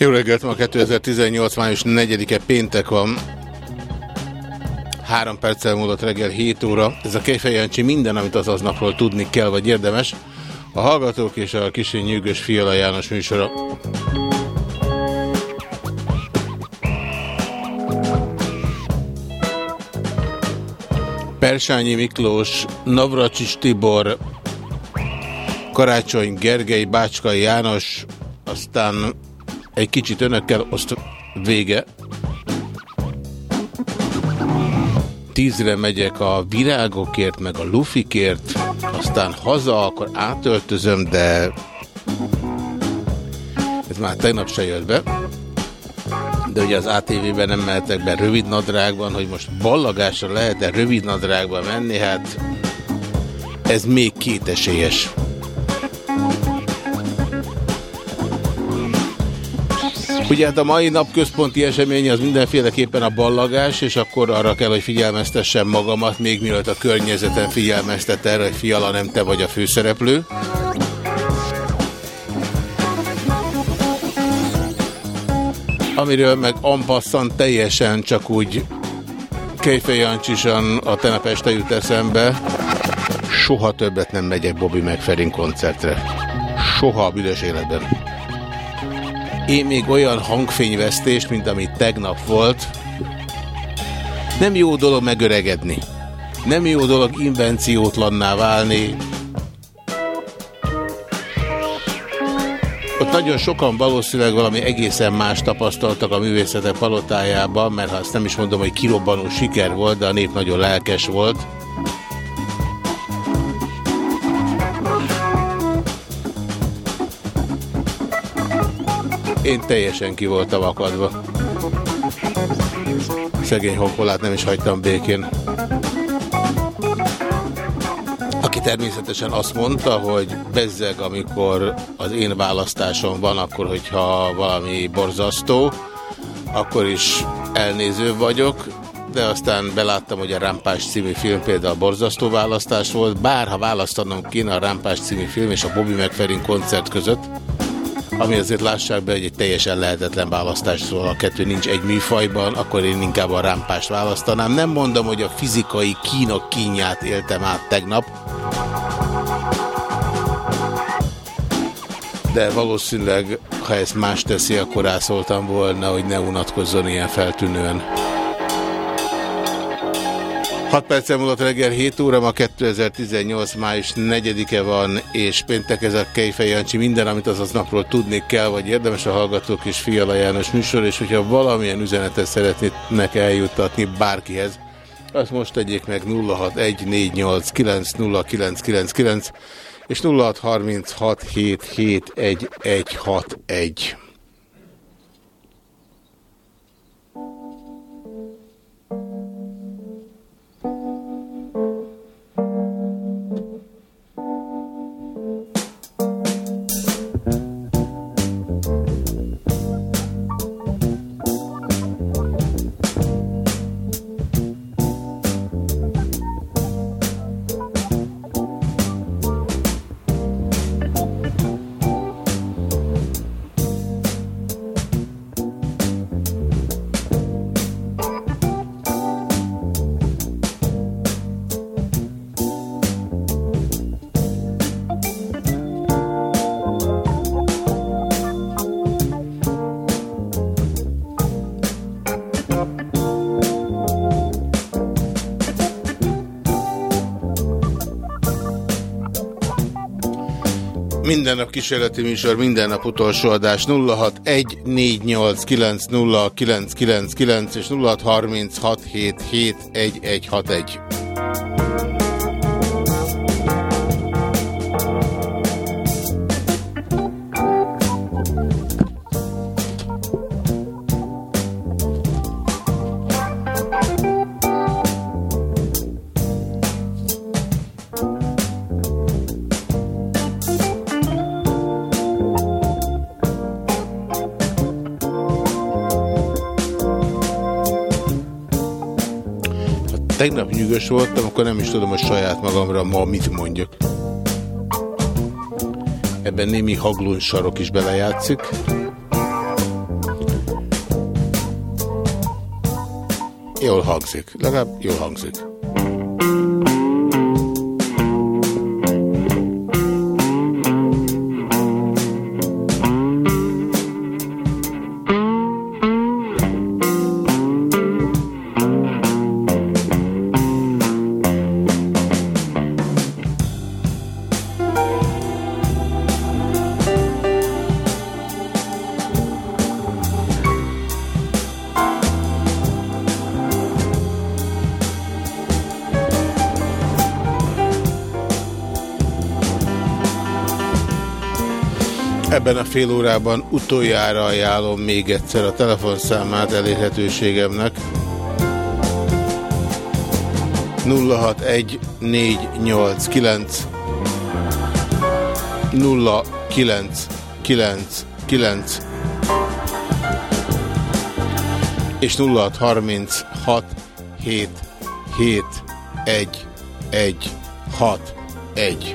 Jó reggelt, ma 2018. május 4-e péntek van. Három perccel múlott reggel 7 óra. Ez a Kejfej minden, amit az aznapról tudni kell, vagy érdemes. A Hallgatók és a Kisé Nyűgös Fiala János műsora. Persányi Miklós, Navracsis Tibor, Karácsony Gergely, Bácskai János, aztán egy kicsit önökkel, azt vége. Tízre megyek a virágokért, meg a lufikért, aztán haza, akkor átöltözöm, de ez már tegnap se jött be. De ugye az ATV-ben nem mehetek be rövid nadrágban, hogy most ballagásra lehet-e rövid nadrágban menni, hát ez még kétesélyes. Ugye hát a mai nap központi esemény az mindenféleképpen a ballagás, és akkor arra kell, hogy figyelmeztessem magamat, még mielőtt a környezetem figyelmeztet erre, hogy fiala nem te vagy a főszereplő. Amiről meg ampasszan teljesen csak úgy kejfejancsisan a tegnap este jut eszembe, soha többet nem megyek Bobby McFerrin koncertre. Soha a büdös életben. Én még olyan hangfényvesztést, mint amit tegnap volt. Nem jó dolog megöregedni. Nem jó dolog invenciótlanná válni. Ott nagyon sokan valószínűleg valami egészen más tapasztaltak a művészetek palotájában, mert ha azt nem is mondom, hogy kirobbanó siker volt, de a nép nagyon lelkes volt. Én teljesen ki voltam akadva. Szegény honpolát nem is hagytam békén. Aki természetesen azt mondta, hogy bezzeg, amikor az én választásom van, akkor, hogyha valami borzasztó, akkor is elnéző vagyok, de aztán beláttam, hogy a Rámpás című film például borzasztó választás volt, bár ha választanom kéne a Rámpás című film és a Bobby McFerrin koncert között, ami azért lássák be, hogy egy teljesen lehetetlen választás, szóval a kettő nincs egy műfajban, akkor én inkább a rámpást választanám. Nem mondom, hogy a fizikai kínok kínját éltem át tegnap, de valószínűleg, ha ezt más teszi, akkor rászóltam volna, hogy ne unatkozzon ilyen feltűnően. 6 perccel múlott reggel 7 óra, ma 2018. május 4-e van, és péntek ez a Kejfej Jancsi. Minden, amit az napról tudni kell, vagy érdemes a hallgatók és Fiala János műsor, és hogyha valamilyen üzenetet szeretnének eljuttatni bárkihez, azt most tegyék meg 0614890999 és 0636771161. Minden nap kísérleti műsor, minden nap utolsó adás 0614890999 és 0636771161. Nyűgös voltam, akkor nem is tudom, hogy saját magamra ma mit mondjak. Ebben némi haglónsarok is belejátszik. Jól hangzik, legalább jól hangzik. Fél órában utoljára ajánlom még egyszer a telefonszámát elérhetőségemnek. 061489 0999 és 0636 7 7 1 1 6 1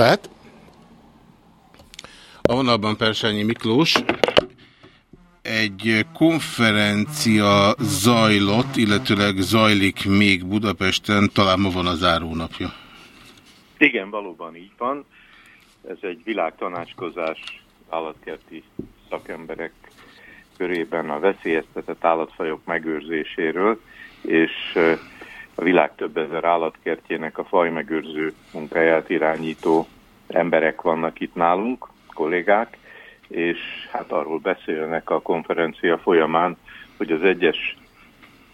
Lehet? A vonalban Persányi Miklós egy konferencia zajlott, illetőleg zajlik még Budapesten, talán ma van a zárónapja. Igen, valóban így van. Ez egy világtanácskozás állatkerti szakemberek körében a veszélyeztetett állatfajok megőrzéséről, és a világ több ezer állatkertjének a fajmegőrző munkáját irányító emberek vannak itt nálunk, kollégák, és hát arról beszélnek a konferencia folyamán, hogy az egyes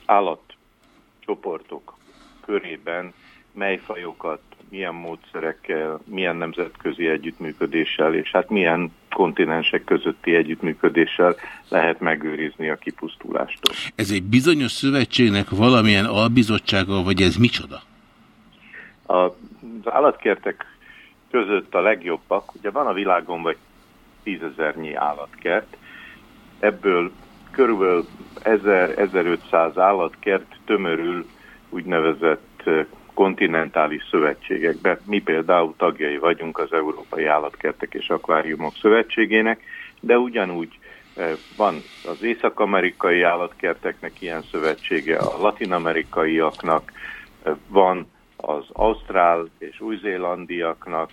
állatcsoportok körében mely fajokat, milyen módszerekkel, milyen nemzetközi együttműködéssel, és hát milyen kontinensek közötti együttműködéssel lehet megőrizni a kipusztulástól. Ez egy bizonyos szövetségnek valamilyen albizottsága, vagy ez micsoda? Az állatkertek között a legjobbak, ugye van a világon vagy tízezernyi állatkert, ebből körülbelül 1000-1500 állatkert tömörül úgynevezett kontinentális szövetségekbe. Mi például tagjai vagyunk az Európai Állatkertek és Akváriumok Szövetségének, de ugyanúgy van az észak-amerikai állatkerteknek ilyen szövetsége, a latin-amerikaiaknak, van az ausztrál és új-zélandiaknak,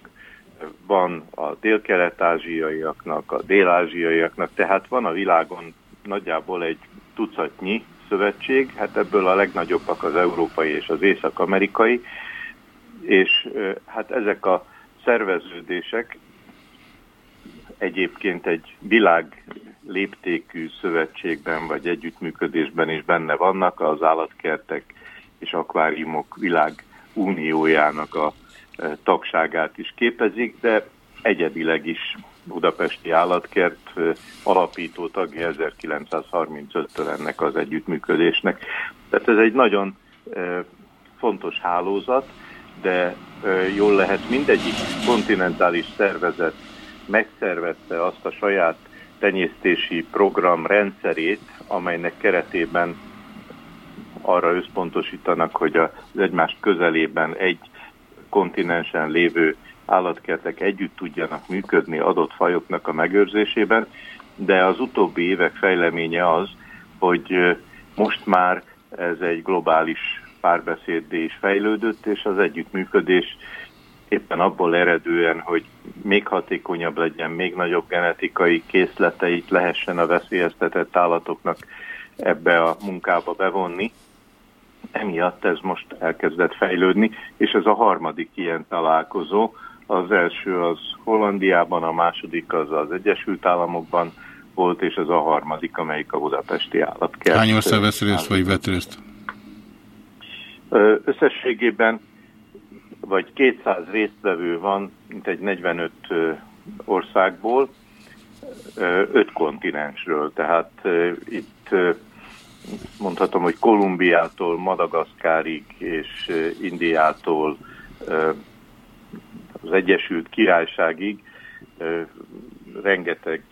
van a dél-kelet-ázsiaiaknak, a dél-ázsiaiaknak, tehát van a világon nagyjából egy tucatnyi szövetség, hát ebből a legnagyobbak az európai és az észak-amerikai, és hát ezek a szerveződések egyébként egy világ léptékű szövetségben vagy együttműködésben is benne vannak az állatkertek és akváriumok világ uniójának a tagságát is képezik, de egyedileg is Budapesti Állatkert alapító tagja 1935-től ennek az együttműködésnek. Tehát ez egy nagyon fontos hálózat, de jól lehet mindegyik kontinentális szervezet megszervezte azt a saját tenyésztési program rendszerét, amelynek keretében arra összpontosítanak, hogy az egymás közelében egy kontinensen lévő állatkertek együtt tudjanak működni adott fajoknak a megőrzésében, de az utóbbi évek fejleménye az, hogy most már ez egy globális párbeszéddé is fejlődött, és az együttműködés éppen abból eredően, hogy még hatékonyabb legyen, még nagyobb genetikai készleteit lehessen a veszélyeztetett állatoknak ebbe a munkába bevonni, emiatt ez most elkezdett fejlődni, és ez a harmadik ilyen találkozó. Az első az Hollandiában, a második az az Egyesült Államokban volt, és ez a harmadik, amelyik a budapesti állatkert. Hány ország vesz részt, vagy vett részt? Összességében vagy 200 résztvevő van, mint egy 45 országból, öt kontinensről, tehát itt mondhatom, hogy Kolumbiától, Madagaszkárig és Indiától az Egyesült Királyságig rengeteg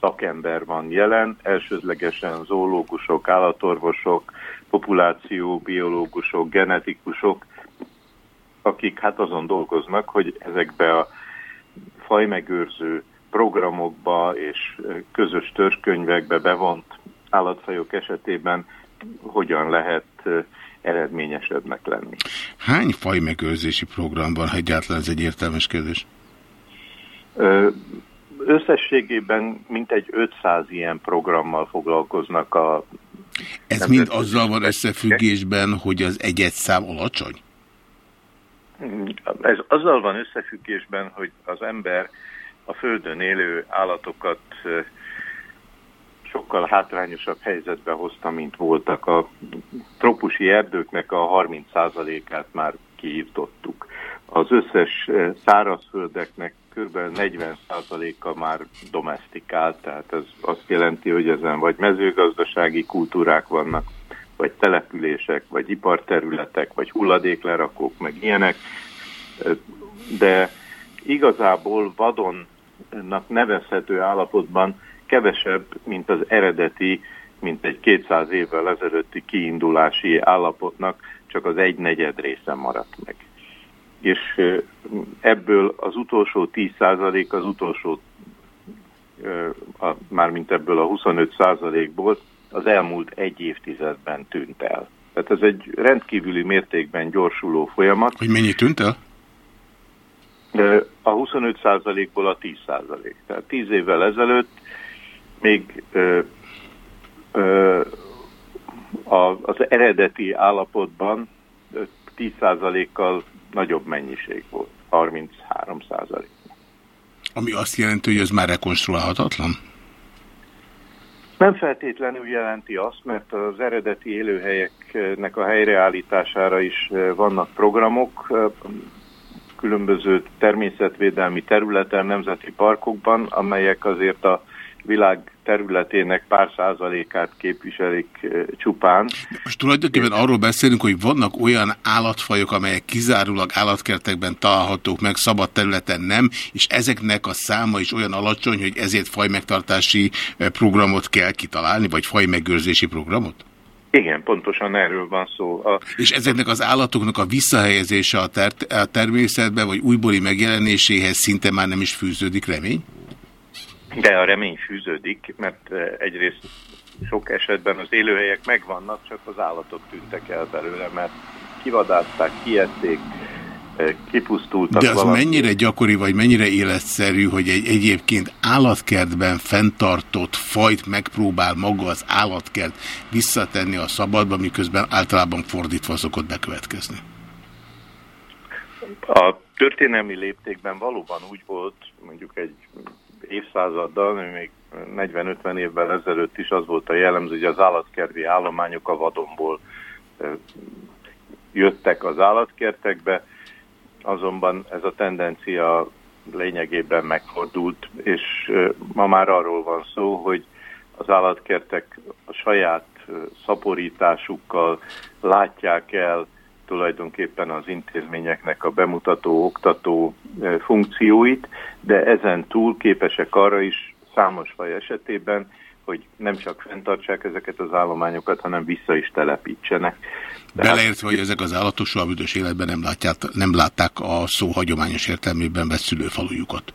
szakember van jelen, elsődlegesen zoológusok, állatorvosok, populációbiológusok, genetikusok, akik hát azon dolgoznak, hogy ezekbe a fajmegőrző programokba és közös törzskönyvekbe bevont állatfajok esetében hogyan lehet eredményesebbnek lenni. Hány fajmegőrzési program van, ha egyáltalán ez egy értelmes kérdés? Összességében mintegy 500 ilyen programmal foglalkoznak a... Ez mind azzal van összefüggésben, hogy az egyet szám alacsony? Ez azzal van összefüggésben, hogy az ember a földön élő állatokat sokkal hátrányosabb helyzetbe hozta, mint voltak. A tropusi erdőknek a 30%-át már kiírtottuk. Az összes eh, szárazföldeknek kb. 40%-a már domestikált, tehát ez azt jelenti, hogy ezen vagy mezőgazdasági kultúrák vannak, vagy települések, vagy iparterületek, vagy hulladéklerakók, meg ilyenek, eh, de igazából vadonnak nevezhető állapotban kevesebb, mint az eredeti, mint egy 200 évvel ezelőtti kiindulási állapotnak, csak az egy negyed része maradt meg. és ebből az utolsó 10% az utolsó, mármint ebből a 25%-ból az elmúlt egy évtizedben tűnt el. Tehát ez egy rendkívüli mértékben gyorsuló folyamat. Hogy mennyi tűnt el? A 25%-ból a 10%. Tehát 10 évvel ezelőtt még ö, ö, a, az eredeti állapotban 10%-kal nagyobb mennyiség volt, 33%. Ami azt jelenti, hogy ez már rekonstruálhatatlan? Nem feltétlenül jelenti azt, mert az eredeti élőhelyeknek a helyreállítására is vannak programok, különböző természetvédelmi területen, nemzeti parkokban, amelyek azért a világ területének pár százalékát képviselik csupán. Most tulajdonképpen arról beszélünk, hogy vannak olyan állatfajok, amelyek kizárólag állatkertekben találhatók meg, szabad területen nem, és ezeknek a száma is olyan alacsony, hogy ezért fajmegtartási programot kell kitalálni, vagy fajmegőrzési programot? Igen, pontosan erről van szó. A... És ezeknek az állatoknak a visszahelyezése a, ter a természetbe, vagy újbóli megjelenéséhez szinte már nem is fűződik remény? De a remény fűződik, mert eh, egyrészt sok esetben az élőhelyek megvannak, csak az állatok tűntek el belőle, mert kivadázták, kiették, eh, kipusztultak. De az valami. mennyire gyakori, vagy mennyire életszerű, hogy egy egyébként állatkertben fenntartott fajt megpróbál maga az állatkert visszatenni a szabadba, miközben általában fordítva szokott bekövetkezni? A történelmi léptékben valóban úgy volt, mondjuk egy évszázaddal, még 40-50 évvel ezelőtt is az volt a jellemző, hogy az állatkerti állományok a vadonból jöttek az állatkertekbe, azonban ez a tendencia lényegében megfordult, és ma már arról van szó, hogy az állatkertek a saját szaporításukkal látják el tulajdonképpen az intézményeknek a bemutató, oktató funkcióit, de ezen túl képesek arra is számos faj esetében, hogy nem csak fenntartsák ezeket az állományokat, hanem vissza is telepítsenek. Beleértve, hogy ezek az állatok soha büdös életben nem, látják, nem látták a szó hagyományos értelmében vett szülőfalujukat.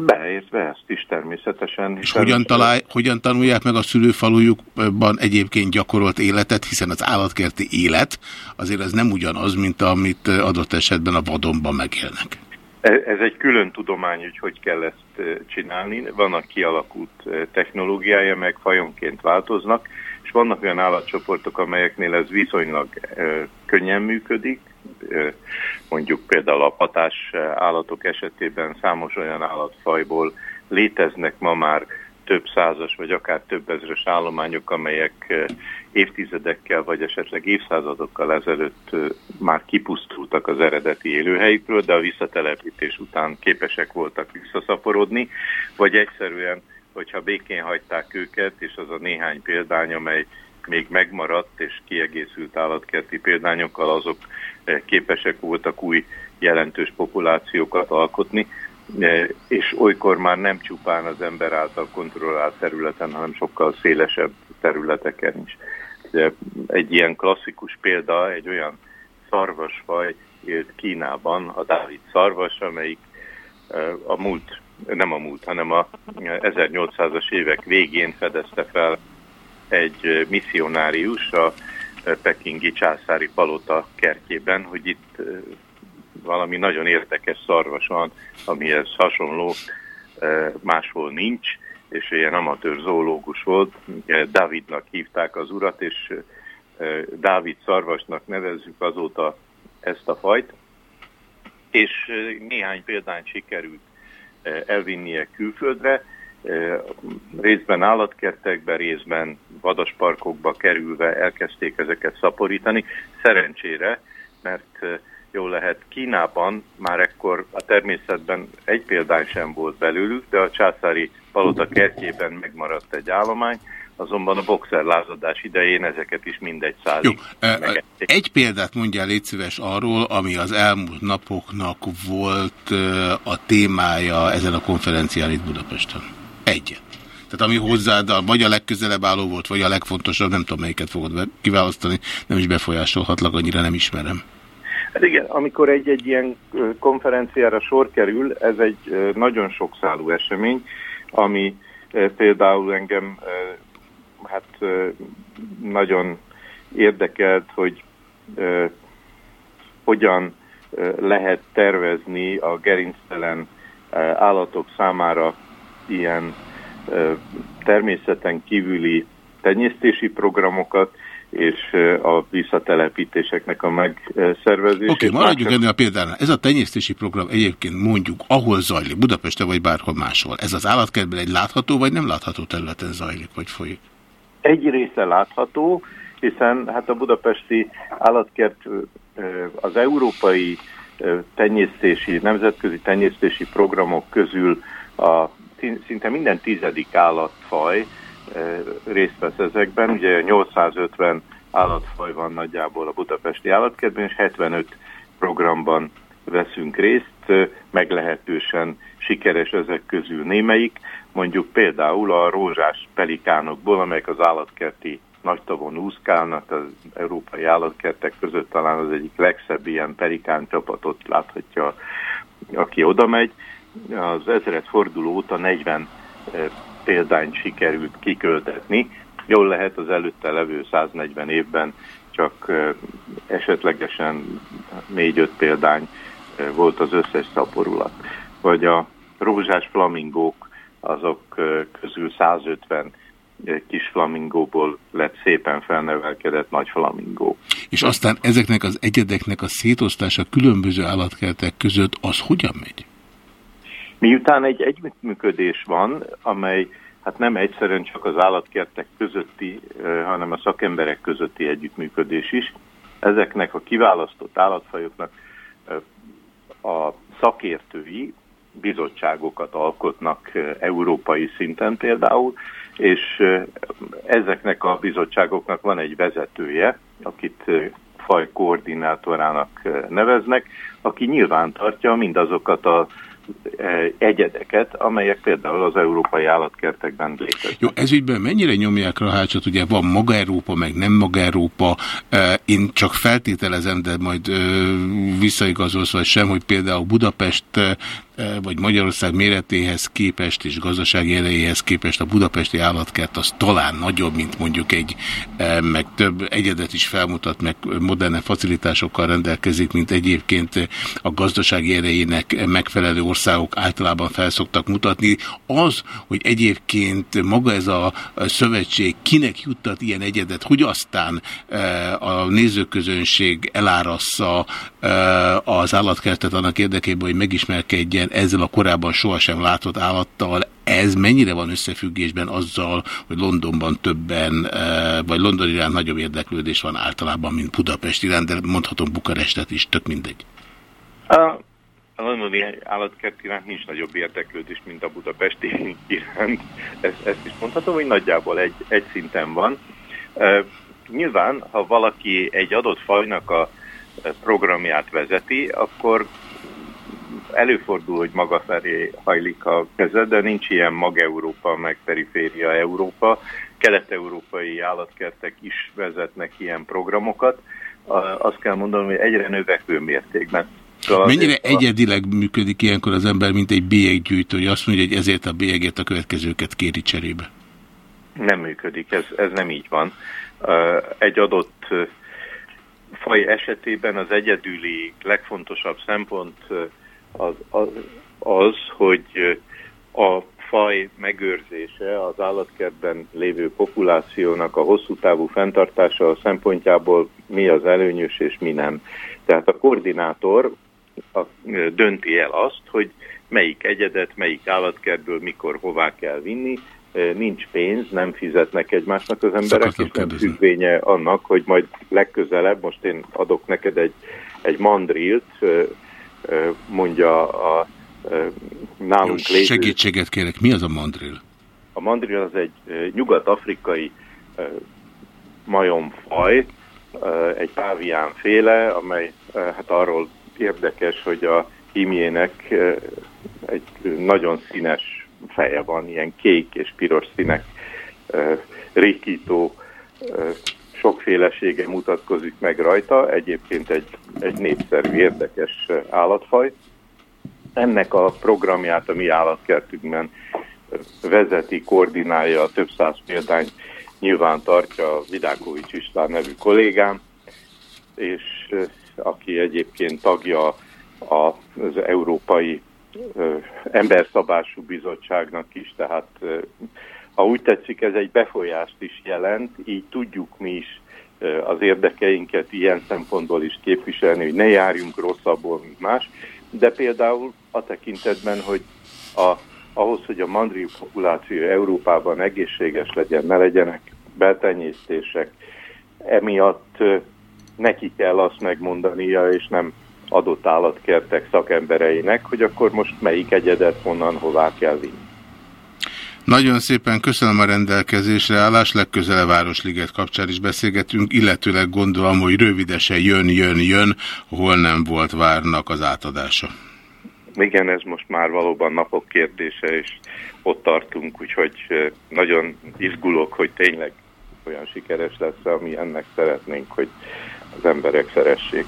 Beértve ezt is természetesen. És hogyan, talál, hogyan tanulják meg a szülőfalujukban egyébként gyakorolt életet, hiszen az állatkerti élet azért ez nem ugyanaz, mint amit adott esetben a vadonban megélnek. E, ez egy külön tudomány, hogy hogy kell ezt csinálni. Vannak kialakult technológiája, meg fajonként változnak, és vannak olyan állatcsoportok, amelyeknél ez viszonylag könnyen működik, mondjuk például a patás állatok esetében számos olyan állatfajból léteznek ma már több százas vagy akár több ezres állományok, amelyek évtizedekkel vagy esetleg évszázadokkal ezelőtt már kipusztultak az eredeti élőhelyükről, de a visszatelepítés után képesek voltak visszaszaporodni, vagy egyszerűen, hogyha békén hagyták őket, és az a néhány példány, amely még megmaradt és kiegészült állatkerti példányokkal, azok eh, képesek voltak új jelentős populációkat alkotni, eh, és olykor már nem csupán az ember által kontrollált területen, hanem sokkal szélesebb területeken is. Egy ilyen klasszikus példa, egy olyan szarvasfaj élt Kínában, a Dávid szarvas, amelyik eh, a múlt, nem a múlt, hanem a 1800-as évek végén fedezte fel egy misszionárius a pekingi császári palota kertjében, hogy itt valami nagyon érdekes szarvas van, amihez hasonló máshol nincs, és ilyen amatőr zoológus volt. Davidnak hívták az urat, és Dávid szarvasnak nevezzük azóta ezt a fajt, és néhány példányt sikerült elvinnie külföldre, részben állatkertekbe, részben vadasparkokba kerülve elkezdték ezeket szaporítani. Szerencsére, mert jól lehet Kínában már ekkor a természetben egy példány sem volt belőlük, de a császári palota kertjében megmaradt egy állomány, azonban a boxer lázadás idején ezeket is mindegy százig Egy példát mondjál légy szíves arról, ami az elmúlt napoknak volt a témája ezen a konferencián itt Budapesten. Egy. Tehát ami hozzád vagy a legközelebb álló volt, vagy a legfontosabb, nem tudom melyiket fogod kiválasztani, nem is befolyásolhatlak, annyira nem ismerem. Hát igen, amikor egy-egy ilyen konferenciára sor kerül, ez egy nagyon sokszálú esemény, ami például engem hát nagyon érdekelt, hogy hogyan lehet tervezni a gerinctelen állatok számára ilyen természeten kívüli tenyésztési programokat, és a visszatelepítéseknek a megszervezését. Oké, okay, maradjuk ennél a példánál. Ez a tenyésztési program egyébként mondjuk, ahol zajlik, Budapesten vagy bárhol máshol, ez az állatkertben egy látható vagy nem látható területen zajlik, vagy folyik? Egy része látható, hiszen hát a budapesti állatkert az európai tenyésztési, nemzetközi tenyésztési programok közül a szinte minden tizedik állatfaj részt vesz ezekben. Ugye 850 állatfaj van nagyjából a budapesti állatkertben, és 75 programban veszünk részt, meglehetősen sikeres ezek közül némelyik, mondjuk például a rózsás pelikánokból, amelyek az állatkerti nagy tavon úszkálnak, az európai állatkertek között talán az egyik legszebb ilyen pelikán csapatot láthatja, aki oda megy. Az ezeret forduló óta 40 példányt sikerült kiköltetni. Jól lehet az előtte levő 140 évben csak esetlegesen 4-5 példány volt az összes szaporulat. Vagy a rózsás flamingók, azok közül 150 kis flamingóból lett szépen felnevelkedett nagy flamingó. És aztán ezeknek az egyedeknek a szétosztása különböző állatkertek között az hogyan megy? Miután egy együttműködés van, amely hát nem egyszerűen csak az állatkertek közötti, hanem a szakemberek közötti együttműködés is, ezeknek a kiválasztott állatfajoknak a szakértői bizottságokat alkotnak európai szinten például, és ezeknek a bizottságoknak van egy vezetője, akit fajkoordinátorának neveznek, aki nyilván tartja mindazokat a egyedeket, amelyek például az európai állatkertekben léteznek. Jó, ezügyben mennyire nyomják a hátsat, ugye van maga Európa, meg nem maga Európa, én csak feltételezem, de majd visszaigazolsz, vagy sem, hogy például Budapest vagy Magyarország méretéhez képest és gazdasági erejéhez képest a budapesti állatkert az talán nagyobb, mint mondjuk egy, meg több egyedet is felmutat, meg moderne facilitásokkal rendelkezik, mint egyébként a gazdasági erejének megfelelő országok általában felszoktak mutatni. Az, hogy egyébként maga ez a szövetség kinek juttat ilyen egyedet, hogy aztán a nézőközönség elárassza az állatkertet annak érdekében, hogy megismerkedjen ezzel a korábban sohasem látott állattal, ez mennyire van összefüggésben azzal, hogy Londonban többen, eh, vagy London iránt nagyobb érdeklődés van általában, mint Budapest iránt, de mondhatom Bukarestet is, tök mindegy. A, londoni állatkert iránt nincs nagyobb érdeklődés, mint a budapesti iránt. Ezt, ezt is mondhatom, hogy nagyjából egy, egy szinten van. E, nyilván, ha valaki egy adott fajnak a programját vezeti, akkor előfordul, hogy maga felé hajlik a keze, de nincs ilyen mag-Európa, meg periféria Európa. Kelet-európai állatkertek is vezetnek ilyen programokat. Azt kell mondanom, hogy egyre növekvő mértékben. Szóval Mennyire a... egyedileg működik ilyenkor az ember, mint egy bélyeggyűjtő, hogy azt mondja, hogy ezért a bélyegért a következőket kéri cserébe? Nem működik, ez, ez nem így van. Egy adott faj esetében az egyedüli legfontosabb szempont az, az, az, hogy a faj megőrzése, az állatkertben lévő populációnak a hosszú távú fenntartása a szempontjából mi az előnyös és mi nem. Tehát a koordinátor a, dönti el azt, hogy melyik egyedet, melyik állatkertből mikor hová kell vinni, nincs pénz, nem fizetnek egymásnak az emberek, és nem függvénye annak, hogy majd legközelebb, most én adok neked egy, egy mandrilt, mondja a nálunk lévő... Segítséget kérek, mi az a mandril? A mandril az egy nyugat-afrikai majomfaj, egy pávián féle, amely hát arról érdekes, hogy a hímjének egy nagyon színes feje van, ilyen kék és piros színek, rékító sokfélesége mutatkozik meg rajta, egyébként egy, egy népszerű, érdekes állatfaj. Ennek a programját a mi állatkertünkben vezeti, koordinálja a több száz példány nyilván tartja a Vidákovics István nevű kollégám, és aki egyébként tagja az Európai Emberszabású Bizottságnak is, tehát ha úgy tetszik, ez egy befolyást is jelent, így tudjuk mi is az érdekeinket ilyen szempontból is képviselni, hogy ne járjunk rosszabbul, mint más, de például a tekintetben, hogy a, ahhoz, hogy a mandriu populáció Európában egészséges legyen, ne legyenek beltenyésztések, emiatt neki kell azt megmondania, és nem adott állatkertek szakembereinek, hogy akkor most melyik egyedet honnan hová kell vinni. Nagyon szépen köszönöm a rendelkezésre állás, legközelebb Városliget kapcsán is beszélgetünk, illetőleg gondolom, hogy rövidesen jön, jön, jön, hol nem volt várnak az átadása. Igen, ez most már valóban napok kérdése, és ott tartunk, úgyhogy nagyon izgulok, hogy tényleg olyan sikeres lesz, ami ennek szeretnénk, hogy az emberek szeressék.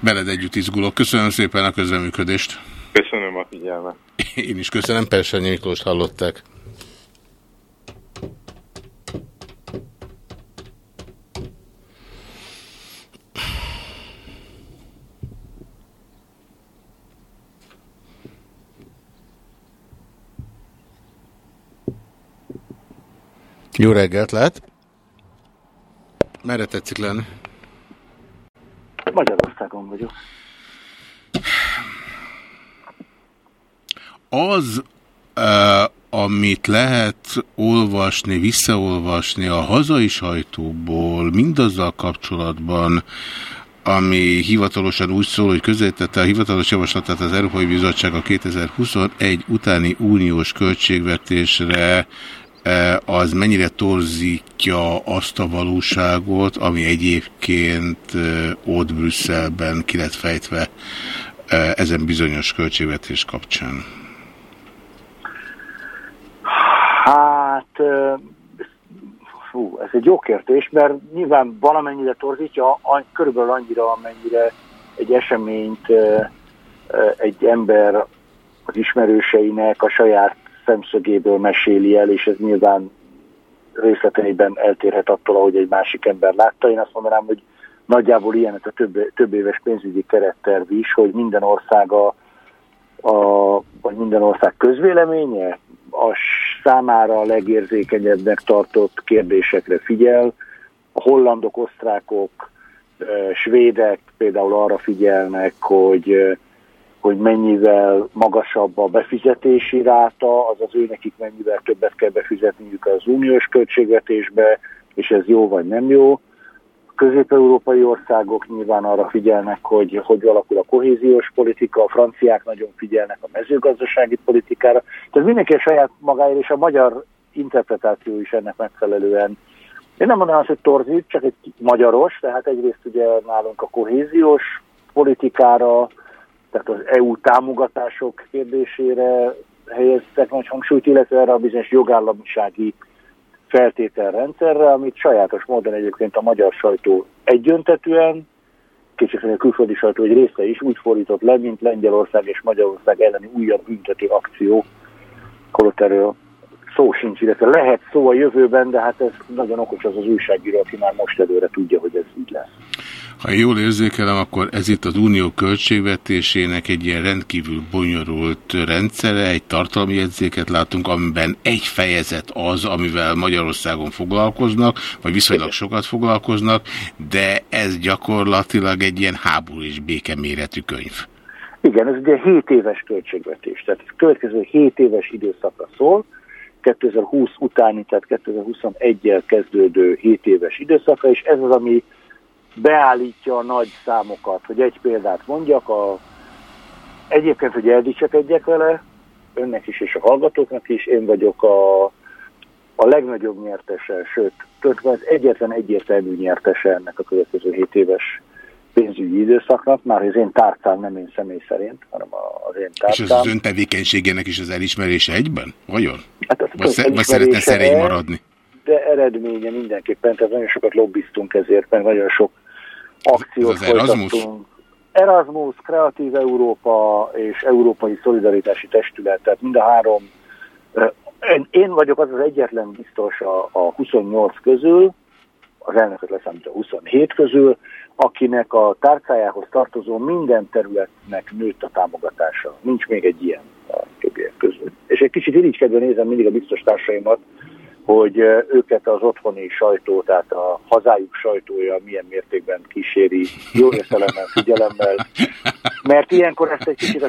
Veled együtt izgulok. Köszönöm szépen a közreműködést. Köszönöm a figyelmet. Én is köszönöm, Persányi Miklós hallották. Jó reggelt, lehet? Merre tetszik lenni? Magyarországon vagyok. Az, amit lehet olvasni, visszaolvasni a hazai sajtóból, mindazzal kapcsolatban, ami hivatalosan úgy szól, hogy közelítette a hivatalos javaslatát az Európai Bizottság a 2021 utáni uniós költségvetésre az mennyire torzítja azt a valóságot, ami egyébként ott Brüsszelben ki lett fejtve ezen bizonyos költségvetés kapcsán? Hát, fú, ez egy jó kérdés, mert nyilván valamennyire torzítja, körülbelül annyira, amennyire egy eseményt egy ember az ismerőseinek a saját szemszögéből meséli el, és ez nyilván részleteiben eltérhet attól, ahogy egy másik ember látta. Én azt mondanám, hogy nagyjából ilyen ez a több, több éves pénzügyi keretterv is, hogy minden ország a, a, vagy minden ország közvéleménye a számára a legérzékenyebbnek tartott kérdésekre figyel. A hollandok, osztrákok, svédek például arra figyelnek, hogy hogy mennyivel magasabb a befizetési ráta, azaz ő nekik mennyivel többet kell befizetniük az uniós költségvetésbe, és ez jó vagy nem jó. Közép-európai országok nyilván arra figyelnek, hogy hogy alakul a kohéziós politika, a franciák nagyon figyelnek a mezőgazdasági politikára. Tehát mindenki a saját magáért, és a magyar interpretáció is ennek megfelelően én nem mondanám azt, hogy torzít, csak egy magyaros, tehát egyrészt ugye nálunk a kohéziós politikára, tehát az EU támogatások kérdésére helyeztek nagy hangsúlyt, illetve erre a bizonyos jogállamisági feltételrendszerre, amit sajátos módon egyébként a magyar sajtó egyöntetően, kicsit a külföldi sajtó egy része is úgy fordított le, mint Lengyelország és Magyarország elleni újabb büntető akció, holott erről szó sincs, illetve lehet szó a jövőben, de hát ez nagyon okos az az újságíró, aki már most előre tudja, hogy ez így lesz. Ha jól érzékelem, akkor ez itt az unió költségvetésének egy ilyen rendkívül bonyolult rendszere, egy tartalmi jegyzéket látunk, amiben egy fejezet az, amivel Magyarországon foglalkoznak, vagy viszonylag sokat foglalkoznak, de ez gyakorlatilag egy ilyen háború és békeméretű könyv. Igen, ez ugye 7 éves költségvetés, tehát ez következő 7 éves időszakra szól, 2020 utáni, tehát 2021-jel kezdődő 7 éves időszakra, és ez az, ami beállítja a nagy számokat. Hogy egy példát mondjak, a, egyébként, hogy eldicsekedjek vele, önnek is és a hallgatóknak is, én vagyok a, a legnagyobb nyertese, sőt, az egyetlen egyértelmű nyertese ennek a következő 7 éves pénzügyi időszaknak, már az én tárcám nem én személy szerint, hanem az én tárcám. És ez az ön tevékenységének is az elismerése egyben? Vajon? Hát vagy, vagy szeretne szerény maradni? De eredménye mindenképpen, tehát nagyon sokat lobbiztunk ezért, mert nagyon sok akciót az Erasmus? folytattunk. Erasmus, Kreatív Európa és Európai Szolidaritási Testület, tehát mind a három. Én- Én vagyok az az egyetlen biztos a, a 28 közül, az elnököt leszámítva 27 közül, akinek a tárcájához tartozó minden területnek nőtt a támogatása. Nincs még egy ilyen a többiek közül. És egy kicsit irigykedve nézem mindig a biztos társaimat, hogy őket az otthoni sajtó, tehát a hazájuk sajtója milyen mértékben kíséri, jó értelemben, figyelemmel, mert ilyenkor ezt egy kicsit a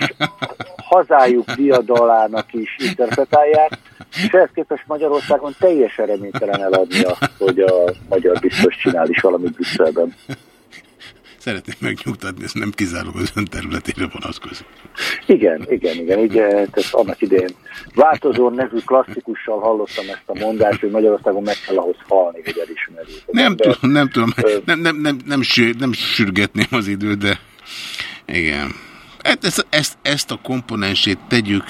hazájuk diadalának is interpretálják, és ehhez képest Magyarországon teljesen reménytelen eladni azt, hogy a magyar biztos csinál is valamit Brüsszelben. Szeretném megnyugtatni, ez nem kizárólag az ön területére vonatkozik. Igen, igen, igen. Ugye, tehát annak idején változó nevű klasszikussal hallottam ezt a mondást, hogy Magyarországon meg kell ahhoz halni, hogy elismerjék. az Nem ember. tudom, nem tudom, Ö. nem, nem, nem, nem, nem sürgetném az időt, de igen. Hát ezt, ezt, ezt a komponensét tegyük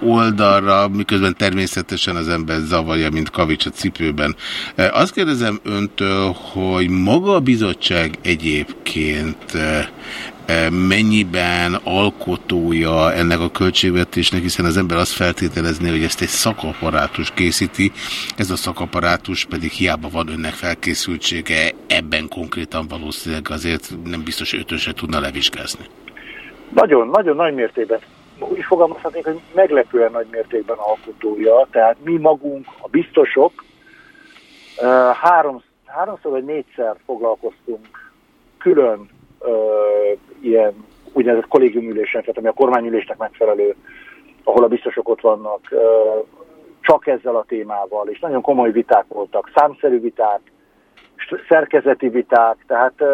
oldalra, miközben természetesen az ember zavarja, mint kavics a cipőben. Azt kérdezem öntől, hogy maga a bizottság egyébként mennyiben alkotója ennek a költségvetésnek, hiszen az ember azt feltételezné, hogy ezt egy szakaparátus készíti, ez a szakaparátus pedig hiába van önnek felkészültsége, ebben konkrétan valószínűleg azért nem biztos ötöse tudna levizsgázni. Nagyon, nagyon nagy mértékben, úgy fogalmazhatnék, hogy meglepően nagy mértékben alkotója, tehát mi magunk, a biztosok, három, háromszor vagy négyszer foglalkoztunk külön ilyen úgynevezett kollégiumülésen, tehát ami a kormányülésnek megfelelő, ahol a biztosok ott vannak, csak ezzel a témával, és nagyon komoly viták voltak, számszerű viták, szerkezeti viták, tehát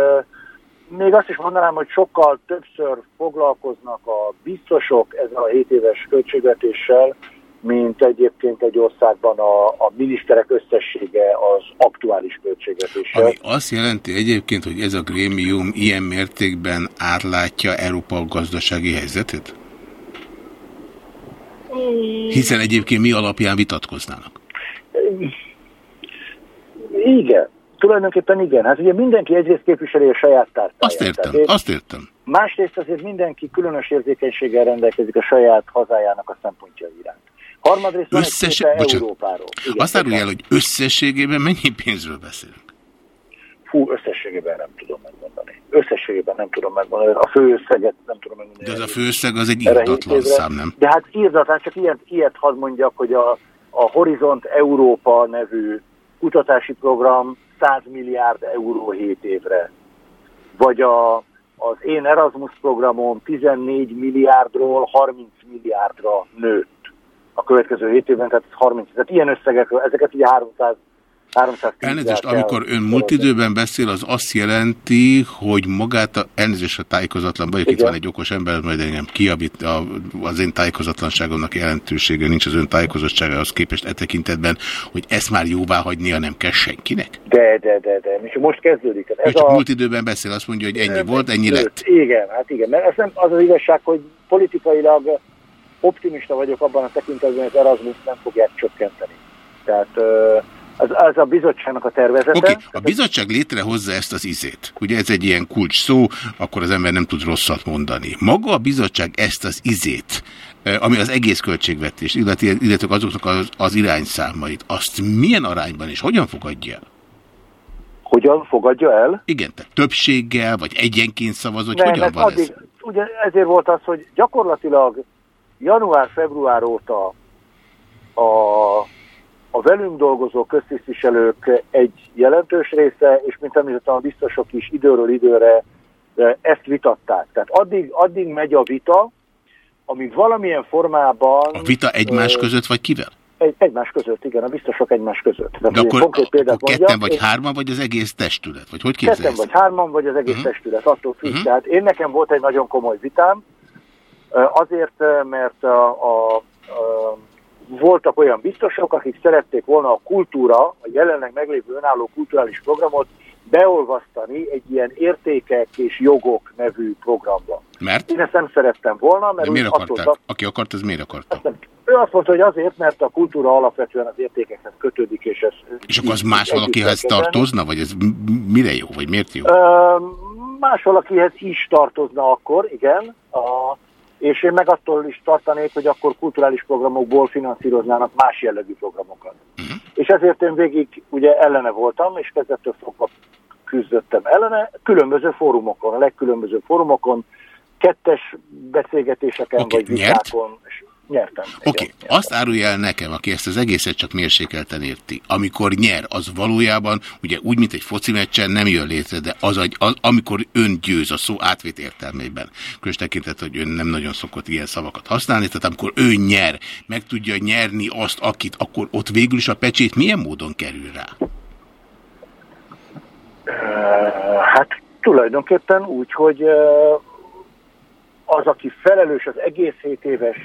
még azt is mondanám, hogy sokkal többször foglalkoznak a biztosok ezzel a 7 éves költségvetéssel, mint egyébként egy országban a, a miniszterek összessége az aktuális költségvetéssel. Ami azt jelenti egyébként, hogy ez a grémium ilyen mértékben átlátja Európa gazdasági helyzetét? Hiszen egyébként mi alapján vitatkoznának? Igen, tulajdonképpen igen. Hát ugye mindenki egyrészt képviseli a saját tárcáját. Azt értem, Tehát azt értem. Másrészt azért mindenki különös érzékenységgel rendelkezik a saját hazájának a szempontja iránt. Harmadrészt van Összes... egy képe Bocsánat. Európáról. Igen, Azt árulj el, hogy összességében mennyi pénzről beszélünk? Fú, összességében nem tudom megmondani. Összességében nem tudom megmondani. A főösszeget nem tudom megmondani. De az a főösszeg az egy évre. szám, nem? De hát írdatlan, csak ilyet, ilyet hadd mondjak, hogy a, a Horizont Európa nevű kutatási program 100 milliárd euró 7 évre. Vagy a, az én Erasmus programom 14 milliárdról 30 milliárdra nőtt a következő 7 évben, tehát 30, tehát ilyen összegekről, ezeket ugye 300 310 Elnézést, amikor ön múlt időben beszél, az azt jelenti, hogy magát, a, elnézést a tájékozatlan vagyok, itt Igen. van egy okos ember, majd engem kiabít, a, az én tájékozatlanságomnak jelentősége nincs az ön tájékozottságához képest e tekintetben, hogy ezt már jóvá hagynia nem kell senkinek? De, de, de, de, és most kezdődik. Ő Ez csak a, múlt időben beszél, azt mondja, hogy ennyi volt, ennyi lett. Igen, hát igen, mert ez nem az az igazság, hogy politikailag optimista vagyok abban a tekintetben, hogy az Erasmus nem fogják csökkenteni. Tehát ö, ez, ez a bizottságnak a tervezete. Oké, okay, a bizottság létrehozza ezt az izét. Ugye ez egy ilyen kulcs szó, akkor az ember nem tud rosszat mondani. Maga a bizottság ezt az izét, ami az egész költségvetés, illetve, illetve azoknak az, az irányszámait, azt milyen arányban és hogyan fogadja el? Hogyan fogadja el? Igen, tehát többséggel, vagy egyenként szavaz, hogy Nem, hogyan van addig, ez? ugye ezért volt az, hogy gyakorlatilag január-február óta a, a velünk dolgozó köztisztviselők egy jelentős része, és mint említettem, a biztosok is időről időre e, ezt vitatták. Tehát addig, addig megy a vita, amíg valamilyen formában... A vita egymás ö, között, vagy kivel? Egy, egymás között, igen, a biztosok egymás között. De egy akkor, konkrét példát akkor ketten vagy én- hárman, vagy az egész testület? Vagy hogy Ketten képzelsz? vagy hárman, vagy az egész Mhm. uh-huh. testület, attól függ. Mhm. Uh-huh. Tehát én nekem volt egy nagyon komoly vitám, ö, azért, mert a, a, a, voltak olyan biztosok, akik szerették volna a kultúra, a jelenleg meglévő önálló kulturális programot beolvasztani egy ilyen értékek és jogok nevű programba. Mert? Én ezt nem szerettem volna, mert De miért attól akarták? tart- Aki akart, az miért akarta? azt nem, ő azt mondta, hogy azért, mert a kultúra alapvetően az értékekhez kötődik, és ez... És akkor az más valakihez tartozna, vagy ez mire jó, vagy miért jó? Más valakihez is tartozna akkor, igen. A, és én meg attól is tartanék, hogy akkor kulturális programokból finanszíroznának más jellegű programokat. Uh -huh. És ezért én végig ugye ellene voltam, és kezdettől fogva küzdöttem ellene, különböző fórumokon, a legkülönbözőbb fórumokon, kettes beszélgetéseken okay, vagy vitákon. Nyertem. Oké, okay. azt árulja el nekem, aki ezt az egészet csak mérsékelten érti. Amikor nyer, az valójában, ugye úgy, mint egy foci meccsen nem jön létre, de az, az amikor ön győz a szó átvét értelmében. Különös tekintet, hogy ön nem nagyon szokott ilyen szavakat használni, tehát amikor ő nyer, meg tudja nyerni azt, akit, akkor ott végül is a pecsét milyen módon kerül rá? Hát tulajdonképpen úgy, hogy az, aki felelős az egész 7 éves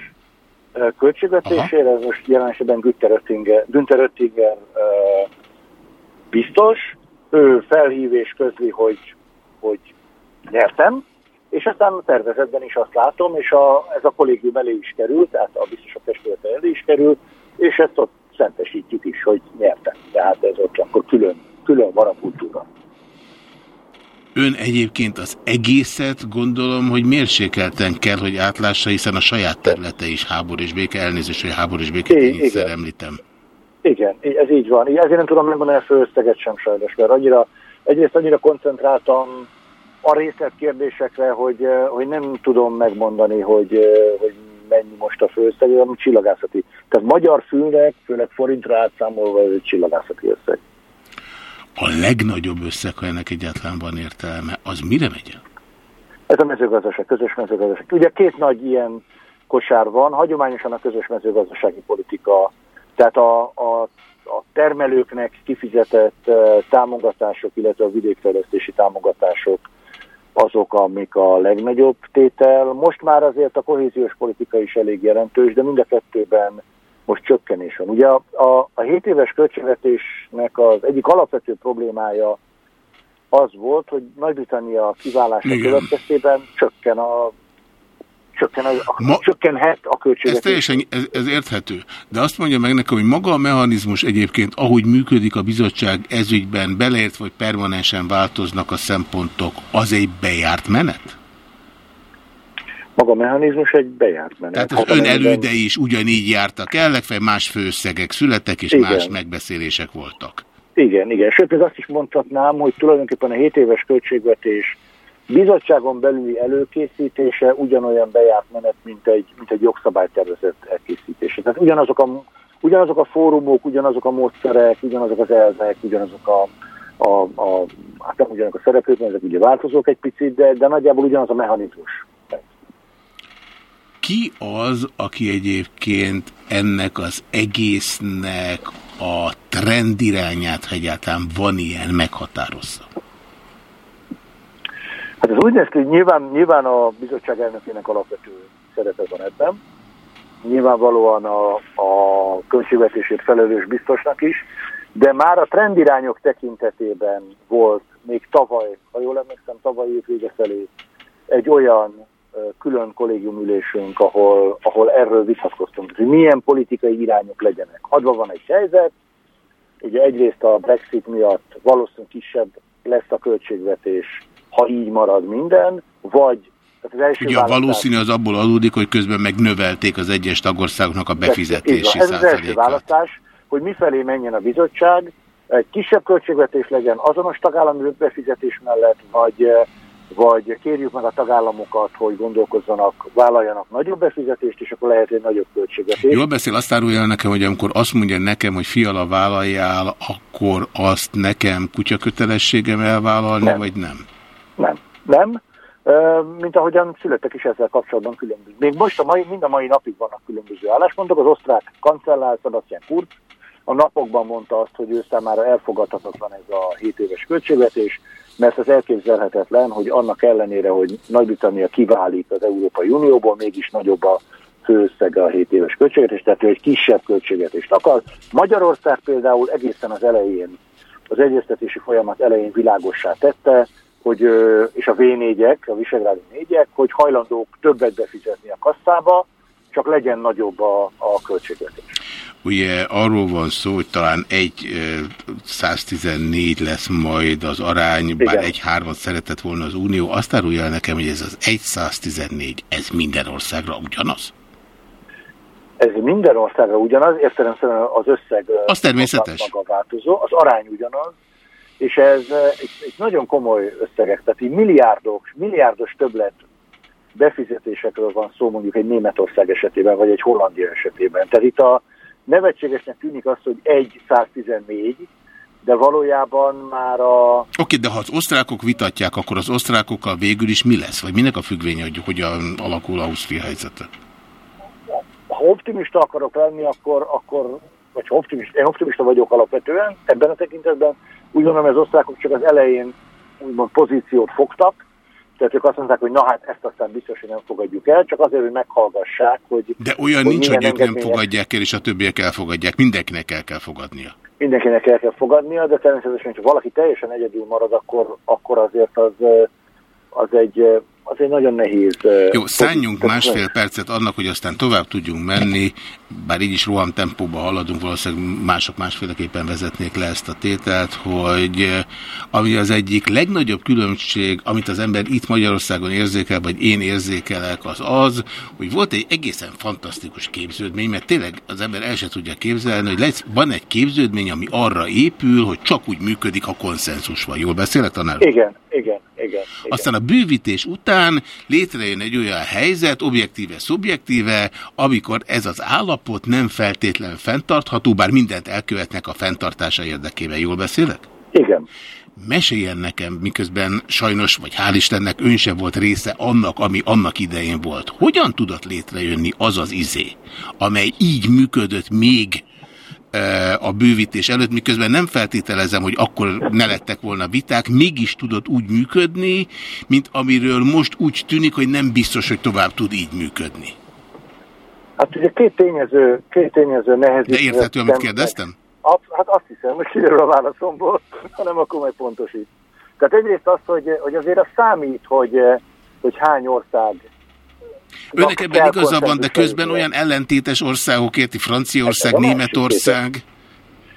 költségvetésére, ez most jelen esetben Günther Oettinger, Günther Oettinger biztos, ő felhív és közli, hogy, hogy nyertem, és aztán a tervezetben is azt látom, és a, ez a kollégium elé is kerül, tehát a biztosok testülete elé is kerül, és ezt ott szentesítjük is, hogy nyertem. Tehát ez ott akkor külön, külön van a kultúra. Ön egyébként az egészet gondolom, hogy mérsékelten kell, hogy átlássa, hiszen a saját területe is háború és béke, elnézést, hogy háború és béke tényszer említem. Igen, ez így van. Ezért nem tudom megmondani a főösszeget sem sajnos, mert annyira, egyrészt annyira koncentráltam a részletkérdésekre, hogy, hogy nem tudom megmondani, hogy, hogy mennyi most a főösszeg, ami csillagászati. Tehát magyar fülnek, főleg forintra átszámolva, ez egy csillagászati összeg a legnagyobb összeg, ha ennek egyáltalán van értelme, az mire megy el? Ez a mezőgazdaság, közös mezőgazdaság. Ugye két nagy ilyen kosár van, hagyományosan a közös mezőgazdasági politika, tehát a, a, a termelőknek kifizetett támogatások, illetve a vidékfejlesztési támogatások azok, amik a legnagyobb tétel. Most már azért a kohéziós politika is elég jelentős, de mind a kettőben most csökkenés van. Ugye a, a, a 7 éves költségvetésnek az egyik alapvető problémája az volt, hogy Nagy-Britannia kiválása Igen. következtében csökken a csökken a, a, Ma, csökkenhet a költségvetés. Ez teljesen ez, ez érthető. De azt mondja meg nekem, hogy maga a mechanizmus egyébként, ahogy működik a bizottság ezügyben, beleért vagy permanensen változnak a szempontok, az egy bejárt menet? Maga a mechanizmus egy bejárt menet. Tehát az hát, ön elődei is ugyanígy jártak el, legfeljebb más főösszegek születtek, és igen. más megbeszélések voltak. Igen, igen. Sőt, ez azt is mondhatnám, hogy tulajdonképpen a 7 éves költségvetés bizottságon belüli előkészítése ugyanolyan bejárt menet, mint egy, mint egy jogszabálytervezet elkészítése. Tehát ugyanazok a, ugyanazok a fórumok, ugyanazok a módszerek, ugyanazok az elvek, ugyanazok a, a, a hát nem ugyanazok a szereplők, ezek ugye változók egy picit, de, de nagyjából ugyanaz a mechanizmus ki az, aki egyébként ennek az egésznek a trendirányát, ha egyáltalán van ilyen, meghatározza? Hát ez úgy néz ki, hogy nyilván, nyilván a bizottság elnökének alapvető szerepe van ebben. Nyilvánvalóan a, a költségvetését felelős biztosnak is, de már a trendirányok tekintetében volt még tavaly, ha jól emlékszem, tavaly év vége felé egy olyan külön kollégiumülésünk, ahol, ahol erről vitatkoztunk, hogy milyen politikai irányok legyenek. Adva van egy helyzet, ugye egyrészt a Brexit miatt valószínűleg kisebb lesz a költségvetés, ha így marad minden, vagy az első Ugye a valószínű az abból adódik, hogy közben megnövelték az egyes tagországoknak a befizetési Ez az első választás, hogy mifelé menjen a bizottság, egy kisebb költségvetés legyen azonos tagállami befizetés mellett, vagy vagy kérjük meg a tagállamokat, hogy gondolkozzanak, vállaljanak nagyobb befizetést, és akkor lehet egy nagyobb költségvetés. Jól beszél, azt árulja nekem, hogy amikor azt mondja nekem, hogy fiala vállaljál, akkor azt nekem kutyakötelességem elvállalni, nem. vagy nem? Nem. Nem. Mint ahogyan születtek is ezzel kapcsolatban különböző. Még most a mai, mind a mai napig vannak különböző álláspontok. Az osztrák kancellár Sebastian Kurz a napokban mondta azt, hogy ő számára elfogadhatatlan ez a 7 éves költségvetés, mert az elképzelhetetlen, hogy annak ellenére, hogy Nagy-Britannia kiválik az Európai Unióból, mégis nagyobb a főösszege a 7 éves költségvetés, tehát ő egy kisebb költségvetést akar. Magyarország például egészen az elején, az egyeztetési folyamat elején világossá tette, hogy, és a V4-ek, a visegrádi négyek, hogy hajlandók többet befizetni a kasszába, csak legyen nagyobb a, a költségvetés. Ugye arról van szó, hogy talán egy 114 lesz majd az arány, Igen. bár egy hármat szeretett volna az Unió. Azt árulja el nekem, hogy ez az 114, ez minden országra ugyanaz? Ez minden országra ugyanaz, értelemszerűen az összeg az természetes. maga változó, az arány ugyanaz, és ez egy, nagyon komoly összegek, tehát így milliárdok, milliárdos többlet befizetésekről van szó mondjuk egy Németország esetében, vagy egy Hollandia esetében. Tehát itt a nevetségesnek tűnik az, hogy egy 114, de valójában már a... Oké, okay, de ha az osztrákok vitatják, akkor az osztrákokkal végül is mi lesz? Vagy minek a függvénye, hogy hogyan alakul Ausztria helyzete? Ha optimista akarok lenni, akkor, akkor vagy ha optimista, én optimista vagyok alapvetően ebben a tekintetben, úgy gondolom, hogy az osztrákok csak az elején úgymond pozíciót fogtak, tehát ők azt mondták, hogy na hát ezt aztán biztos, hogy nem fogadjuk el, csak azért, hogy meghallgassák, hogy... De olyan hogy nincs, hogy ők nem fogadják el, és a többiek elfogadják. Mindenkinek el kell fogadnia. Mindenkinek el kell fogadnia, de természetesen, ha valaki teljesen egyedül marad, akkor, akkor azért az, az egy az egy nagyon nehéz... Jó, szálljunk másfél percet annak, hogy aztán tovább tudjunk menni, bár így is roham tempóban haladunk, valószínűleg mások másféleképpen vezetnék le ezt a tételt, hogy ami az egyik legnagyobb különbség, amit az ember itt Magyarországon érzékel, vagy én érzékelek, az az, hogy volt egy egészen fantasztikus képződmény, mert tényleg az ember el se tudja képzelni, hogy lesz, van egy képződmény, ami arra épül, hogy csak úgy működik, ha konszenzus van. Jól beszélek, tanár? Igen, igen, igen. Aztán a bűvítés után létrejön egy olyan helyzet, objektíve, szubjektíve, amikor ez az állapot nem feltétlen fenntartható, bár mindent elkövetnek a fenntartása érdekében. Jól beszélek? Igen. Meséljen nekem, miközben sajnos, vagy hál' Istennek ön sem volt része annak, ami annak idején volt. Hogyan tudott létrejönni az az izé, amely így működött még a bővítés előtt, miközben nem feltételezem, hogy akkor ne lettek volna viták, mégis tudott úgy működni, mint amiről most úgy tűnik, hogy nem biztos, hogy tovább tud így működni. Hát ugye két tényező, két tényező nehezít. De érthető, amit kérdeztem? Hát azt hiszem, hogy kiderül a válaszomból, hanem akkor majd pontosít. Tehát egyrészt az, hogy, hogy azért az számít, hogy, hogy hány ország Önnek ebben igaza van, de közben olyan ellentétes országok érti, Franciaország, hát, Németország.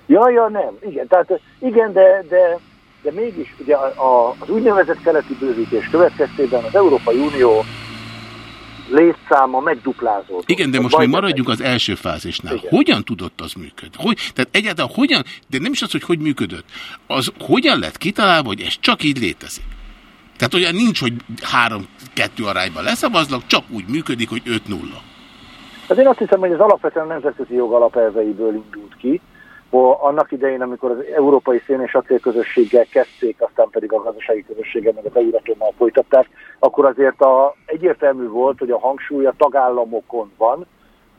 Ja, ja, nem. Igen, tehát igen, de, de, de mégis ugye a, az úgynevezett keleti bővítés következtében az Európai Unió létszáma megduplázódott. Igen, de most mi maradjunk az első fázisnál. Igen. Hogyan tudott az működni? Hogy, tehát egyáltalán hogyan, de nem is az, hogy hogy működött. Az hogyan lett kitalálva, hogy ez csak így létezik? Tehát olyan nincs, hogy három-kettő arányban leszavazlak, csak úgy működik, hogy 5-0. Hát én azt hiszem, hogy az alapvetően nemzetközi jog alapelveiből indult ki, annak idején, amikor az európai szén és acélközösséggel kezdték, aztán pedig a gazdasági közösséggel, meg az Euratommal folytatták, akkor azért a, egyértelmű volt, hogy a hangsúly a tagállamokon van,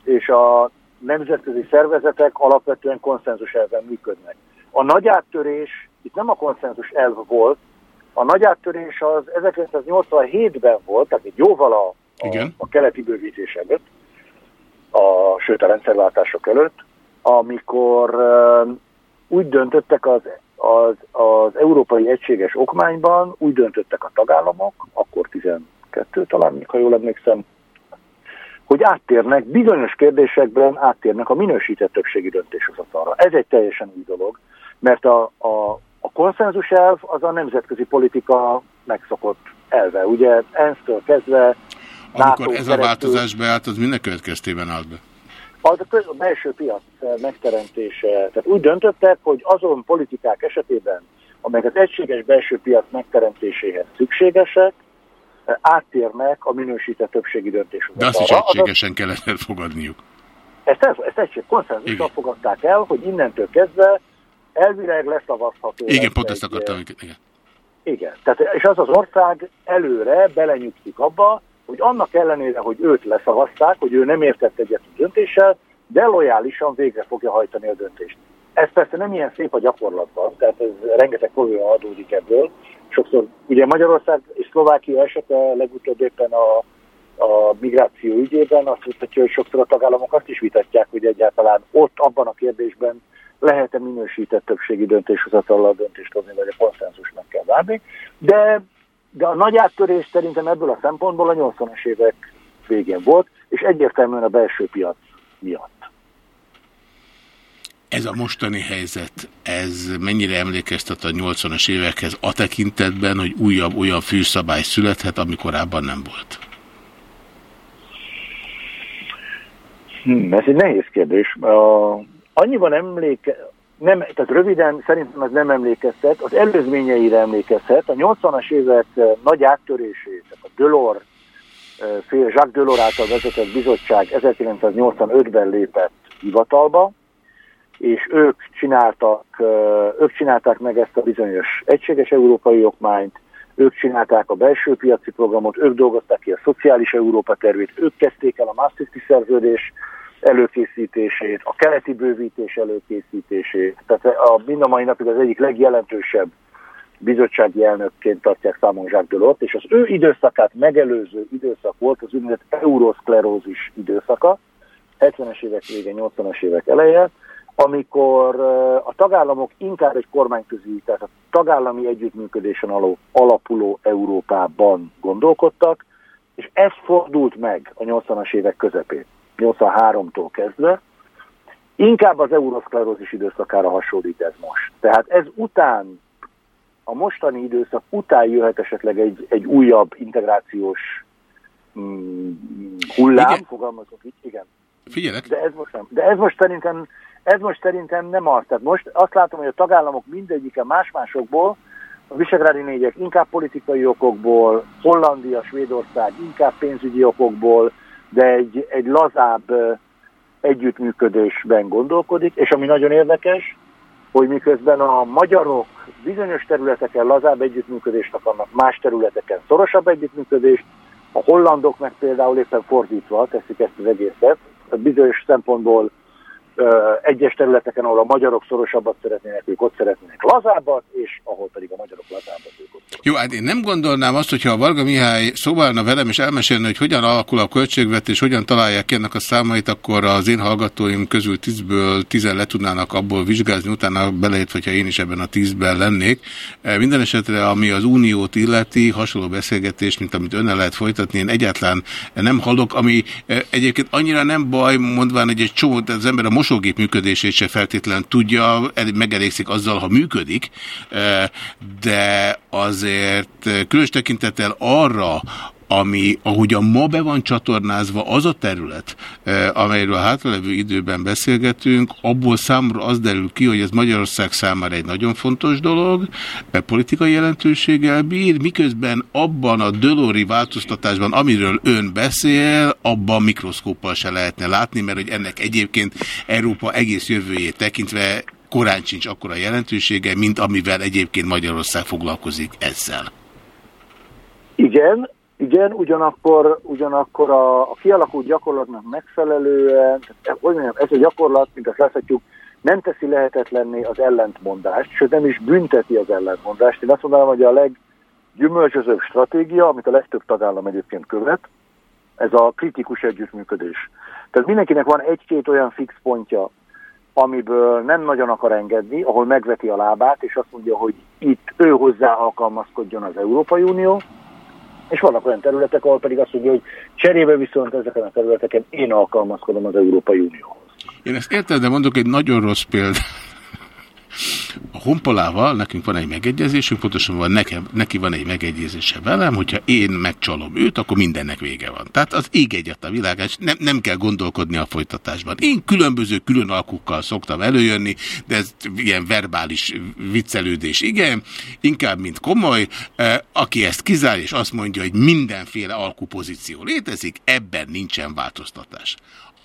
és a nemzetközi szervezetek alapvetően konszenzus elven működnek. A nagy áttörés itt nem a konszenzus elv volt, a nagy áttörés az 1987-ben volt, tehát egy jóval a, a, a keleti bővítés előtt, a, sőt a rendszerváltások előtt, amikor uh, úgy döntöttek az, az, az Európai Egységes Okmányban, úgy döntöttek a tagállamok, akkor 12 talán, ha jól emlékszem, hogy áttérnek, bizonyos kérdésekben áttérnek a minősített többségi döntéshozatalra. Ez egy teljesen új dolog, mert a, a, a konszenzus elv az a nemzetközi politika megszokott elve. Ugye ENSZ-től kezdve Amikor NATO ez a változás beállt, az minden következtében állt be? Az a, belső piac megteremtése. Tehát úgy döntöttek, hogy azon politikák esetében, amelyek az egységes belső piac megteremtéséhez szükségesek, áttérnek a minősített többségi döntéshozatalra. De azt is egységesen kellett elfogadniuk. Ezt, ezt egység konszenzussal fogadták el, hogy innentől kezdve elvileg leszavazható. Igen, pont ezt akartam. Igen. igen. Tehát, és az az ország előre belenyugszik abba, hogy annak ellenére, hogy őt leszavazták, hogy ő nem értett egyet a döntéssel, de lojálisan végre fogja hajtani a döntést. Ez persze nem ilyen szép a gyakorlatban, tehát ez rengeteg probléma adódik ebből. Sokszor, ugye Magyarország és Szlovákia esete legutóbb éppen a, a migráció ügyében azt mutatja, hogy sokszor a tagállamok azt is vitatják, hogy egyáltalán ott abban a kérdésben lehet-e minősített többségi döntéshozatallal döntést hozni, vagy a konszenzusnak kell várni. De, de a nagy áttörés szerintem ebből a szempontból a 80-as évek végén volt, és egyértelműen a belső piac miatt. Ez a mostani helyzet, ez mennyire emlékeztet a 80-as évekhez a tekintetben, hogy újabb olyan fűszabály születhet, ami korábban nem volt? Hmm, ez egy nehéz kérdés. Uh, annyiban emléke, nem, tehát röviden szerintem az nem emlékeztet, az előzményeire emlékezhet. A 80-as évek nagy áttörését, a Delors, Jacques Delors által vezetett bizottság 1985-ben lépett hivatalba, és ők csináltak, ők csinálták meg ezt a bizonyos egységes európai okmányt, ők csinálták a belső piaci programot, ők dolgozták ki a szociális Európa tervét, ők kezdték el a Maastrichti szerződés előkészítését, a keleti bővítés előkészítését. Tehát a, mind a mai napig az egyik legjelentősebb bizottsági elnökként tartják számon Jacques Delors, és az ő időszakát megelőző időszak volt az úgynevezett euroszklerózis időszaka, 70-es évek vége, 80-as évek eleje, amikor a tagállamok inkább egy kormányközi, tehát a tagállami együttműködésen alapuló Európában gondolkodtak, és ez fordult meg a 80-as évek közepén, 83-tól kezdve, inkább az euroszklerózis időszakára hasonlít ez most. Tehát ez után, a mostani időszak után jöhet esetleg egy, egy újabb integrációs mm, hullám, igen. fogalmazok így, igen. Figyelek. De ez most nem. De ez most szerintem ez most szerintem nem az. Tehát most azt látom, hogy a tagállamok mindegyike más-másokból, a Visegrádi négyek inkább politikai okokból, Hollandia, Svédország inkább pénzügyi okokból, de egy, egy lazább együttműködésben gondolkodik, és ami nagyon érdekes, hogy miközben a magyarok bizonyos területeken lazább együttműködést akarnak, más területeken szorosabb együttműködést, a hollandok meg például éppen fordítva teszik ezt az egészet, bizonyos szempontból egyes területeken, ahol a magyarok szorosabbat szeretnének, ők ott szeretnének lazábbat, és ahol pedig a magyarok lazábbat, ők ott Jó, hát én nem gondolnám azt, hogyha a Varga Mihály szobálna velem, és elmesélne, hogy hogyan alakul a költségvetés, hogyan találják ki ennek a számait, akkor az én hallgatóim közül tízből tizen le tudnának abból vizsgázni, utána belejött, hogyha én is ebben a tízben lennék. Minden esetre, ami az uniót illeti, hasonló beszélgetés, mint amit önnel lehet folytatni, én egyáltalán nem hallok, ami egyébként annyira nem baj, mondván, hogy egy csomó, az ember a mosógép működését se feltétlen tudja, megelégszik azzal, ha működik, e, de azért különös tekintettel arra, ami, ahogyan ma be van csatornázva az a terület, eh, amelyről a hátralevő időben beszélgetünk, abból számomra az derül ki, hogy ez Magyarország számára egy nagyon fontos dolog, eh, politikai jelentőséggel bír, miközben abban a Dölori változtatásban, amiről ön beszél, abban mikroszkóppal se lehetne látni, mert hogy ennek egyébként Európa egész jövőjét tekintve korán sincs akkora jelentősége, mint amivel egyébként Magyarország foglalkozik ezzel. Igen, igen, ugyanakkor, ugyanakkor a, a kialakult gyakorlatnak megfelelően, hogy mondjam, ez a gyakorlat, mint azt láthatjuk, nem teszi lehetetlenné az ellentmondást, sőt nem is bünteti az ellentmondást. Én azt mondanám, hogy a leggyümölcsözőbb stratégia, amit a legtöbb tagállam egyébként követ, ez a kritikus együttműködés. Tehát mindenkinek van egy-két olyan fix pontja, amiből nem nagyon akar engedni, ahol megveti a lábát, és azt mondja, hogy itt ő hozzá alkalmazkodjon az Európai Unió, és vannak olyan területek, ahol pedig azt mondja, hogy cserébe viszont ezeken a területeken én alkalmazkodom az Európai Unióhoz. Én ezt értem, de mondok egy nagyon rossz példát. A honpolával nekünk van egy megegyezésünk, pontosan van nekem, neki van egy megegyezése velem, hogyha én megcsalom őt, akkor mindennek vége van. Tehát az ég egyet a világ, és nem, nem kell gondolkodni a folytatásban. Én különböző külön alkukkal szoktam előjönni, de ez ilyen verbális viccelődés, igen, inkább mint komoly. Eh, aki ezt kizár, és azt mondja, hogy mindenféle alkupozíció létezik, ebben nincsen változtatás.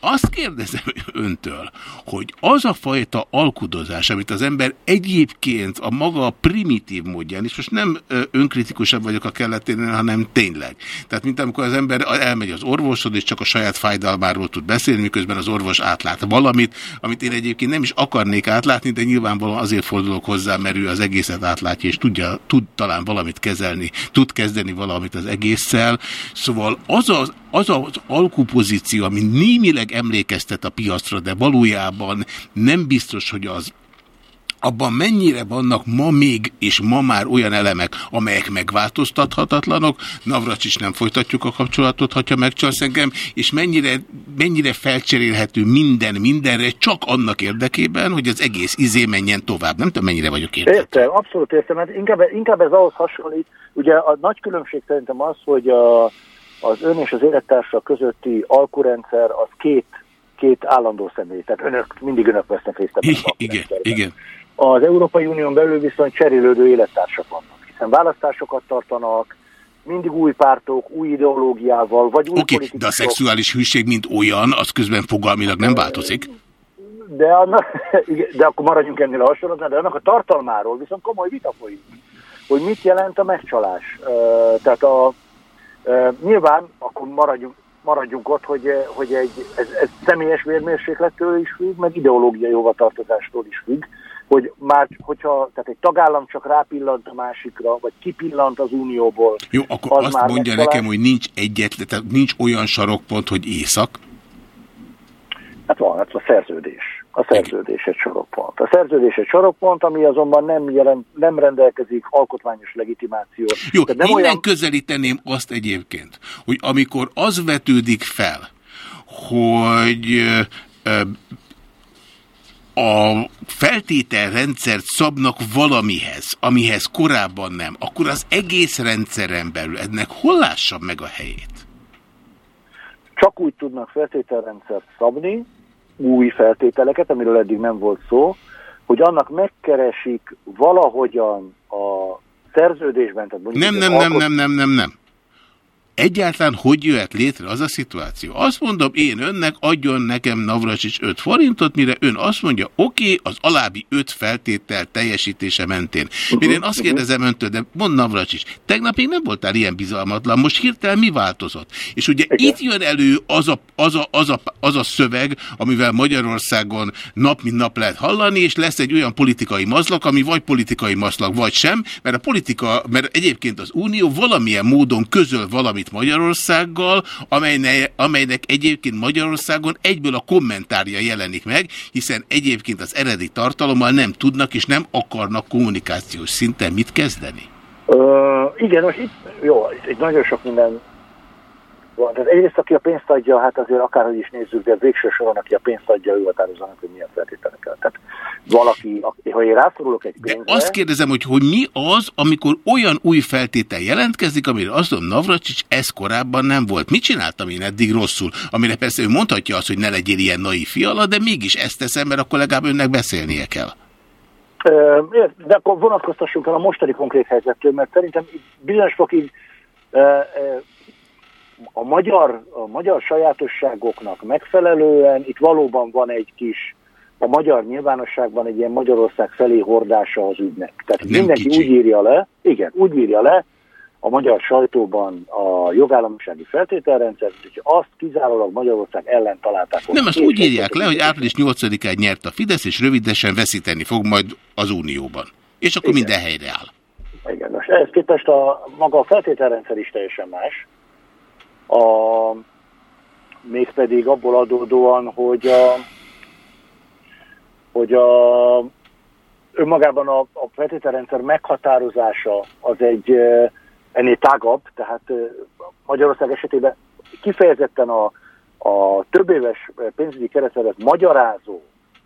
Azt kérdezem öntől, hogy az a fajta alkudozás, amit az ember egyébként a maga primitív módján, és most nem önkritikusabb vagyok a kelleténél, hanem tényleg. Tehát mint amikor az ember elmegy az orvosod, és csak a saját fájdalmáról tud beszélni, miközben az orvos átlát valamit, amit én egyébként nem is akarnék átlátni, de nyilvánvalóan azért fordulok hozzá, mert ő az egészet átlátja, és tudja, tud talán valamit kezelni, tud kezdeni valamit az egésszel. Szóval az az az az alkupozíció, ami némileg emlékeztet a piacra, de valójában nem biztos, hogy az abban mennyire vannak ma még, és ma már olyan elemek, amelyek megváltoztathatatlanok, Navracsics nem folytatjuk a kapcsolatot, ha megcsalsz engem, és mennyire, mennyire felcserélhető minden mindenre, csak annak érdekében, hogy az egész izé menjen tovább. Nem tudom, mennyire vagyok értető. Értem, abszolút értem, mert inkább, inkább ez ahhoz hasonlít. Ugye a nagy különbség szerintem az, hogy a, az ön és az élettársa közötti alkurendszer az két, két állandó személy, tehát önök, mindig önök vesznek részt ebben Igen, igen. Az Európai Unión belül viszont cserélődő élettársak vannak, hiszen választásokat tartanak, mindig új pártok, új ideológiával, vagy új Oké, okay, de a szexuális hűség, mint olyan, az közben fogalmilag nem változik? De, annak, de akkor maradjunk ennél a hasonlatnál, de annak a tartalmáról viszont komoly vita folyik, hogy mit jelent a megcsalás. Tehát a, nyilván akkor maradjunk, maradjunk ott, hogy, hogy egy, ez, ez személyes vérmérséklettől is függ, meg ideológiai hovatartozástól is függ hogy már, hogyha tehát egy tagállam csak rápillant a másikra, vagy kipillant az unióból. Jó, akkor az azt mondja megtalál... nekem, hogy nincs egyetlen, tehát nincs olyan sarokpont, hogy észak. Hát van, hát a szerződés. A szerződés egy sarokpont. A szerződés egy sarokpont, ami azonban nem, jelen, nem rendelkezik alkotmányos legitimáció. Jó, nem innen olyan... közelíteném azt egyébként, hogy amikor az vetődik fel, hogy a feltételrendszert szabnak valamihez, amihez korábban nem, akkor az egész rendszeren belül ennek hol lássam meg a helyét? Csak úgy tudnak feltételrendszert szabni, új feltételeket, amiről eddig nem volt szó, hogy annak megkeresik valahogyan a szerződésben. Tehát nem, nem, nem, nem, nem, nem, nem egyáltalán hogy jöhet létre az a szituáció? Azt mondom én önnek, adjon nekem Navracsics 5 forintot, mire ön azt mondja, oké, okay, az alábbi 5 feltétel teljesítése mentén. Mire én azt kérdezem öntől, de mond Navracsics, tegnap még nem voltál ilyen bizalmatlan, most hirtelen mi változott? És ugye Igen. itt jön elő az a, az, a, az, a, az a szöveg, amivel Magyarországon nap mint nap lehet hallani, és lesz egy olyan politikai mazlak, ami vagy politikai mazlak, vagy sem, mert a politika, mert egyébként az Unió valamilyen módon közöl valamit Magyarországgal, amelynek, egyébként Magyarországon egyből a kommentárja jelenik meg, hiszen egyébként az eredeti tartalommal nem tudnak és nem akarnak kommunikációs szinten mit kezdeni. Uh, igen, most itt, jó, itt nagyon sok minden van. Tehát egyrészt, aki a pénzt adja, hát azért akárhogy is nézzük, de végső soron, aki a pénzt adja, ő határozza hogy milyen feltételekkel. Tehát valaki, ha én rászorulok egy pénzre... De azt kérdezem, hogy, hogy mi az, amikor olyan új feltétel jelentkezik, amire azt mondom, Navracsics, ez korábban nem volt. Mit csináltam én eddig rosszul? Amire persze ő mondhatja azt, hogy ne legyél ilyen naiv fiala, de mégis ezt teszem, mert akkor legalább önnek beszélnie kell. De akkor vonatkoztassunk el a mostani konkrét helyzettől, mert szerintem bizonyos fokig a magyar, a magyar sajátosságoknak megfelelően itt valóban van egy kis, a magyar nyilvánosságban egy ilyen Magyarország felé hordása az ügynek. Tehát Nem mindenki kicsi. úgy írja le, igen, úgy írja le a magyar sajtóban a jogállamisági feltételrendszer, hogy azt kizárólag Magyarország ellen találták. Nem, azt úgy írják le, hogy április 8-án nyert a Fidesz, és rövidesen veszíteni fog majd az Unióban. És akkor igen. minden helyre áll. Igen, most ehhez képest a maga a feltételrendszer is teljesen más a, mégpedig abból adódóan, hogy a, hogy a, önmagában a, a feltételrendszer meghatározása az egy ennél tágabb, tehát Magyarország esetében kifejezetten a, a több éves pénzügyi keretszervezet magyarázó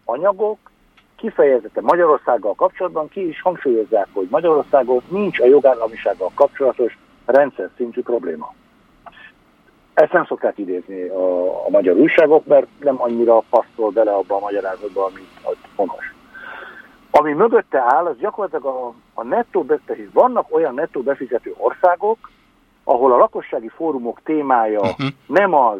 anyagok kifejezetten Magyarországgal kapcsolatban ki is hangsúlyozzák, hogy Magyarországon nincs a jogállamisággal kapcsolatos rendszer szintű probléma. Ezt nem szokták idézni a, a magyar újságok, mert nem annyira passzol bele abba a magyarázatba, amit az fontos. Ami mögötte áll, az gyakorlatilag a, a nettó befizető. Vannak olyan nettó befizető országok, ahol a lakossági fórumok témája uh mhm. -huh. nem az,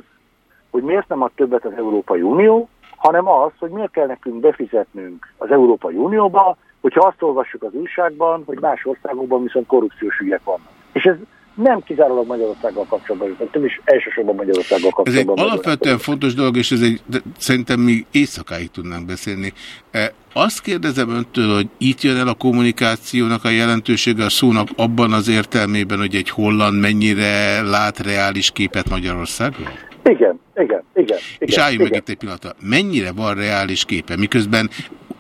hogy miért nem ad többet az Európai Unió, hanem az, hogy miért kell nekünk befizetnünk az Európai Unióba, hogyha azt olvassuk az újságban, hogy más országokban viszont korrupciós ügyek vannak. És ez nem kizárólag Magyarországgal kapcsolatban, nem is elsősorban Magyarországgal kapcsolatban. Ez egy alapvetően fontos dolog, és ez egy, de szerintem mi éjszakáig tudnánk beszélni. E, azt kérdezem öntől, hogy itt jön el a kommunikációnak a jelentősége a szónak abban az értelmében, hogy egy holland mennyire lát reális képet Magyarországról? Igen, igen, igen. igen és álljunk meg itt egy pillanatra. Mennyire van reális képe, miközben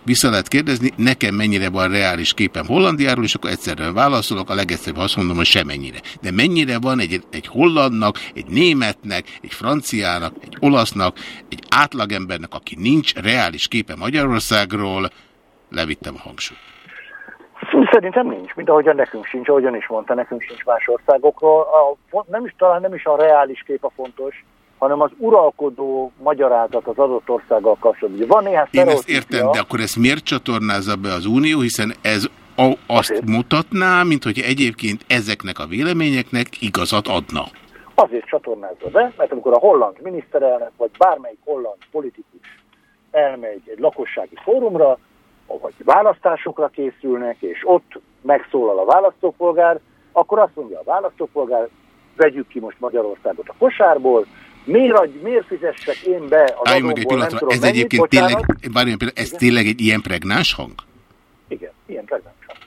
vissza lehet kérdezni, nekem mennyire van reális képem Hollandiáról, és akkor egyszerűen válaszolok, a legegyszerűbb azt mondom, hogy semennyire. De mennyire van egy, egy hollandnak, egy németnek, egy franciának, egy olasznak, egy átlagembernek, aki nincs reális képe Magyarországról, levittem a hangsúlyt. Szerintem nincs, mint ahogyan nekünk sincs, ahogyan is mondta, nekünk sincs más országokról. A, nem is, talán nem is a reális kép a fontos, hanem az uralkodó magyarázat az adott országgal kapcsolatban. Van néhány Én ezt értem, de akkor ezt miért csatornázza be az Unió, hiszen ez a, azt Azért. mutatná, mint hogy egyébként ezeknek a véleményeknek igazat adna. Azért csatornázza be, mert amikor a holland miniszterelnök, vagy bármelyik holland politikus elmegy egy lakossági fórumra, vagy választásokra készülnek, és ott megszólal a választópolgár, akkor azt mondja a választópolgár, vegyük ki most Magyarországot a kosárból, miért, adj, miért fizessek én be az Állj meg egy pillanatra, tudom, ez mennyit, egyébként tényleg, bármilyen ez Igen? tényleg egy ilyen pregnás hang? Igen, ilyen pregnás hang.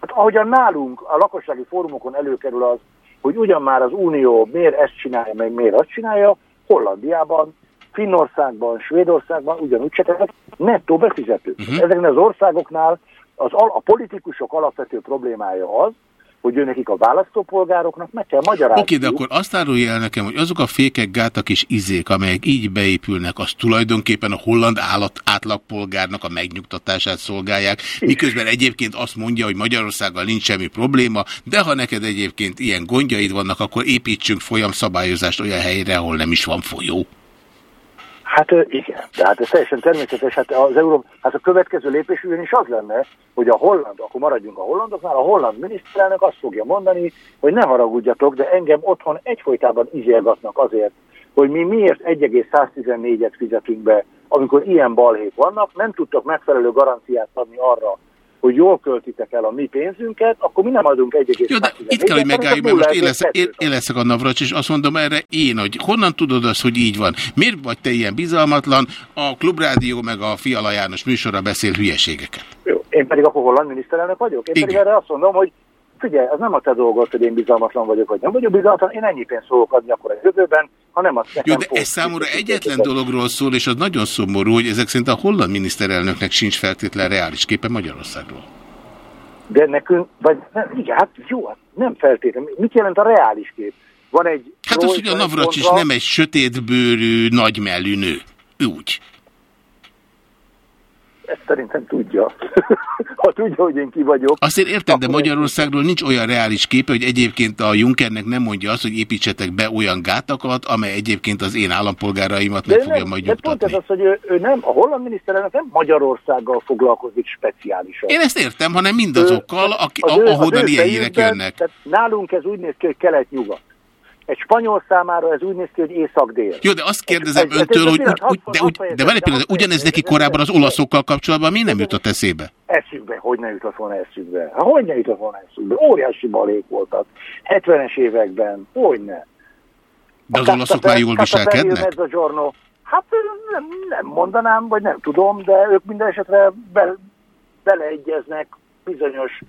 Hát ahogyan nálunk a lakossági fórumokon előkerül az, hogy ugyan már az Unió miért ezt csinálja, meg miért azt csinálja, Hollandiában Finnországban, Svédországban ugyanúgy csak ezek nettó befizetők. Uh-huh. Ezeknek az országoknál az, a politikusok alapvető problémája az, hogy ő nekik a választópolgároknak meg kell magyarázni. Oké, de akkor azt árulja el nekem, hogy azok a fékek, gátak és izék, amelyek így beépülnek, az tulajdonképpen a holland állat átlagpolgárnak a megnyugtatását szolgálják, miközben egyébként azt mondja, hogy Magyarországgal nincs semmi probléma, de ha neked egyébként ilyen gondjaid vannak, akkor építsünk folyamszabályozást olyan helyre, ahol nem is van folyó. Hát igen, tehát ez teljesen természetes. Hát, az Euró... hát a következő lépés ugyanis az lenne, hogy a holland, akkor maradjunk a hollandoknál, a holland miniszterelnök azt fogja mondani, hogy ne haragudjatok, de engem otthon egyfolytában izélgatnak azért, hogy mi miért 1,114-et fizetünk be, amikor ilyen balhék vannak, nem tudtok megfelelő garanciát adni arra, hogy jól költitek el a mi pénzünket, akkor mi nem adunk egy Jó, de itt kell, hogy megálljuk, mert most én, lesz, én, én leszek a Navracs, és azt mondom erre én, hogy honnan tudod azt, hogy így van? Miért vagy te ilyen bizalmatlan? A Klubrádió meg a Fiala János műsorra beszél hülyeségeket. Jó, én pedig akkor holland miniszterelnök vagyok. Én Igen. pedig erre azt mondom, hogy figyelj, ez nem a te dolgod, hogy én bizalmatlan vagyok, vagy nem vagyok bizalmatlan, én ennyi pénzt fogok adni akkor a jövőben, ha nem azt Jó, de ez számomra egyetlen dologról szól, és az nagyon szomorú, hogy ezek szerint a holland miniszterelnöknek sincs feltétlen reális képe Magyarországról. De nekünk, vagy nem, igen, hát jó, hát nem feltétlenül. Mit jelent a reális kép? Van egy... Hát az, hogy a Navracs is nem egy sötétbőrű, nagymellű nő. Úgy. Ezt szerintem tudja. ha tudja, hogy én ki vagyok. Azt értem, de Magyarországról nincs olyan reális képe, hogy egyébként a Junckernek nem mondja azt, hogy építsetek be olyan gátakat, amely egyébként az én állampolgáraimat meg fogja majd nyugtatni. pont ez az, hogy ő, ő nem, a holland miniszterelnök nem Magyarországgal foglalkozik speciálisan. Én ezt értem, hanem mindazokkal, ő, aki, ő, ahonnan ilyen hírek jönnek. Tehát nálunk ez úgy néz ki, hogy kelet-nyugat. Egy spanyol számára ez úgy néz ki, hogy észak-dél. Jó, de azt kérdezem egy, öntől, hogy, úgy, úgy, de, úgy, de várj egy pillanat, ugyanez neki korábban az olaszokkal kapcsolatban mi nem jutott eszébe? Eszükbe, hogy ne jutott volna eszükbe? Ha hogy ne jutott volna eszükbe? Óriási balék voltak. 70-es években, hogy ne? De az olaszoknál jól viselkednek? Hát nem, nem mondanám, vagy nem tudom, de ők minden esetre be, beleegyeznek bizonyos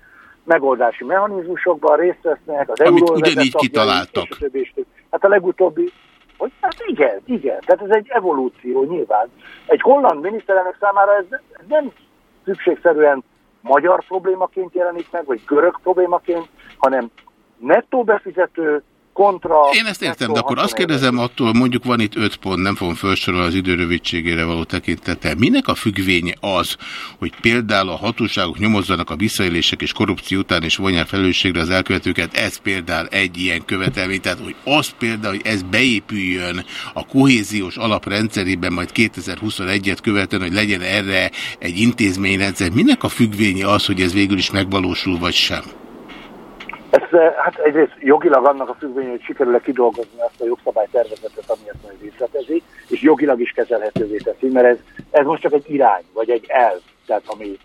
megoldási mechanizmusokban részt vesznek, az Amit ugyanígy kitaláltak. És a többi, és többi. Hát a legutóbbi, hogy hát igen, igen, tehát ez egy evolúció nyilván. Egy holland miniszterelnök számára ez, ez nem szükségszerűen magyar problémaként jelenik meg, vagy görög problémaként, hanem nettó befizető, kontra... Én ezt értem, de akkor azt kérdezem attól, mondjuk van itt öt pont, nem fogom felsorolni az időrövidségére való tekintettel. Minek a függvénye az, hogy például a hatóságok nyomozzanak a visszaélések és korrupció után és vonják felelősségre az elkövetőket, ez például egy ilyen követelmény, tehát hogy az például, hogy ez beépüljön a kohéziós alaprendszerében majd 2021-et követően, hogy legyen erre egy intézményrendszer. Minek a függvénye az, hogy ez végül is megvalósul, vagy sem? Ez, eh, hát egyrészt jogilag annak a függvény, hogy sikerül-e kidolgozni azt a jogszabálytervezetet, ami ezt majd részletezi, és jogilag is kezelhetővé teszi, mert ez, ez most csak egy irány, vagy egy elv, tehát ami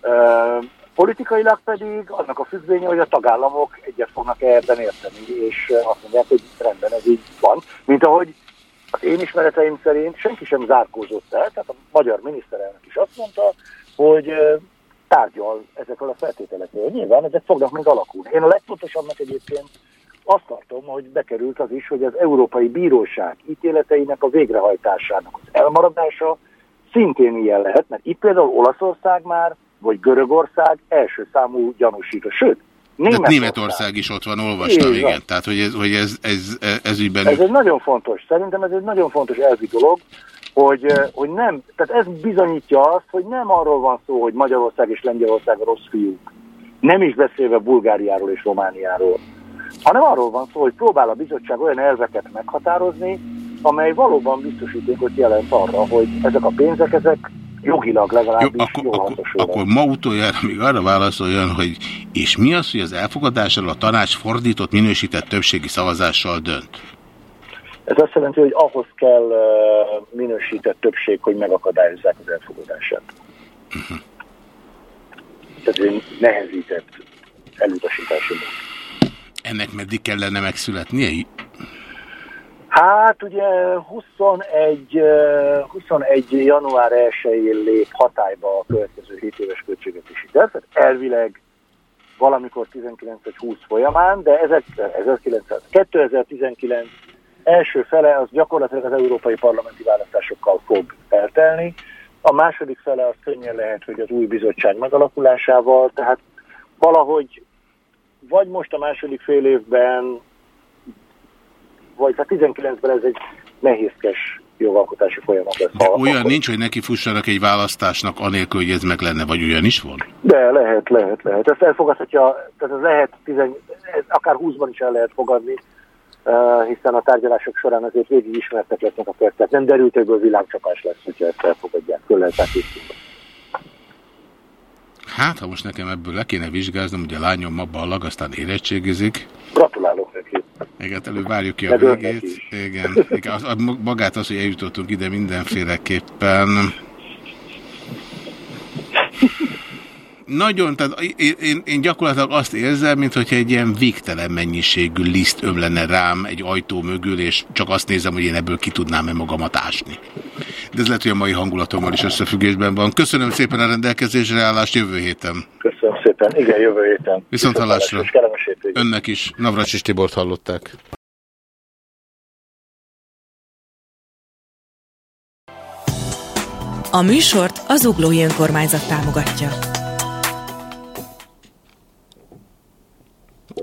ö, politikailag pedig annak a függvénye, hogy a tagállamok egyet fognak ebben érteni, és azt mondják, hogy rendben ez így van. Mint ahogy az én ismereteim szerint senki sem zárkózott el, tehát a magyar miniszterelnök is azt mondta, hogy tárgyal ezekről a feltételekről. Nyilván ezek fognak még alakulni. Én a legfontosabbnak egyébként azt tartom, hogy bekerült az is, hogy az Európai Bíróság ítéleteinek a végrehajtásának az elmaradása szintén ilyen lehet, mert itt például Olaszország már, vagy Görögország első számú gyanúsító, sőt, Németország. De Németország is ott van, olvastam, igen. igen. Tehát, hogy ez, hogy ez, ez, ez ügyben... Ez egy nagyon fontos, szerintem ez egy nagyon fontos elvi dolog, hogy, hogy nem, tehát ez bizonyítja azt, hogy nem arról van szó, hogy Magyarország és Lengyelország a rossz fiúk. Nem is beszélve Bulgáriáról és Romániáról. Hanem arról van szó, hogy próbál a bizottság olyan elveket meghatározni, amely valóban biztosítékot jelent arra, hogy ezek a pénzek, ezek jogilag legalábbis Jó, akkor, jól akkor, akkor ma utoljára még arra válaszoljon, hogy és mi az, hogy az elfogadásról a tanács fordított minősített többségi szavazással dönt? Ez azt jelenti, hogy ahhoz kell minősített többség, hogy megakadályozzák az elfogadását. Uh -huh. Tehát egy nehezített elutasítási. Ennek meddig kellene megszületnie? Hát ugye 21, 21 január 1-én lép hatályba a következő 7 éves költségvetési terv, tehát elvileg valamikor 19 vagy 20 folyamán, de 1900, 2019 első fele az gyakorlatilag az európai parlamenti választásokkal fog eltelni, a második fele az könnyen lehet, hogy az új bizottság megalakulásával, tehát valahogy vagy most a második fél évben, vagy a 19-ben ez egy nehézkes jogalkotási folyamat lesz. De olyan akkor... nincs, hogy neki fussanak egy választásnak anélkül, hogy ez meg lenne, vagy olyan is van? De lehet, lehet, lehet. Ezt elfogadhatja, tehát ez lehet, tizen, ez akár 20-ban is el lehet fogadni, hiszen a tárgyalások során azért végig ismertek lesznek a percek. Nem derült, hogy világcsapás lesz, hogyha ezt elfogadják. Lehet Hát, ha most nekem ebből le kéne vizsgáznom, ugye a lányom ma ballag, aztán érettségizik. Gratulálok neki. Igen, előbb várjuk ki a végét. Igen, igen az, a, magát az, hogy eljutottunk ide mindenféleképpen nagyon, tehát én, én gyakorlatilag azt érzem, mintha egy ilyen végtelen mennyiségű liszt ömlene rám egy ajtó mögül, és csak azt nézem, hogy én ebből ki tudnám-e magamat ásni. De ez lehet, hogy a mai hangulatommal is összefüggésben van. Köszönöm szépen a rendelkezésre állást jövő héten. Köszönöm szépen. Igen, jövő héten. Viszont hallásra. Önnek is. Navracsis Tibort hallották. A műsort az Uglói Önkormányzat támogatja.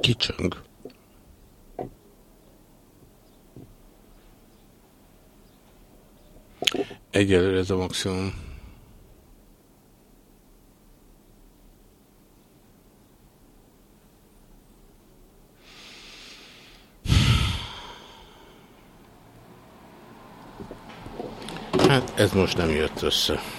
Kicsöng. Egyelőre ez a maximum. Hát ez most nem jött össze.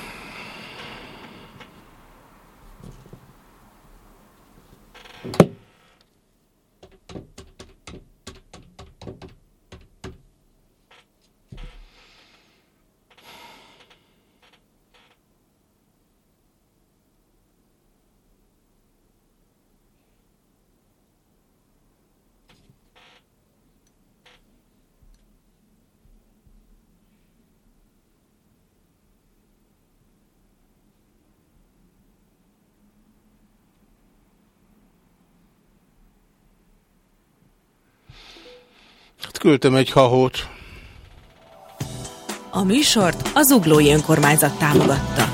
Küldtem egy hahót. A műsort az Uglói Önkormányzat támogatta.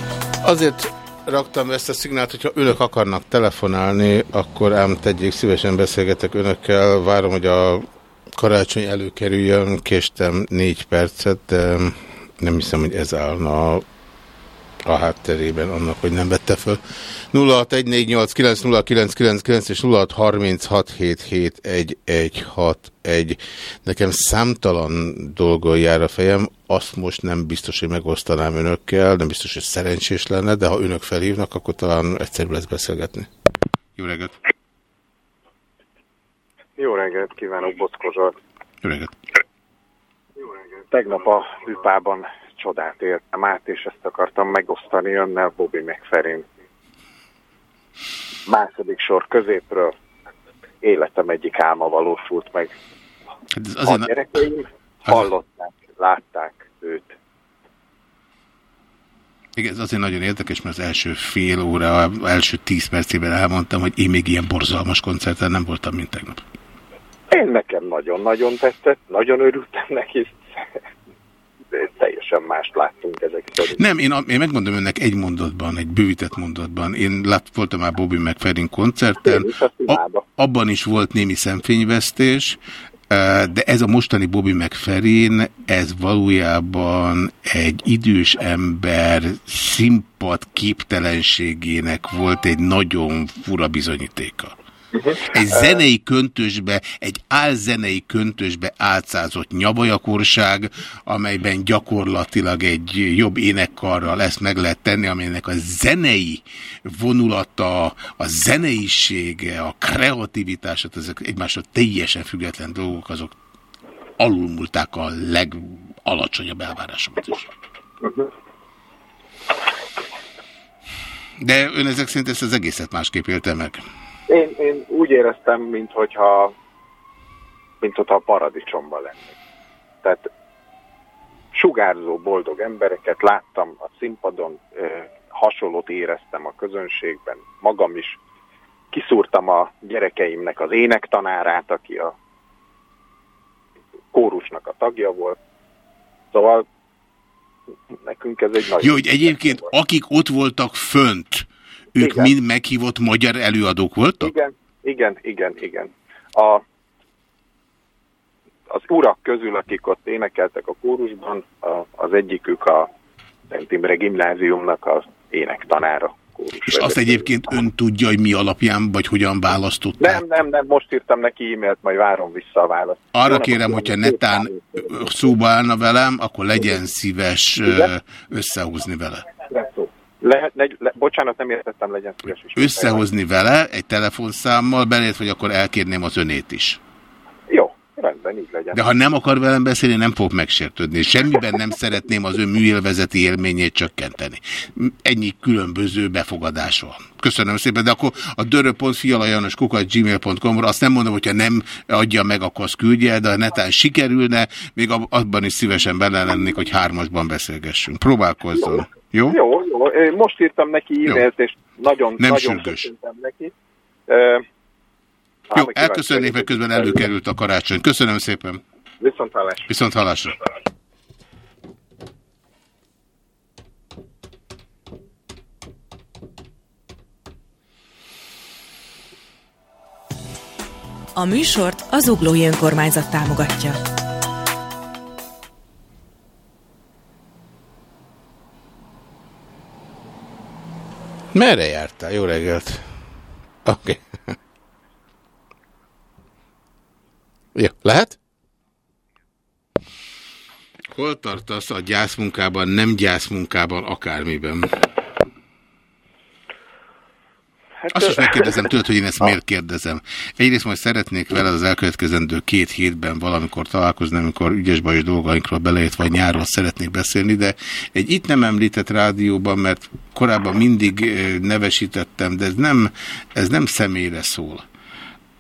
Azért raktam ezt a szignált, hogyha önök akarnak telefonálni, akkor ám tegyék, szívesen beszélgetek önökkel. Várom, hogy a karácsony előkerüljön, késtem négy percet, de nem hiszem, hogy ez állna a hátterében annak, hogy nem vette föl. 0614890999 és 0636771161. Nekem számtalan dolgon jár a fejem, azt most nem biztos, hogy megosztanám önökkel, nem biztos, hogy szerencsés lenne, de ha önök felhívnak, akkor talán egyszerűbb lesz beszélgetni. Jó reggelt! Jó reggelt kívánok, Bockozsart! Jó reggelt! Jó reggelt! Tegnap a Hüpában csodát éltem át, és ezt akartam megosztani önnel, Bobby McFerrin. Második sor középről életem egyik álma valósult meg. Hát a gyerekeim hallották, látták őt. Igen, ez azért nagyon érdekes, mert az első fél óra, első tíz percében elmondtam, hogy én még ilyen borzalmas koncerten nem voltam, mint tegnap. Én nekem nagyon-nagyon tetszett, nagyon örültem neki, teljesen mást láttunk ezek szerint. Nem, én, én megmondom önnek egy mondatban, egy bővített mondatban. Én lát, voltam már Bobby McFerrin koncerten, a, abban is volt némi szemfényvesztés, de ez a mostani Bobby McFerrin, ez valójában egy idős ember színpad képtelenségének volt egy nagyon fura bizonyítéka. Egy zenei köntösbe, egy álzenei köntösbe álcázott nyabajakorság, amelyben gyakorlatilag egy jobb énekkarral ezt meg lehet tenni, amelynek a zenei vonulata, a zeneisége, a kreativitása, ezek egymásra teljesen független dolgok, azok alulmulták a legalacsonyabb elvárásomat is. De ön ezek szerint ezt az egészet másképp élte meg. Én, én úgy éreztem, mint hogyha, mint hogyha a paradicsomban lennék. Tehát sugárzó, boldog embereket láttam a színpadon, hasonlót éreztem a közönségben, magam is kiszúrtam a gyerekeimnek az énektanárát, aki a kórusnak a tagja volt. Szóval nekünk ez egy nagy... Jó, hogy egyébként akik ott voltak fönt, ők igen. mind meghívott magyar előadók voltak? Igen, igen, igen, igen. A, az urak közül, akik ott énekeltek a kórusban, a, az egyikük a Szent Imre gimnáziumnak az énektanára. És azt egyébként ön tudja, hogy mi alapján, vagy hogyan választották? Nem, nem, nem, most írtam neki e-mailt, majd várom vissza a választ. Arra kérem, hogyha netán szóba állna velem, akkor legyen szíves összehúzni vele. Lehet, le, le, bocsánat, nem értettem, legyen szíves. Összehozni vele egy telefonszámmal, belét, hogy akkor elkérném az önét is. Jó, rendben, így legyen. De ha nem akar velem beszélni, nem fog megsértődni. Semmiben nem szeretném az ön műélvezeti élményét csökkenteni. Ennyi különböző befogadás van. Köszönöm szépen, de akkor a dörö.fialajanoskukat.gmail.com-ra azt nem mondom, hogyha nem adja meg, akkor azt küldje, de ha netán sikerülne, még abban is szívesen bele lennék, hogy hármasban beszélgessünk. Próbálkozzon. Jó. Jó? Jó, most írtam neki e-mailt, és nagyon, Nem nagyon köszöntem neki. Uh, jó, elköszönnék, mert közben előkerült a karácsony. Köszönöm szépen. Viszont hallásra. Viszont hallásra. A műsort az Uglói Önkormányzat támogatja. Merre jártál? Jó reggelt! Oké. Okay. Jó, lehet? Hol tartasz a gyászmunkában, nem gyászmunkában, akármiben? Hát, Azt is megkérdezem tőled, hogy én ezt miért kérdezem. Egyrészt majd szeretnék vele az elkövetkezendő két hétben valamikor találkozni, amikor ügyes bajos dolgainkról belejött, vagy nyárról szeretnék beszélni, de egy itt nem említett rádióban, mert korábban mindig nevesítettem, de ez nem, ez nem személyre szól.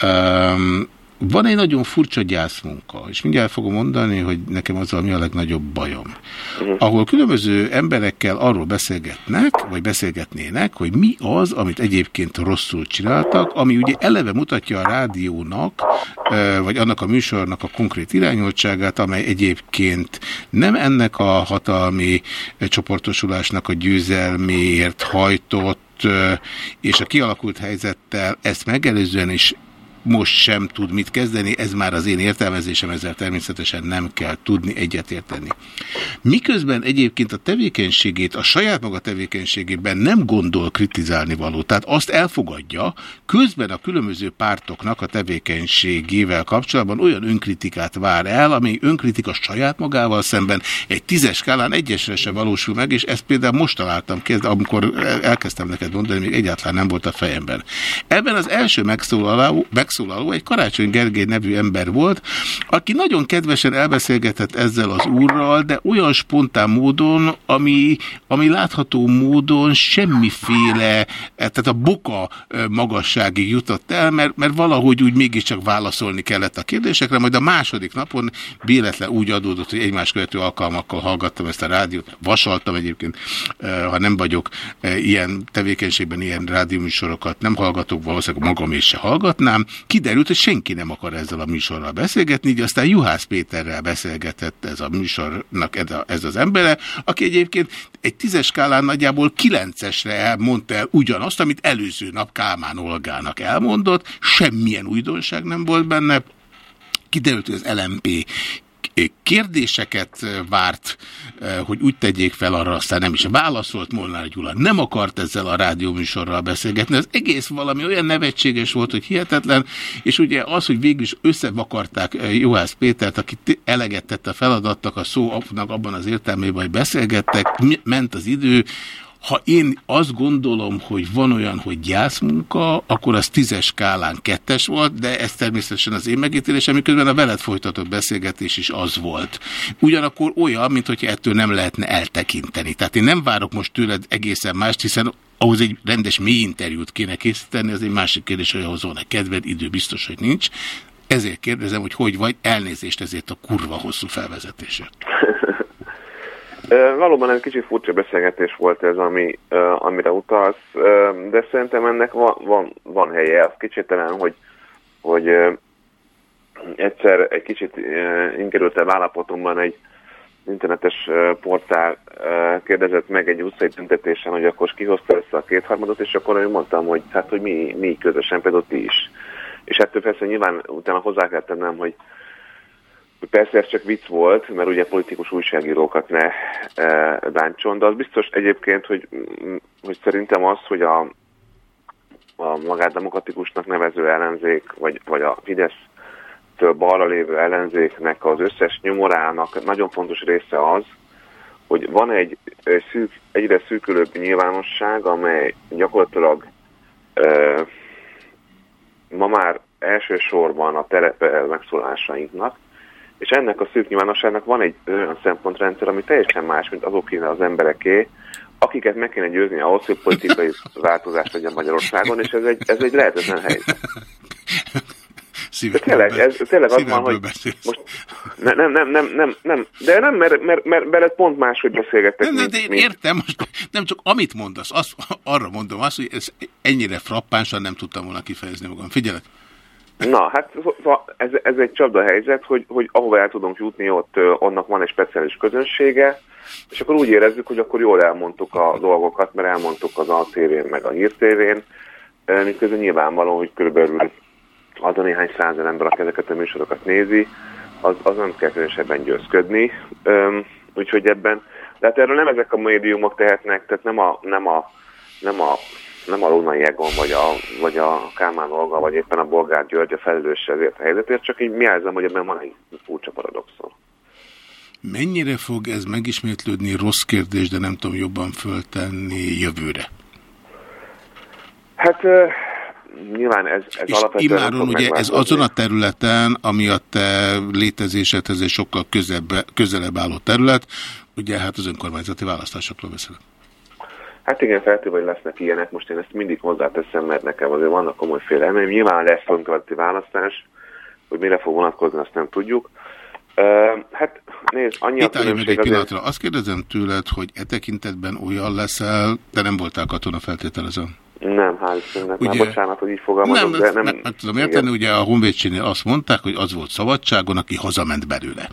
Um, van egy nagyon furcsa gyászmunka, és mindjárt fogom mondani, hogy nekem azzal mi a legnagyobb bajom. Uh-huh. Ahol különböző emberekkel arról beszélgetnek, vagy beszélgetnének, hogy mi az, amit egyébként rosszul csináltak, ami ugye eleve mutatja a rádiónak, vagy annak a műsornak a konkrét irányoltságát, amely egyébként nem ennek a hatalmi csoportosulásnak a győzelméért hajtott, és a kialakult helyzettel ezt megelőzően is most sem tud mit kezdeni, ez már az én értelmezésem, ezzel természetesen nem kell tudni egyetérteni. Miközben egyébként a tevékenységét, a saját maga tevékenységében nem gondol kritizálni való, tehát azt elfogadja, közben a különböző pártoknak a tevékenységével kapcsolatban olyan önkritikát vár el, ami önkritika saját magával szemben egy tízes skálán egyesre se valósul meg, és ezt például most találtam kezd, amikor elkezdtem neked mondani, még egyáltalán nem volt a fejemben. Ebben az első megszólaló, megszólaló megszólaló egy Karácsony Gergely nevű ember volt, aki nagyon kedvesen elbeszélgetett ezzel az úrral, de olyan spontán módon, ami, ami látható módon semmiféle, tehát a boka magasságig jutott el, mert, mert valahogy úgy mégiscsak válaszolni kellett a kérdésekre, majd a második napon véletlen úgy adódott, hogy egymás követő alkalmakkal hallgattam ezt a rádiót, vasaltam egyébként, ha nem vagyok ilyen tevékenységben, ilyen rádióműsorokat nem hallgatok, valószínűleg magam is se hallgatnám, Kiderült, hogy senki nem akar ezzel a műsorral beszélgetni, így aztán Juhász Péterrel beszélgetett ez a műsornak ez az embere, aki egyébként egy tízes skálán nagyjából kilencesre mondta el ugyanazt, amit előző nap Kálmán Olgának elmondott, semmilyen újdonság nem volt benne, kiderült, hogy az LMP kérdéseket várt, hogy úgy tegyék fel arra, aztán nem is válaszolt Molnár Gyula. Nem akart ezzel a rádióműsorral beszélgetni. Ez egész valami olyan nevetséges volt, hogy hihetetlen, és ugye az, hogy végül is összevakarták Juhász Pétert, aki eleget tett a feladatnak a szónak abban az értelmében, hogy beszélgettek, ment az idő, ha én azt gondolom, hogy van olyan, hogy gyászmunka, akkor az tízes skálán kettes volt, de ez természetesen az én megítélésem, miközben a veled folytatott beszélgetés is az volt. Ugyanakkor olyan, mint hogyha ettől nem lehetne eltekinteni. Tehát én nem várok most tőled egészen mást, hiszen ahhoz egy rendes mély interjút kéne készíteni, ez egy másik kérdés, hogy ahhoz van-e kedved, idő biztos, hogy nincs. Ezért kérdezem, hogy hogy vagy, elnézést ezért a kurva hosszú felvezetésért. Valóban egy kicsit furcsa beszélgetés volt ez, ami, amire utalsz, de szerintem ennek van, van, van helye. Az kicsit talán, hogy, hogy egyszer egy kicsit ingerültebb állapotomban egy internetes portál kérdezett meg egy utcai tüntetésen, hogy akkor kihozta össze a kétharmadot, és akkor én mondtam, hogy hát, hogy mi, mi közösen, például ti is. És ettől persze nyilván utána hozzá kell tennem, hogy Persze ez csak vicc volt, mert ugye politikus újságírókat ne e, bántson, de az biztos egyébként, hogy, hogy szerintem az, hogy a, a magát demokratikusnak nevező ellenzék, vagy, vagy a Fidesz-től balra lévő ellenzéknek az összes nyomorának nagyon fontos része az, hogy van egy szűk, egyre szűkülőbb nyilvánosság, amely gyakorlatilag e, ma már elsősorban a telepe megszólásainknak, és ennek a szűk nyilvánosságnak van egy olyan szempontrendszer, ami teljesen más, mint azokéne az embereké, akiket meg kéne győzni ahhoz, hogy politikai változást legyen Magyarországon, és ez egy, ez egy lehetetlen helyzet. Szívemből tényleg, ez, tényleg az van, hogy most ne, nem, nem, nem, nem, nem, de nem, mert, mert, mert, mert pont máshogy beszélgettek. Nem, de én mint... értem, most nem csak amit mondasz, az, arra mondom azt, hogy ez ennyire frappánsan nem tudtam volna kifejezni magam. Figyelek! Na, hát ez, ez egy csapda helyzet, hogy, hogy ahova el tudunk jutni, ott annak van egy speciális közönsége, és akkor úgy érezzük, hogy akkor jól elmondtuk a dolgokat, mert elmondtuk az ATV-n meg a hírtévén, miközben nyilvánvaló, hogy körülbelül az a néhány százer ember, aki ezeket a műsorokat nézi, az, az nem kell különösebben győzködni. Üm, úgyhogy ebben, de hát erről nem ezek a médiumok tehetnek, tehát nem a, nem a, nem a nem a Rónai Egon, vagy a, vagy a Kálmán Olga, vagy éppen a Bolgár György a felelős ezért a helyzetért, csak így mi jelzem, hogy ebben van egy furcsa paradoxon. Mennyire fog ez megismétlődni, rossz kérdés, de nem tudom jobban föltenni jövőre? Hát nyilván ez, ez És alapvetően... Imáron ugye ez azon a területen, ami a te létezésedhez egy sokkal közebb, közelebb álló terület, ugye hát az önkormányzati választásokról beszélek. Hát igen, feltéve, hogy lesznek ilyenek, most én ezt mindig hozzáteszem, mert nekem azért vannak komoly félelmeim. Nyilván lesz önkormányzati választás, hogy mire fog vonatkozni, azt nem tudjuk. Uh, hát nézd, annyi Itt a meg egy pillanatra. Azt kérdezem tőled, hogy e tekintetben olyan leszel, de nem voltál katona feltételezem. Nem, hál' Istennek. Ugye, már bocsánat, hogy így fogalmazok, nem, de nem... Nem, nem tudom érteni, ugye a Honvédségnél azt mondták, hogy az volt szabadságon, aki hazament belőle.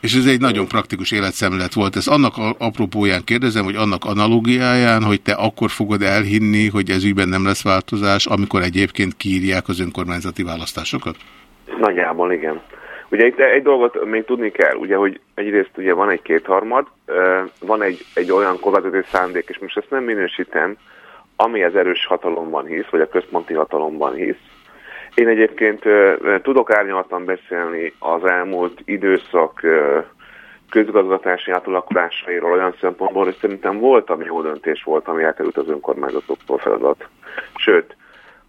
És ez egy nagyon praktikus életszemlet volt. Ez annak apropóján kérdezem, hogy annak analógiáján, hogy te akkor fogod elhinni, hogy ez ügyben nem lesz változás, amikor egyébként kiírják az önkormányzati választásokat? Nagyjából igen. Ugye itt egy dolgot még tudni kell, ugye, hogy egyrészt ugye van egy kétharmad, van egy, egy olyan korlátozó szándék, és most ezt nem minősítem, ami az erős hatalomban hisz, vagy a központi hatalomban hisz, én egyébként tudok árnyaltan beszélni az elmúlt időszak közgazgatási átalakulásairól olyan szempontból, hogy szerintem volt, ami jó döntés volt, ami elkerült az önkormányzatoktól feladat. Sőt,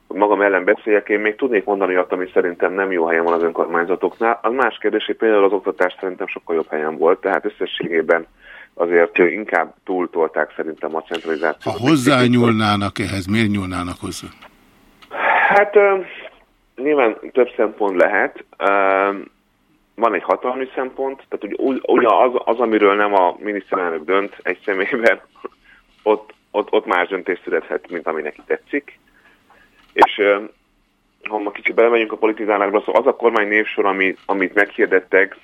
magam ellen beszéljek, én még tudnék mondani azt, ami szerintem nem jó helyen van az önkormányzatoknál. Az más kérdés, hogy például az oktatás szerintem sokkal jobb helyen volt, tehát összességében azért inkább túltolták szerintem a centralizációt. Ha hozzányúlnának ehhez, miért nyúlnának hozzá? Hát nyilván több szempont lehet. Van egy hatalmi szempont, tehát ugye az, amiről nem a miniszterelnök dönt egy személyben, ott, ott, ott más döntés születhet, mint ami neki tetszik. És ha ma kicsit belemegyünk a politizálásba, szóval az a kormány névsor, ami, amit meghirdettek,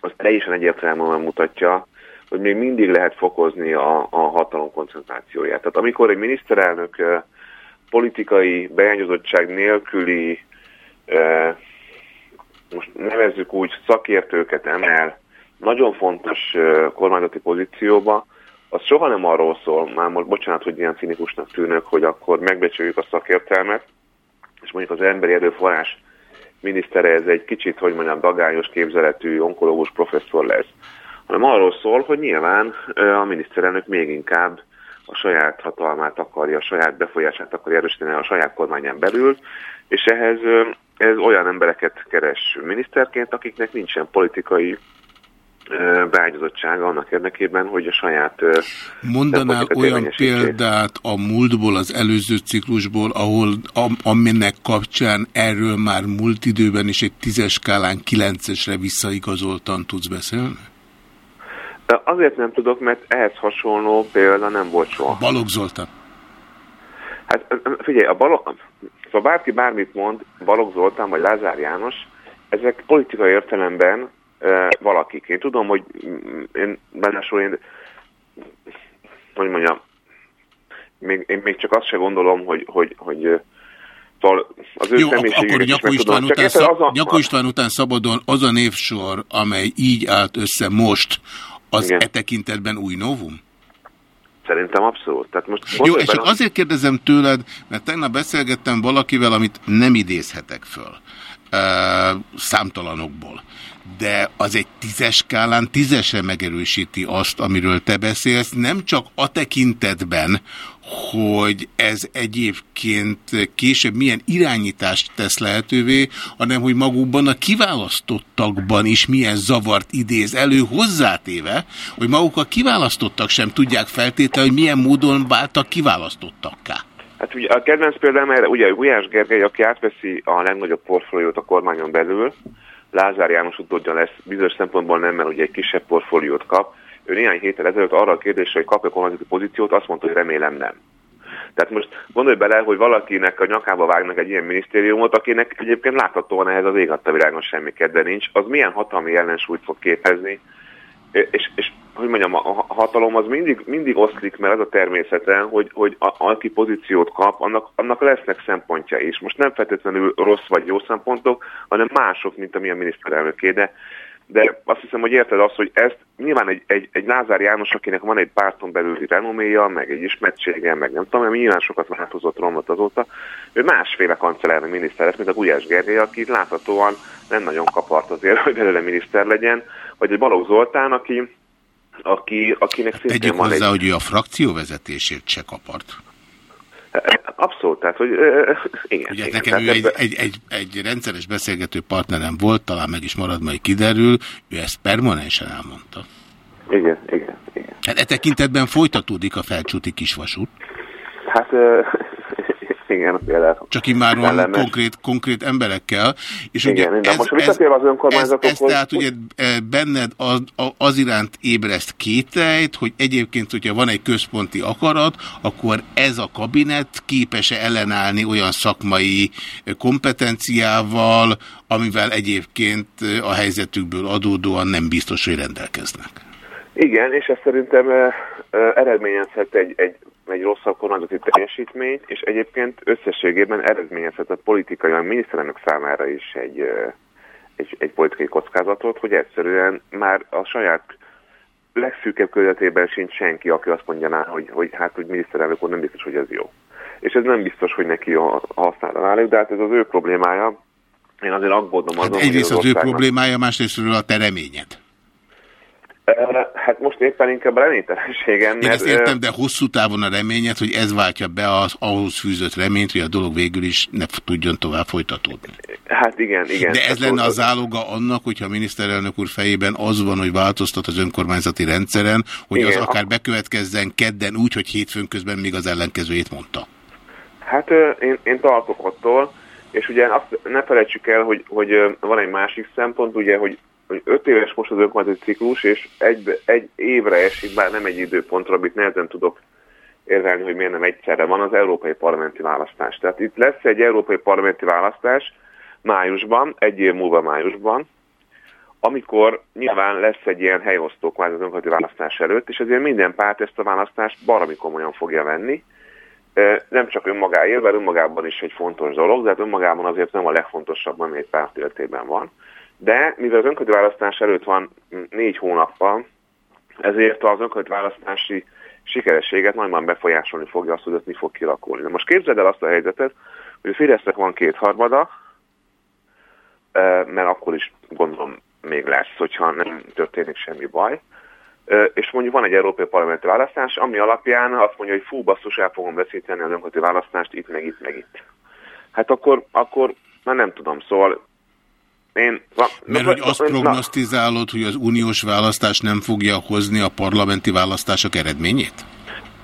az teljesen egyértelműen mutatja, hogy még mindig lehet fokozni a, a hatalom koncentrációját. Tehát amikor egy miniszterelnök politikai beányozottság nélküli, most nevezzük úgy, szakértőket emel nagyon fontos kormányzati pozícióba, az soha nem arról szól, már most bocsánat, hogy ilyen cinikusnak tűnök, hogy akkor megbecsüljük a szakértelmet, és mondjuk az emberi erőforrás minisztere ez egy kicsit, hogy mondjam, dagályos képzeletű onkológus professzor lesz, hanem arról szól, hogy nyilván a miniszterelnök még inkább a saját hatalmát akarja, a saját befolyását akarja erősíteni a saját kormányán belül, és ehhez ez olyan embereket keres miniszterként, akiknek nincsen politikai beágyazottsága annak érdekében, hogy a saját... Mondanál olyan példát a múltból, az előző ciklusból, ahol aminek kapcsán erről már múlt időben is egy tízes skálán kilencesre visszaigazoltan tudsz beszélni? Azért nem tudok, mert ehhez hasonló példa nem volt soha. Balogh Zoltán. Hát figyelj, a Balogh, szóval bárki bármit mond, Balogh Zoltán vagy Lázár János, ezek politikai értelemben valakik. Én tudom, hogy én bennesül én, hogy mondjam, még, én még csak azt se gondolom, hogy, hogy, hogy Szóval az ő Jó, akkor Nyakó István, után, szab. Nyakó István után szabadon az a névsor, amely így állt össze most, az Igen. e tekintetben új novum? Szerintem abszolút. Tehát most Jó, és csak azért kérdezem tőled, mert tegnap beszélgettem valakivel, amit nem idézhetek föl. Uh, számtalanokból de az egy tízes skálán tízesre megerősíti azt, amiről te beszélsz, nem csak a tekintetben, hogy ez egyébként később milyen irányítást tesz lehetővé, hanem hogy magukban a kiválasztottakban is milyen zavart idéz elő hozzátéve, hogy maguk a kiválasztottak sem tudják feltétlenül, hogy milyen módon váltak kiválasztottakká. Hát ugye a kedvenc példám erre, ugye Gulyás Gergely, aki átveszi a legnagyobb portfóliót a kormányon belül, Lázár János utódja lesz, bizonyos szempontból nem, mert ugye egy kisebb portfóliót kap. Ő néhány héttel ezelőtt arra a kérdésre, hogy kapja kormányzati pozíciót, azt mondta, hogy remélem nem. Tehát most gondolj bele, hogy valakinek a nyakába vágnak egy ilyen minisztériumot, akinek egyébként láthatóan ehhez az ég a világon semmi kedve nincs, az milyen hatalmi ellensúlyt fog képezni, és, és hogy mondjam, a hatalom az mindig, mindig oszlik, mert az a természete, hogy, hogy a, aki pozíciót kap, annak, annak lesznek szempontja is. Most nem feltétlenül rossz vagy jó szempontok, hanem mások, mint amilyen miniszterelnöké, de, de azt hiszem, hogy érted azt, hogy ezt nyilván egy, egy, egy Lázár János, akinek van egy párton belüli renoméja, meg egy ismertsége, meg nem tudom, ami nyilván sokat változott romlott azóta, ő másféle kancellárnak miniszter lesz, mint a Gulyás Gergely, aki láthatóan nem nagyon kapart azért, hogy belőle miniszter legyen, vagy egy Balogh Zoltán, aki aki, akinek szintén Tegyük van hozzá, egy... hogy ő a frakció vezetését se kapart. Abszolút, tehát, hogy igen. Ugye igen, nekem ő egy, egy, egy, egy rendszeres beszélgető partnerem volt, talán meg is marad, majd kiderül, ő ezt permanensen elmondta. Igen, igen, igen. Hát e tekintetben folytatódik a felcsúti kisvasút. Hát igen, például. Csak immáron konkrét, konkrét emberekkel. És igen, ugye ez, most ez, az önkormányzatokhoz. Ez, ez tehát ugye e, benned az, az iránt ébreszt kételyt, hogy egyébként, hogyha van egy központi akarat, akkor ez a kabinet képes-e ellenállni olyan szakmai kompetenciával, amivel egyébként a helyzetükből adódóan nem biztos, hogy rendelkeznek. Igen, és ez szerintem eredményezhet egy, egy egy rosszabb kormányzati teljesítményt, és egyébként összességében eredményezhet a politikai, a miniszterelnök számára is egy, egy, egy politikai kockázatot, hogy egyszerűen már a saját legszűkebb körzetében sincs senki, aki azt mondja, hogy, hogy hát, hogy miniszterelnök úr nem biztos, hogy ez jó. És ez nem biztos, hogy neki a használva válik, de hát ez az ő problémája. Én azért aggódom azon, hát egyrészt az, az ő problémája, másrészt a te reményed. Hát most éppen inkább a reménytelenségem. Én ezt értem, de hosszú távon a reményed, hogy ez váltja be az ahhoz fűzött reményt, hogy a dolog végül is ne tudjon tovább folytatódni. Hát igen, igen. De ez lenne az áloga annak, hogyha a miniszterelnök úr fejében az van, hogy változtat az önkormányzati rendszeren, hogy igen, az akár bekövetkezzen kedden úgy, hogy hétfőn közben még az ellenkezőjét mondta. Hát én, én tartok attól, és ugye azt ne felejtsük el, hogy, hogy van egy másik szempont, ugye, hogy hogy öt éves most az önkormányzati ciklus, és egy, egy évre esik, bár nem egy időpontra, amit nehezen tudok érvelni, hogy miért nem egyszerre van az európai parlamenti választás. Tehát itt lesz egy európai parlamenti választás májusban, egy év múlva májusban, amikor nyilván lesz egy ilyen helyosztó kvázi az önkormányzati választás előtt, és ezért minden párt ezt a választást baromi komolyan fogja venni. Nem csak önmagáért, mert önmagában is egy fontos dolog, de hát önmagában azért nem a legfontosabb, ami egy párt életében van. De mivel az önkormányzati választás előtt van négy hónappal, ezért az önkormányzati választási sikerességet nagyban befolyásolni fogja azt, hogy ez mi fog kilakulni. De most képzeld el azt a helyzetet, hogy a Fidesznek van kétharmada, mert akkor is gondolom még lesz, hogyha nem történik semmi baj. És mondjuk van egy európai parlamenti választás, ami alapján azt mondja, hogy fú, basszus, el fogom veszíteni az önkormányzati választást itt, meg itt, meg itt. Hát akkor, akkor már nem tudom, szóval én... Mert hogy azt prognosztizálod, hogy az uniós választás nem fogja hozni a parlamenti választások eredményét?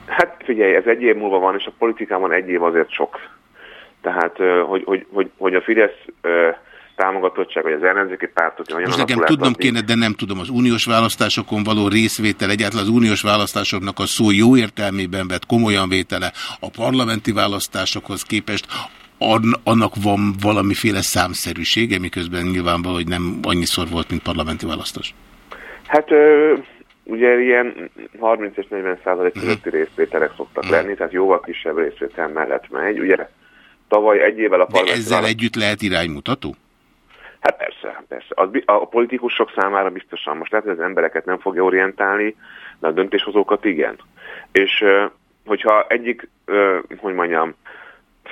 Hát figyelj, ez egy év múlva van, és a politikában egy év azért sok. Tehát, hogy, hogy, hogy, hogy a Fidesz támogatottság, vagy az ellenzéki pártok... Most nekem tudnom adni. kéne, de nem tudom, az uniós választásokon való részvétel, egyáltalán az uniós választásoknak a szó jó értelmében vett komolyan vétele a parlamenti választásokhoz képest annak van valamiféle számszerűsége, miközben nyilvánvaló, hogy nem annyiszor volt, mint parlamenti választás? Hát ugye ilyen 30 és 40 százalék mhm. közötti részvételek szoktak mhm. lenni, tehát jóval kisebb részvétel mellett megy. Ugye tavaly egy évvel a parlamenti... De ezzel választás... együtt lehet iránymutató? Hát persze, persze. Az, a politikusok számára biztosan. Most lehet, hogy az embereket nem fogja orientálni, de a döntéshozókat igen. És hogyha egyik, hogy mondjam,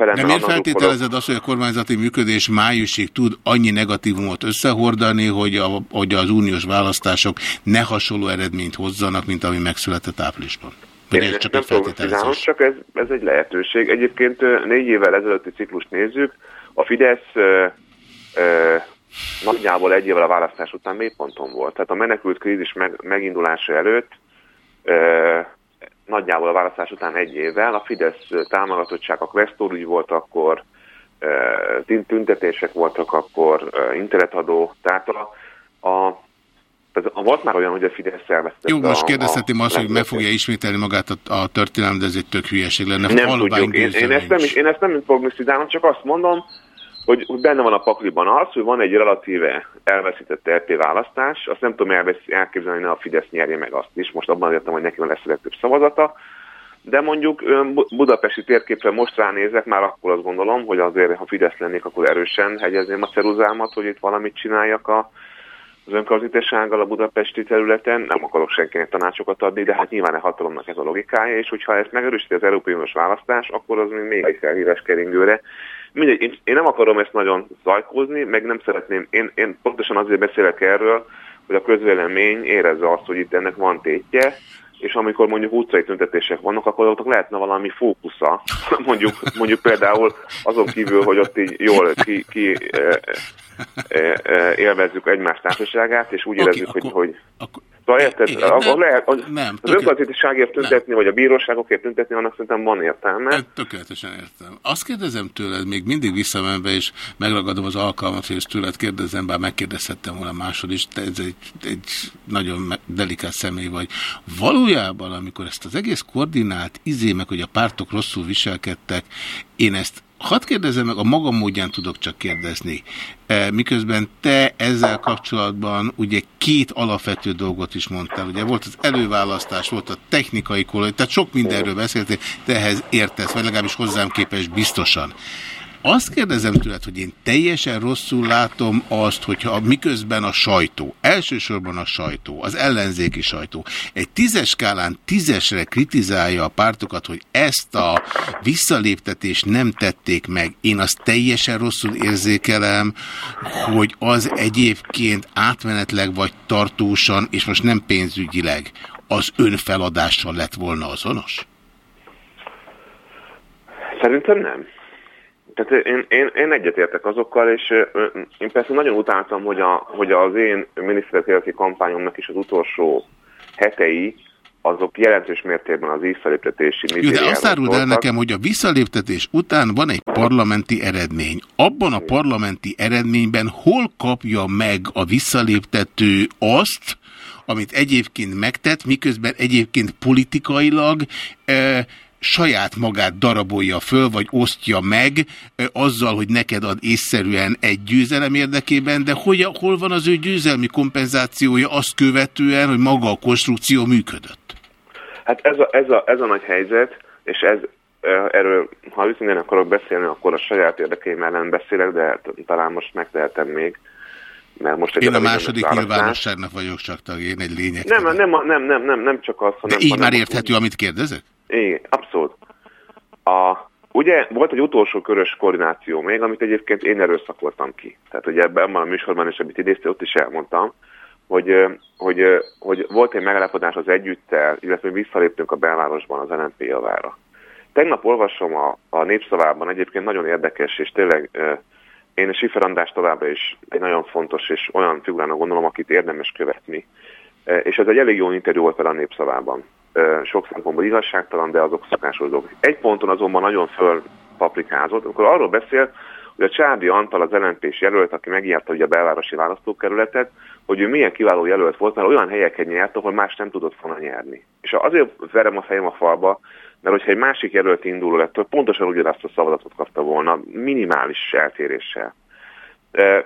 felem. De miért feltételezed azt, hogy a kormányzati működés májusig tud annyi negatívumot összehordani, hogy, a, hogy az uniós választások ne hasonló eredményt hozzanak, mint ami megszületett áprilisban? Én ez csak nem tudom, csak ez, ez egy lehetőség. Egyébként négy évvel ezelőtti ciklust nézzük, a Fidesz ö, ö, nagyjából egy évvel a választás után mély ponton volt. Tehát a menekült krízis meg, megindulása előtt ö, nagyjából a választás után egy évvel. A Fidesz támogatottság, a Questor ügy volt akkor, tüntetések voltak akkor, internetadó, tehát a, a a volt már olyan, hogy a Fidesz szervezte. Jó, most kérdezhetem azt, hogy meg fogja ismételni magát a, a történelem, de ez egy tök hülyeség lenne. Nem tudjuk. Én, én, ezt nem, én ezt nem prognosztizálom, csak azt mondom, hogy, benne van a pakliban az, hogy van egy relatíve elveszített LP választás, azt nem tudom elképzelni, hogy ne a Fidesz nyerje meg azt is, most abban értem, hogy neki lesz a legtöbb szavazata, de mondjuk budapesti térképre most ránézek, már akkor azt gondolom, hogy azért, ha Fidesz lennék, akkor erősen hegyezném a ceruzámat, hogy itt valamit csináljak a, az önkormányzatossággal a budapesti területen. Nem akarok senkinek tanácsokat adni, de hát nyilván a hatalomnak ez a logikája, és hogyha ezt megerősíti az Európai Uniós választás, akkor az még egy felhívás keringőre. Mindegy, én, én nem akarom ezt nagyon zajkózni, meg nem szeretném, én, én pontosan azért beszélek erről, hogy a közvélemény érezze azt, hogy itt ennek van tétje, és amikor mondjuk utcai tüntetések vannak, akkor ott lehetne valami fókusza. mondjuk, mondjuk például azon kívül, hogy ott így jól ki, ki e, e, e, élvezzük egymás társaságát, és úgy okay, érezzük, akkor, hogy, hogy akkor, Szóval érted, Igen, nem, lehet, az, nem, az önkormányzatiságért tüntetni, nem. vagy a bíróságokért tüntetni, annak szerintem van értelme. Tökéletesen értem. Azt kérdezem tőled, még mindig visszamenve, és megragadom az alkalmat, ezt tőled kérdezem, bár megkérdezhettem volna másod is, te ez egy, egy nagyon delikát személy vagy. Valójában, amikor ezt az egész koordinált izé, meg hogy a pártok rosszul viselkedtek, én ezt Hadd kérdezem meg, a magam módján tudok csak kérdezni. E, miközben te ezzel kapcsolatban ugye két alapvető dolgot is mondtál. Ugye volt az előválasztás, volt a technikai kolónia, tehát sok mindenről beszéltél, te ehhez értesz, vagy legalábbis hozzám képes biztosan. Azt kérdezem tőled, hogy én teljesen rosszul látom azt, hogyha miközben a sajtó, elsősorban a sajtó, az ellenzéki sajtó, egy tízes skálán tízesre kritizálja a pártokat, hogy ezt a visszaléptetést nem tették meg. Én azt teljesen rosszul érzékelem, hogy az egyébként átmenetleg vagy tartósan, és most nem pénzügyileg, az önfeladással lett volna azonos? Szerintem nem. Tehát én, én, én egyetértek azokkal, és én persze nagyon utáltam, hogy, a, hogy az én miniszterelnöki kampányomnak is az utolsó hetei, azok jelentős mértékben az visszaléptetési Jó, de azt áruld el nekem, hogy a visszaléptetés után van egy parlamenti eredmény. Abban a parlamenti eredményben hol kapja meg a visszaléptető azt, amit egyébként megtett, miközben egyébként politikailag... Eh, saját magát darabolja föl, vagy osztja meg azzal, hogy neked ad észszerűen egy győzelem érdekében, de hogy, hol van az ő győzelmi kompenzációja azt követően, hogy maga a konstrukció működött? Hát ez a, ez a, ez a nagy helyzet, és ez erről, ha őszintén akarok beszélni, akkor a saját érdekeim ellen beszélek, de talán most megtehetem még. Mert most én a második nyilvánosságnak vagyok csak tag, én egy lényeg. Nem, nem, nem, nem, nem, nem csak az, hanem... De így már érthető, amit kérdezek? Igen, abszolút. A, ugye volt egy utolsó körös koordináció még, amit egyébként én erőszakoltam ki. Tehát ugye ebben a műsorban is, amit idéztél, ott is elmondtam, hogy, hogy, hogy volt egy megállapodás az együttel, illetve visszaléptünk a belvárosban az LNP javára. Tegnap olvasom a, a népszavában egyébként nagyon érdekes, és tényleg én Sifer András továbbra is egy nagyon fontos és olyan figurának gondolom, akit érdemes követni. És ez egy elég jó interjú volt vele a népszavában. Sok szempontból igazságtalan, de azok szokásos dolgok. Egy ponton azonban nagyon fölpaprikázott, amikor arról beszél, hogy a Csádi Antal az lnp jelölt, aki megírta ugye a belvárosi választókerületet, hogy ő milyen kiváló jelölt volt, mert olyan helyeken nyert, ahol más nem tudott volna nyerni. És azért verem a fejem a falba, mert hogyha egy másik jelölt induló lett, pontosan ugyanazt a szavazatot kapta volna, minimális eltéréssel.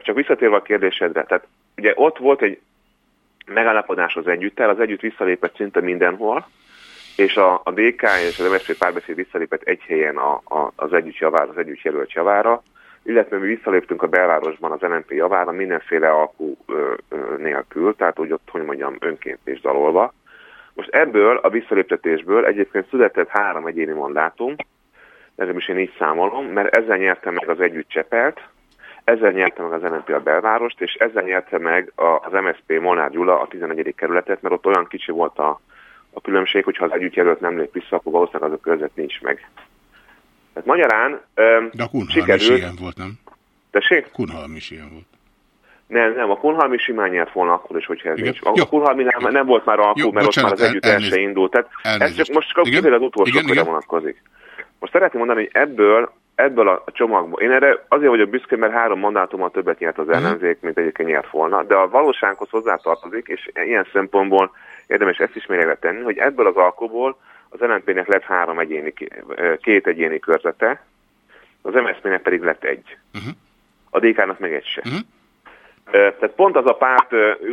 Csak visszatérve a kérdésedre, tehát ugye ott volt egy megállapodás az együttel, az együtt visszalépett szinte mindenhol, és a, a DK és az MSZP párbeszéd visszalépett egy helyen a, a, az együtt javára, az együtt jelölt javára, illetve mi visszaléptünk a belvárosban az LNP javára mindenféle alkú ö, ö, nélkül, tehát úgy ott, hogy mondjam, önként és dalolva. Most ebből a visszaléptetésből egyébként született három egyéni mandátum, is én így számolom, mert ezzel nyerte meg az együtt Csepelt, ezzel nyerte meg az NNP a belvárost, és ezzel nyerte meg az MSZP Molnár Gyula a 11. kerületet, mert ott olyan kicsi volt a, a különbség, hogyha az együtt jelölt nem lép vissza, akkor valószínűleg az a körzet nincs meg. Tehát magyarán De a Kunhalm sikerült... is ilyen volt, nem? Tessék? Kunhalm is ilyen volt. Nem, nem, a Kunhalmi simán nyert volna akkor is, hogyha ez Igen. nincs. A Jó. Kunhalmi nem, nem volt már alkú, mert bocsánat, ott már az együtt el, se indult. Tehát ez csak most csak Igen? az utolsó körre vonatkozik. Most szeretném mondani, hogy ebből, ebből a csomagból, én erre azért vagyok büszke, mert három mandátummal többet nyert az mhm. ellenzék, mint egyébként nyert volna, de a valósághoz hozzátartozik, és ilyen szempontból érdemes ezt is mérlegre tenni, hogy ebből az alkoból az LNP-nek lett három egyéni, két egyéni körzete, az MSZP-nek pedig lett egy. Uh-huh. A DK-nak meg egy se. Uh-huh. Tehát pont az a párt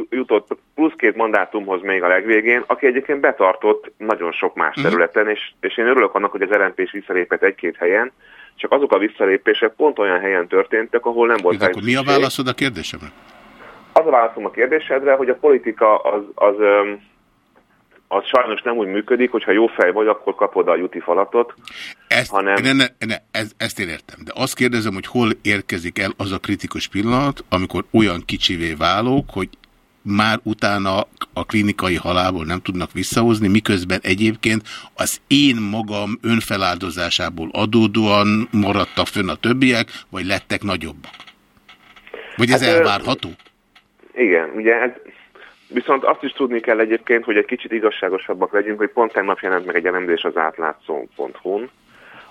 jutott plusz két mandátumhoz még a legvégén, aki egyébként betartott nagyon sok más mhm. területen, és, és én örülök annak, hogy az LNP is visszalépett egy-két helyen, csak azok a visszalépések pont olyan helyen történtek, ahol nem volt Akkor mi a válaszod a kérdésemre? Az a válaszom a kérdésedre, hogy a politika az, az, az sajnos nem úgy működik, hogyha jó fej vagy, akkor kapod a juti falatot. Ezt, hanem... ne, ne, ne, ez, ezt én értem, de azt kérdezem, hogy hol érkezik el az a kritikus pillanat, amikor olyan kicsivé válok, hogy már utána a klinikai halálból nem tudnak visszahozni, miközben egyébként az én magam önfeláldozásából adódóan maradtak fönn a többiek, vagy lettek nagyobbak? Vagy ez hát, elvárható? Igen, ugye ez, Viszont azt is tudni kell egyébként, hogy egy kicsit igazságosabbak legyünk, hogy pont tegnap jelent meg egy elemzés az átlátszó.hu-n,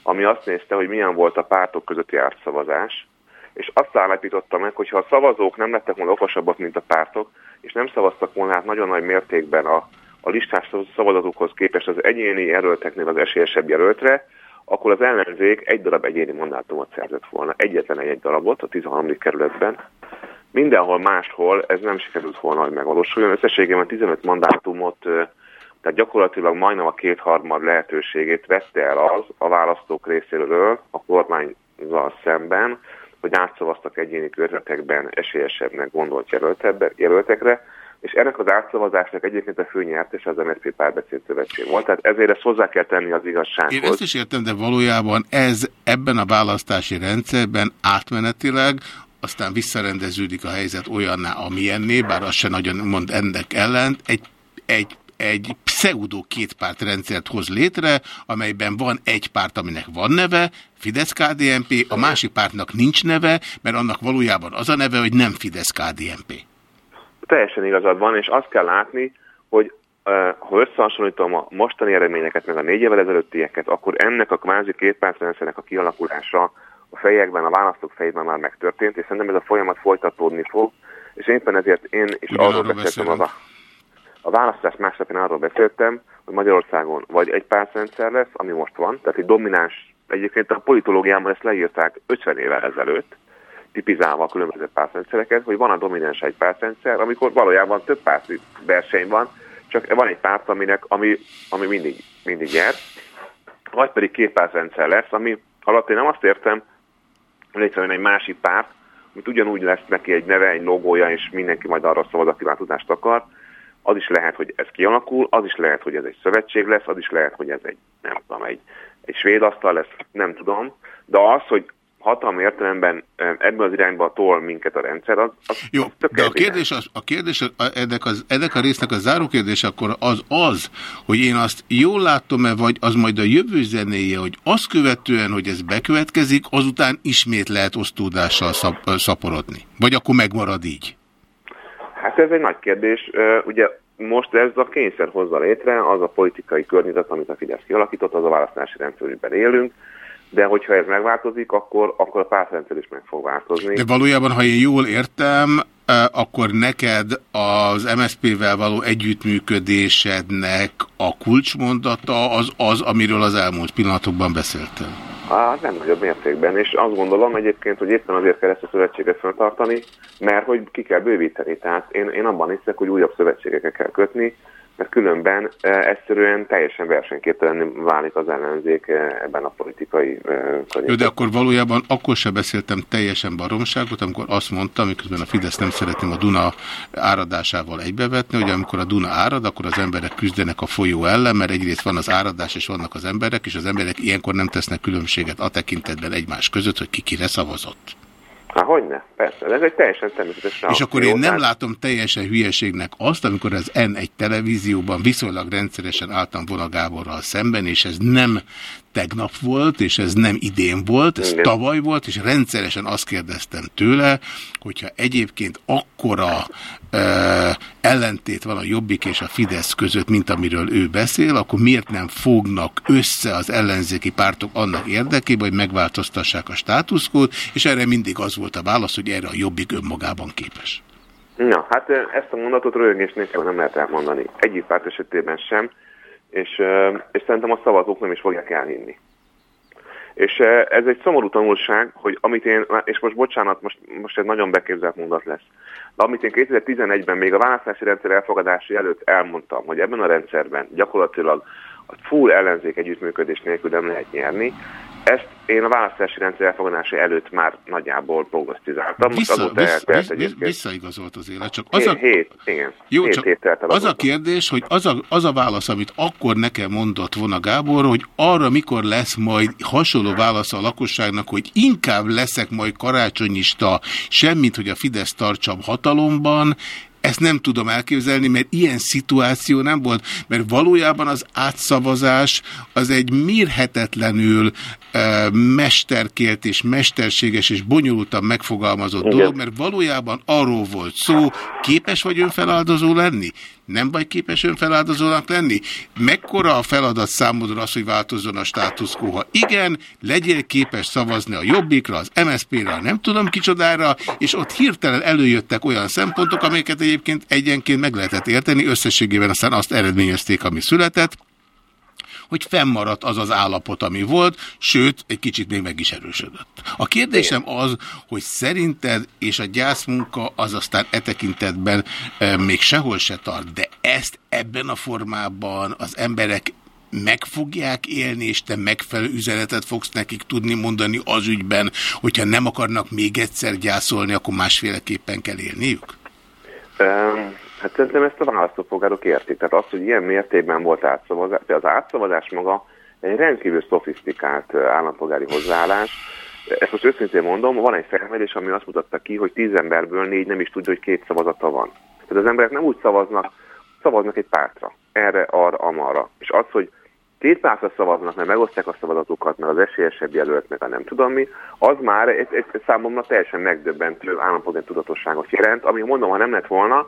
ami azt nézte, hogy milyen volt a pártok közötti ártszavazás, és azt állapította meg, hogy ha a szavazók nem lettek volna okosabbak, mint a pártok, és nem szavaztak volna hát nagyon nagy mértékben a, a listás szavazatukhoz képest az egyéni jelölteknél az esélyesebb jelöltre, akkor az ellenzék egy darab egyéni mandátumot szerzett volna, egyetlen egy, egy darabot a 13. kerületben, Mindenhol máshol ez nem sikerült volna, hogy megvalósuljon. Összességében 15 mandátumot, tehát gyakorlatilag majdnem a kétharmad lehetőségét vette el az a választók részéről a kormányzal szemben, hogy átszavaztak egyéni körzetekben esélyesebbnek gondolt jelöltekre, és ennek az átszavazásnak egyébként a fő nyertes az MSZP párbeszéd szövetség volt, tehát ezért ezt hozzá kell tenni az igazsághoz. Én ezt is értem, de valójában ez ebben a választási rendszerben átmenetileg aztán visszarendeződik a helyzet olyanná, amilyenné, bár az se nagyon mond ennek ellent, egy, egy, egy pseudo kétpártrendszert hoz létre, amelyben van egy párt, aminek van neve, Fidesz-KDNP, a másik pártnak nincs neve, mert annak valójában az a neve, hogy nem Fidesz-KDNP. Teljesen igazad van, és azt kell látni, hogy ha összehasonlítom a mostani eredményeket, meg a négy évvel ezelőttieket, akkor ennek a kvázi kétpártrendszernek a kialakulása a fejekben, a választók fejében már megtörtént, és szerintem ez a folyamat folytatódni fog, és éppen ezért én is Ugyan arról beszéltem, a, a választás másnapján arról beszéltem, hogy Magyarországon vagy egy pártrendszer lesz, ami most van, tehát egy domináns, egyébként a politológiában ezt leírták 50 évvel ezelőtt, tipizálva a különböző pártrendszereket, hogy van a domináns egy pártrendszer, amikor valójában több párti verseny van, csak van egy párt, aminek, ami, ami mindig, mindig nyer, vagy pedig két pártrendszer lesz, ami alatt én nem azt értem, hogy egyszerűen egy másik párt, amit ugyanúgy lesz neki egy neve, egy logója, és mindenki majd arra szavaz, aki már tudást akar, az is lehet, hogy ez kialakul, az is lehet, hogy ez egy szövetség lesz, az is lehet, hogy ez egy, nem tudom, egy, egy svéd asztal lesz, nem tudom, de az, hogy hatalmi értelemben ebben az irányba tol minket a rendszer, az, az Jó, az de a kérdés, az, a kérdés ennek, az, ennek a résznek a záró kérdés akkor az az, hogy én azt jól látom-e, vagy az majd a jövő zenéje, hogy azt követően, hogy ez bekövetkezik, azután ismét lehet osztódással szap, szaporodni. Vagy akkor megmarad így? Hát ez egy nagy kérdés. Ugye most ez a kényszer hozza létre, az a politikai környezet, amit a Fidesz kialakított, az a választási rendszerben élünk, de hogyha ez megváltozik, akkor, akkor a pártrendszer is meg fog változni. De valójában, ha én jól értem, akkor neked az MSZP-vel való együttműködésednek a kulcsmondata az az, amiről az elmúlt pillanatokban beszéltem. Hát nem nagyobb mértékben, és azt gondolom egyébként, hogy éppen azért kell ezt a szövetséget fenntartani, mert hogy ki kell bővíteni. Tehát én, én abban hiszek, hogy újabb szövetségeket kell kötni, mert különben egyszerűen teljesen versenyképtelenül válik az ellenzék ebben a politikai környezetben. Jó, de akkor valójában akkor sem beszéltem teljesen baromságot, amikor azt mondtam, miközben a Fidesz nem szeretném a Duna áradásával egybevetni, hogy amikor a Duna árad, akkor az emberek küzdenek a folyó ellen, mert egyrészt van az áradás, és vannak az emberek, és az emberek ilyenkor nem tesznek különbséget a tekintetben egymás között, hogy ki kire szavazott. Há, hogyne, persze, ez egy teljesen természetes És akkor én nem látom teljesen hülyeségnek azt, amikor az N1 televízióban viszonylag rendszeresen álltam volna Gáborral szemben, és ez nem tegnap volt, és ez nem idén volt, ez Igen. tavaly volt, és rendszeresen azt kérdeztem tőle, hogyha egyébként akkora ö, ellentét van a Jobbik és a Fidesz között, mint amiről ő beszél, akkor miért nem fognak össze az ellenzéki pártok annak érdekében, hogy megváltoztassák a státuszkót, és erre mindig az volt a válasz, hogy erre a Jobbik önmagában képes. Na, hát ezt a mondatot röhögés nélkül nem lehet elmondani. Egyik párt esetében sem, és, és szerintem a szavazók nem is fogják elhinni. És ez egy szomorú tanulság, hogy amit én, és most bocsánat, most, most egy nagyon beképzelt mondat lesz, de amit én 2011-ben még a választási rendszer elfogadása előtt elmondtam, hogy ebben a rendszerben gyakorlatilag a full ellenzék együttműködés nélkül nem lehet nyerni, ezt én a választási rendszer elfogadása előtt már nagyjából prognosztizáltam. Vissza, vissz, vissz, vissz, visszaigazolt az élet. Csak az a, hét, igen. Jó, hét, csak hét az a kérdés, hogy az a, az a válasz, amit akkor nekem mondott volna Gábor, hogy arra mikor lesz majd hasonló válasz a lakosságnak, hogy inkább leszek majd karácsonyista, semmit, hogy a Fidesz tartsam hatalomban, ezt nem tudom elképzelni, mert ilyen szituáció nem volt, mert valójában az átszavazás az egy mérhetetlenül e, mesterkélt és mesterséges és bonyolultan megfogalmazott Igen. dolog, mert valójában arról volt szó, képes vagy önfeláldozó lenni? Nem vagy képes önfeláldozónak lenni? Mekkora a feladat számodra az, hogy változzon a státuszkó? Ha igen, legyél képes szavazni a Jobbikra, az MSZP-re, nem tudom kicsodára, és ott hirtelen előjöttek olyan szempontok, amelyeket egyébként egyenként meg lehetett érteni, összességében aztán azt eredményezték, ami született, hogy fennmaradt az az állapot, ami volt, sőt, egy kicsit még meg is erősödött. A kérdésem az, hogy szerinted és a gyászmunka az aztán e tekintetben e, még sehol se tart, de ezt ebben a formában az emberek meg fogják élni, és te megfelelő üzenetet fogsz nekik tudni mondani az ügyben, hogyha nem akarnak még egyszer gyászolni, akkor másféleképpen kell élniük? Um, Hát szerintem ezt a választópolgárok értik. Tehát az, hogy ilyen mértékben volt átszavazás, az átszavazás maga egy rendkívül szofisztikált állampolgári hozzáállás. Ezt most őszintén mondom, van egy felmérés, ami azt mutatta ki, hogy tíz emberből négy nem is tudja, hogy két szavazata van. Tehát az emberek nem úgy szavaznak, szavaznak egy pártra, erre, arra, amarra. És az, hogy két pártra szavaznak, mert megosztják a szavazatukat, mert az esélyesebb jelölt, meg a nem tudom mi, az már egy, egy számomra teljesen megdöbbentő állampolgári tudatosságot jelent, ami mondom, ha nem lett volna,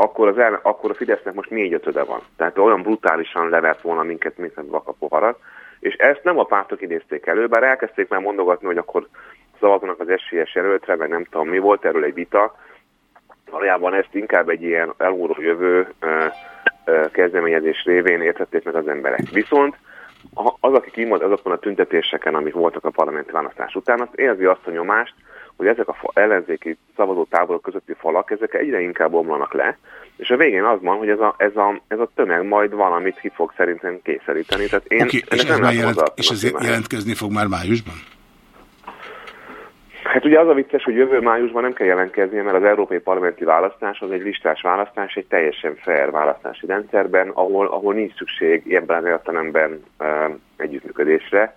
akkor, az el, akkor a Fidesznek most négy ötöde van. Tehát olyan brutálisan levert volna minket, mint a vakapoharat. És ezt nem a pártok idézték elő, bár elkezdték már mondogatni, hogy akkor szavaznak az esélyes jelöltre, meg nem tudom mi volt, erről egy vita. Valójában ezt inkább egy ilyen elmúló jövő ö, kezdeményezés révén értették meg az emberek. Viszont az, aki kimond azokon a tüntetéseken, amik voltak a parlamenti választás után, az érzi azt a nyomást, hogy ezek a ellenzéki szavazó táborok közötti falak, ezek egyre inkább omlanak le, és a végén az van, hogy ez a, ez a, ez a tömeg majd valamit ki fog szerintem kényszeríteni. Tehát én okay, és, ez már jelent, és ez jelentkezni fog már májusban? Hát ugye az a vicces, hogy jövő májusban nem kell jelentkeznie, mert az európai parlamenti választás az egy listás választás, egy teljesen fair választási rendszerben, ahol, ahol nincs szükség ebben az értelemben uh, együttműködésre,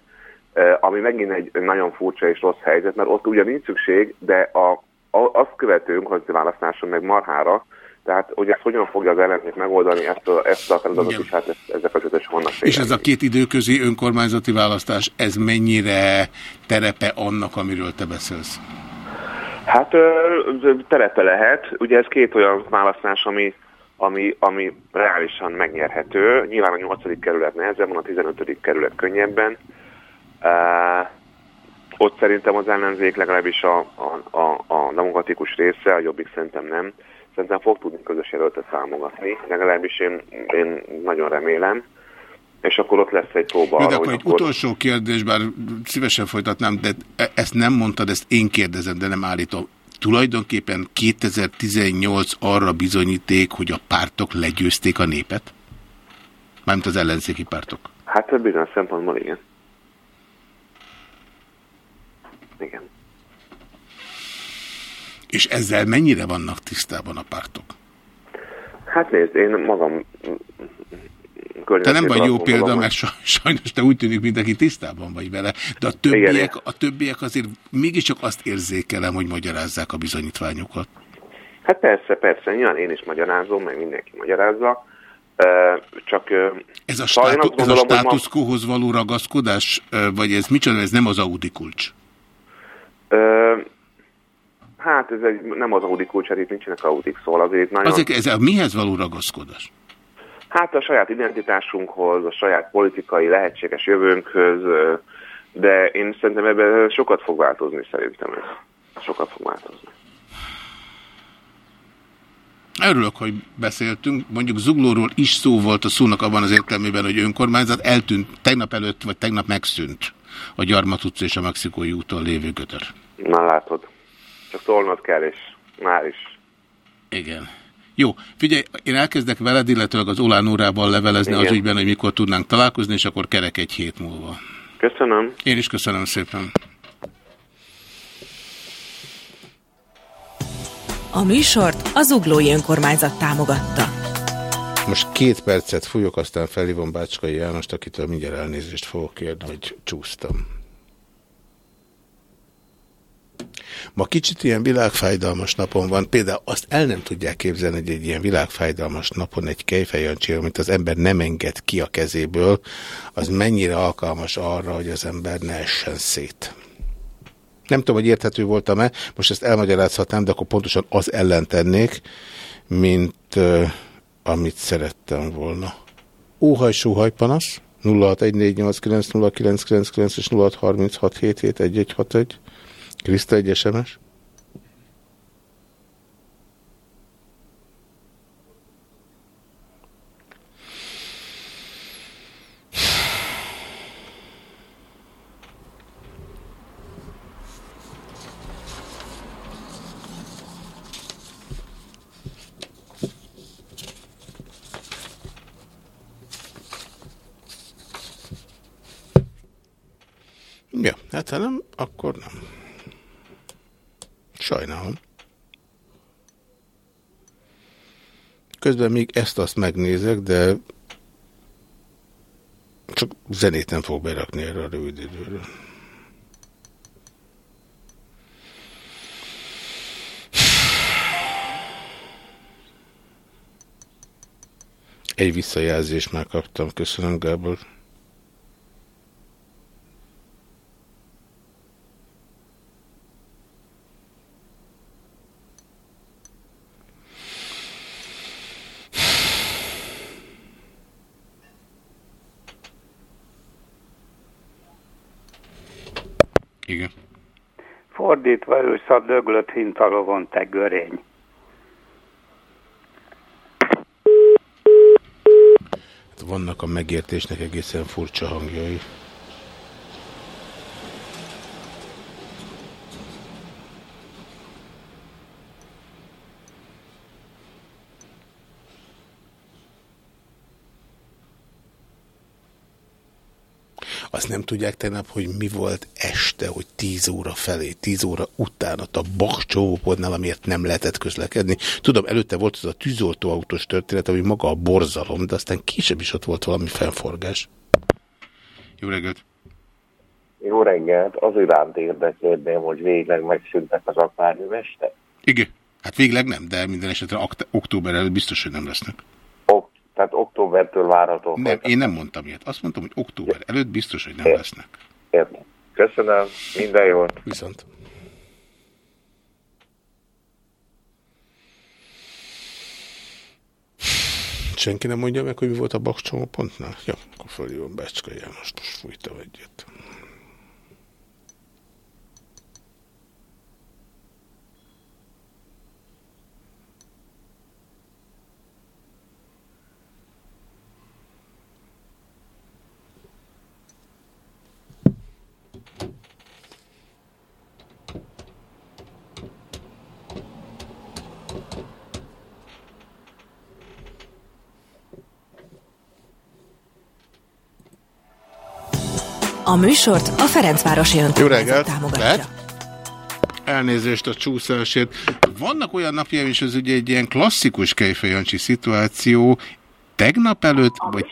ami megint egy nagyon furcsa és rossz helyzet, mert ott ugyan nincs szükség, de a, a, azt követő önkormányzati választáson meg marhára tehát, hogy ezt hogyan fogja az ellenzék megoldani, ezt a, ezt a feladatot is, hát ezzel kapcsolatosan vannak És ez a két időközi önkormányzati választás, ez mennyire terepe annak, amiről te beszélsz? Hát terepe lehet. Ugye ez két olyan választás, ami, ami, ami reálisan megnyerhető. Nyilván a 8. kerület nehezebben, a 15. kerület könnyebben. Ott szerintem az ellenzék legalábbis a, a, a, a demokratikus része, a jobbik szerintem nem szerintem fog tudni közös jelöltet támogatni, legalábbis én, én nagyon remélem, és akkor ott lesz egy próba. Jó, de akkor egy akkor... utolsó kérdés, bár szívesen folytatnám, de e- ezt nem mondtad, ezt én kérdezem, de nem állítom. Tulajdonképpen 2018 arra bizonyíték, hogy a pártok legyőzték a népet? Mármint az ellenzéki pártok. Hát bizony szempontból igen. Igen. És ezzel mennyire vannak tisztában a pártok? Hát nézd, én magam te nem vagy jó példa, magam, mert sajnos te úgy tűnik, mindenki tisztában vagy vele, de a többiek, a többiek azért mégiscsak azt érzékelem, hogy magyarázzák a bizonyítványokat. Hát persze, persze, nyilván én is magyarázom, meg mindenki magyarázza, csak... Ez a, státu, ez a státuszkóhoz való ragaszkodás, vagy ez micsoda, ez nem az Audi kulcs? Hát ez egy, nem az Audi kulcs, hát itt nincsenek Audik, szóval azért nagyon... Azért ez a mihez való ragaszkodás? Hát a saját identitásunkhoz, a saját politikai lehetséges jövőnkhöz, de én szerintem ebben sokat fog változni, szerintem ez. Sokat fog változni. Örülök, hogy beszéltünk. Mondjuk Zuglóról is szó volt a szónak abban az értelmében, hogy önkormányzat eltűnt, tegnap előtt, vagy tegnap megszűnt a Gyarmat utca és a Mexikói úton lévő gödör. Na látod. Csak szólnod kell, és már is. Igen. Jó, figyelj, én elkezdek veled, illetőleg az Olán órában levelezni Igen. az ügyben, hogy mikor tudnánk találkozni, és akkor kerek egy hét múlva. Köszönöm. Én is köszönöm szépen. A műsort az Uglói Önkormányzat támogatta. Most két percet fújok, aztán felhívom Bácskai Jánost, akitől mindjárt elnézést fogok kérni, hogy csúsztam. Ma kicsit ilyen világfájdalmas napon van, például azt el nem tudják képzelni, hogy egy ilyen világfájdalmas napon egy kejfejancsi, amit az ember nem enged ki a kezéből, az mennyire alkalmas arra, hogy az ember ne essen szét. Nem tudom, hogy érthető voltam-e, most ezt elmagyarázhatnám, de akkor pontosan az ellen tennék, mint uh, amit szerettem volna. Óhaj-sóhaj panasz 0614890999 és 0636771161 Kriszta egy SMS? Hát ha nem, akkor nem. Sajnálom. Közben még ezt-azt megnézek, de csak zenét nem fog berakni erre a rövid időről. Egy visszajelzést már kaptam, köszönöm Gábor. Igen. Fordítva ősz a döglött hintalovon te görény. vannak a megértésnek egészen furcsa hangjai. Azt nem tudják tegnap, hogy mi volt este, hogy 10 óra felé, 10 óra után ott a Bakcsópodnál, amiért nem lehetett közlekedni. Tudom, előtte volt az a tűzoltóautós történet, ami maga a borzalom, de aztán később is ott volt valami fennforgás. Jó reggelt! Jó reggelt! Az iránt érdeklődném, hogy végleg megszűntek az akváriumestek? Igen. Hát végleg nem, de minden esetre október előtt biztos, hogy nem lesznek. Tehát októbertől várható. Nem, én nem mondtam ilyet. Azt mondtam, hogy október előtt biztos, hogy nem Ért. lesznek. Értem. Köszönöm, minden jót. Viszont. Senki nem mondja meg, hogy mi volt a bakcsomó pontnál? Ja, akkor fölhívom Becska János, most fújtam egyet. A műsort a Ferencvárosi Önkormányzat támogatja. Lehet? Elnézést a csúszásért. Vannak olyan napjaim is, az ugye egy ilyen klasszikus kejfejancsi szituáció. Tegnap előtt, vagy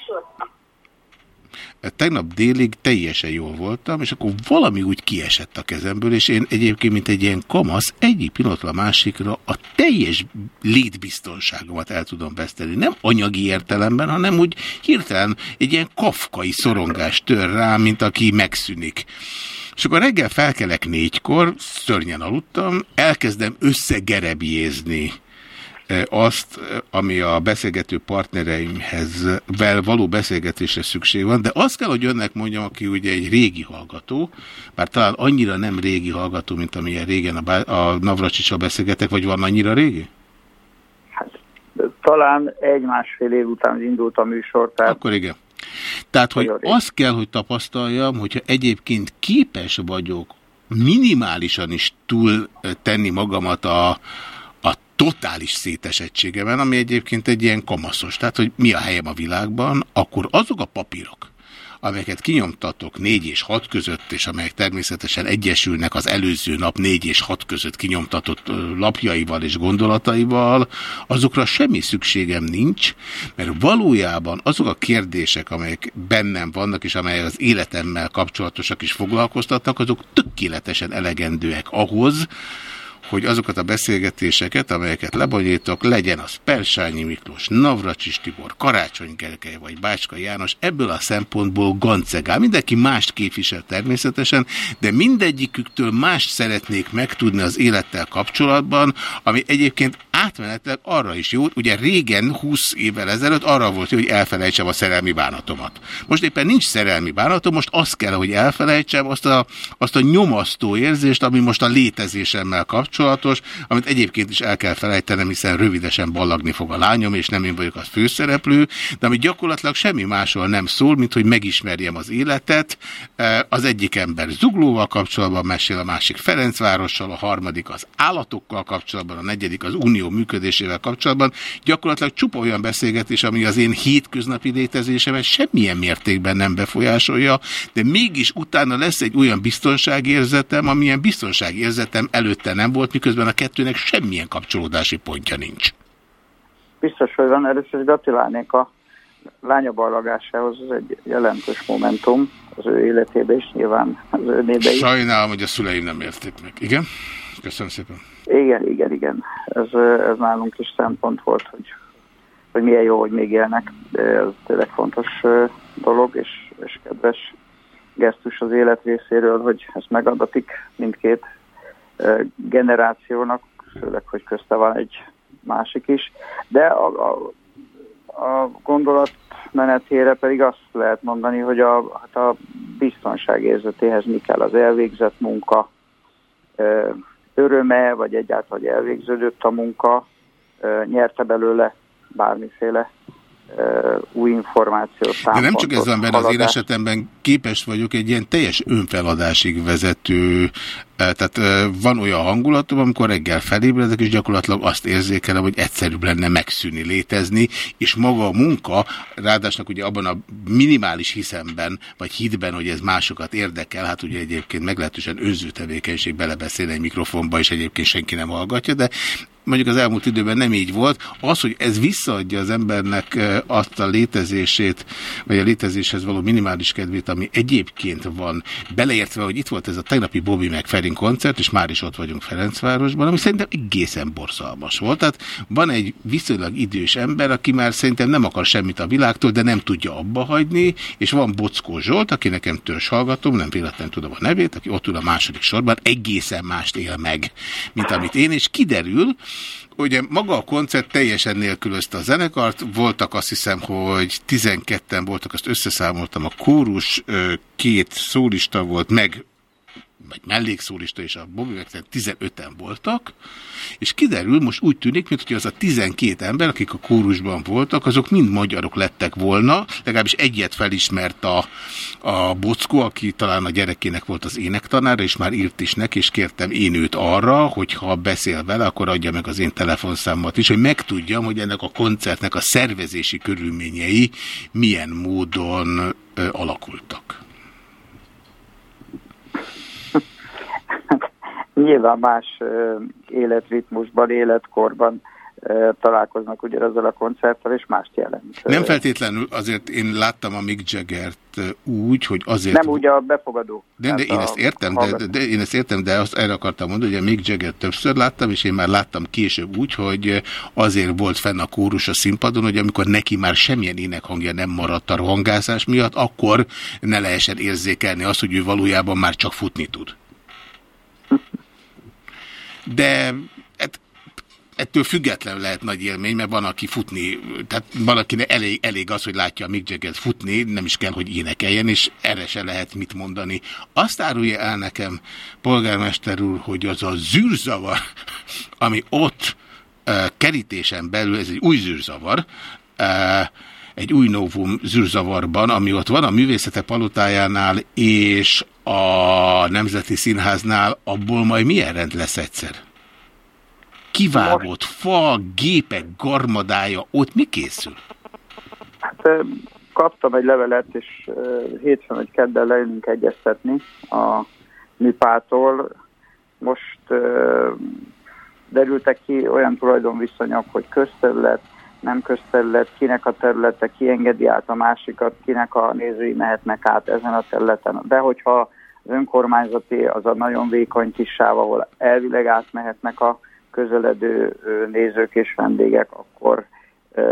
tegnap délig teljesen jól voltam, és akkor valami úgy kiesett a kezemből, és én egyébként, mint egy ilyen kamasz, egyik pillanatra a másikra a teljes létbiztonságomat el tudom veszteni. Nem anyagi értelemben, hanem úgy hirtelen egy ilyen kafkai szorongás tör rá, mint aki megszűnik. És akkor reggel felkelek négykor, szörnyen aludtam, elkezdem összegerebjézni azt, ami a beszélgető partnereimhez vel való beszélgetésre szükség van, de azt kell, hogy önnek mondjam, aki ugye egy régi hallgató, bár talán annyira nem régi hallgató, mint amilyen régen a, a Navracsicsal beszélgetek, vagy van annyira régi? Hát, talán egy-másfél év után indult a műsor. Tehát... Akkor igen. Tehát, hogy azt kell, hogy tapasztaljam, hogyha egyébként képes vagyok minimálisan is túl tenni magamat a, totális szétesettségemen, ami egyébként egy ilyen kamaszos. Tehát, hogy mi a helyem a világban, akkor azok a papírok, amelyeket kinyomtatok 4 és 6 között, és amelyek természetesen egyesülnek az előző nap 4 és 6 között kinyomtatott lapjaival és gondolataival, azokra semmi szükségem nincs, mert valójában azok a kérdések, amelyek bennem vannak, és amelyek az életemmel kapcsolatosak is foglalkoztatnak, azok tökéletesen elegendőek ahhoz, hogy azokat a beszélgetéseket, amelyeket lebonyítok, legyen az Persányi Miklós, Navracsis Tibor, Karácsony Gergely vagy Bácska János, ebből a szempontból gancegál. Mindenki mást képvisel természetesen, de mindegyiküktől mást szeretnék megtudni az élettel kapcsolatban, ami egyébként átmenetleg arra is jó, ugye régen, 20 évvel ezelőtt arra volt hogy elfelejtsem a szerelmi bánatomat. Most éppen nincs szerelmi bánatom, most azt kell, hogy elfelejtsem azt a, azt a nyomasztó érzést, ami most a létezésemmel kapcsolatos, amit egyébként is el kell felejtenem, hiszen rövidesen ballagni fog a lányom, és nem én vagyok az főszereplő, de ami gyakorlatilag semmi másról nem szól, mint hogy megismerjem az életet. E, az egyik ember zuglóval kapcsolatban mesél, a másik Ferencvárossal, a harmadik az állatokkal kapcsolatban, a negyedik az Unió működésével kapcsolatban. Gyakorlatilag csupa olyan beszélgetés, ami az én hétköznapi létezésemet semmilyen mértékben nem befolyásolja, de mégis utána lesz egy olyan biztonságérzetem, amilyen biztonságérzetem előtte nem volt, miközben a kettőnek semmilyen kapcsolódási pontja nincs. Biztos, hogy van. Először is gratulálnék a lánya ballagásához, ez egy jelentős momentum az ő életében, és nyilván az ő nébe Sajnálom, hogy a szüleim nem érték meg. Igen? Köszönöm szépen. Igen, igen, igen. Ez, ez nálunk is szempont volt, hogy, hogy milyen jó, hogy még élnek. De ez tényleg fontos dolog, és, és kedves gesztus az élet részéről, hogy ezt megadatik mindkét generációnak, főleg, hogy közte van egy másik is. De a, a, a gondolat menetére pedig azt lehet mondani, hogy a, hát a biztonságérzetéhez mi kell az elvégzett munka, öröme, vagy egyáltalán elvégződött a munka, nyerte belőle bármiféle új információt. De nem csak ez van benne, az én esetemben képes vagyok egy ilyen teljes önfeladásig vezető tehát van olyan hangulatom, amikor reggel felébredek, és gyakorlatilag azt érzékelem, hogy egyszerűbb lenne megszűni, létezni, és maga a munka, ráadásnak ugye abban a minimális hiszemben, vagy hitben, hogy ez másokat érdekel, hát ugye egyébként meglehetősen önző tevékenység belebeszélni egy mikrofonba, és egyébként senki nem hallgatja, de mondjuk az elmúlt időben nem így volt. Az, hogy ez visszaadja az embernek azt a létezését, vagy a létezéshez való minimális kedvét, ami egyébként van, beleértve, hogy itt volt ez a tegnapi Bobby McFerrin koncert, és már is ott vagyunk Ferencvárosban, ami szerintem egészen borzalmas volt. Tehát van egy viszonylag idős ember, aki már szerintem nem akar semmit a világtól, de nem tudja abba hagyni, és van Bockó Zsolt, aki nekem törzs hallgatom, nem véletlenül tudom a nevét, aki ott ül a második sorban, egészen mást él meg, mint amit én, és kiderül, Ugye maga a koncert teljesen nélkülözte a zenekart, voltak azt hiszem, hogy 12-en voltak, azt összeszámoltam, a kórus két szólista volt, meg vagy mellékszólista és a Bobby McFerrin 15-en voltak, és kiderül, most úgy tűnik, mint hogy az a 12 ember, akik a kórusban voltak, azok mind magyarok lettek volna, legalábbis egyet felismert a, a Bockó, aki talán a gyerekének volt az énektanára, és már írt is neki, és kértem én őt arra, hogy ha beszél vele, akkor adja meg az én telefonszámot is, hogy megtudjam, hogy ennek a koncertnek a szervezési körülményei milyen módon alakultak. Nyilván más életritmusban, életkorban találkoznak ugyanazzal a koncerttel, és mást jelent. Nem feltétlenül, azért én láttam a Mick Jaggert úgy, hogy azért... Nem úgy a befogadó. De, de én ezt értem, de, de, én ezt értem, de azt erre akartam mondani, hogy a Mick Jagger többször láttam, és én már láttam később úgy, hogy azért volt fenn a kórus a színpadon, hogy amikor neki már semmilyen énekhangja nem maradt a rohangázás miatt, akkor ne lehessen érzékelni azt, hogy ő valójában már csak futni tud de hát, ettől független lehet nagy élmény, mert van, aki futni, tehát van, akinek elég, elég az, hogy látja a Mick Jagger futni, nem is kell, hogy énekeljen, és erre se lehet mit mondani. Azt árulja el nekem, polgármester úr, hogy az a zűrzavar, ami ott uh, kerítésen belül, ez egy új zűrzavar, uh, egy új novum zűrzavarban, ami ott van a művészete palotájánál és a Nemzeti Színháznál, abból majd milyen rend lesz egyszer? Kivágott fa, gépek garmadája, ott mi készül? Hát kaptam egy levelet, és hétfőn vagy kedden leülünk egyeztetni a műpától. Most derültek ki olyan tulajdonviszonyok, hogy közterület, nem közterület, kinek a területe, ki engedi át a másikat, kinek a nézői mehetnek át ezen a területen. De hogyha az önkormányzati az a nagyon vékony kis sáv, ahol elvileg átmehetnek a közeledő nézők és vendégek, akkor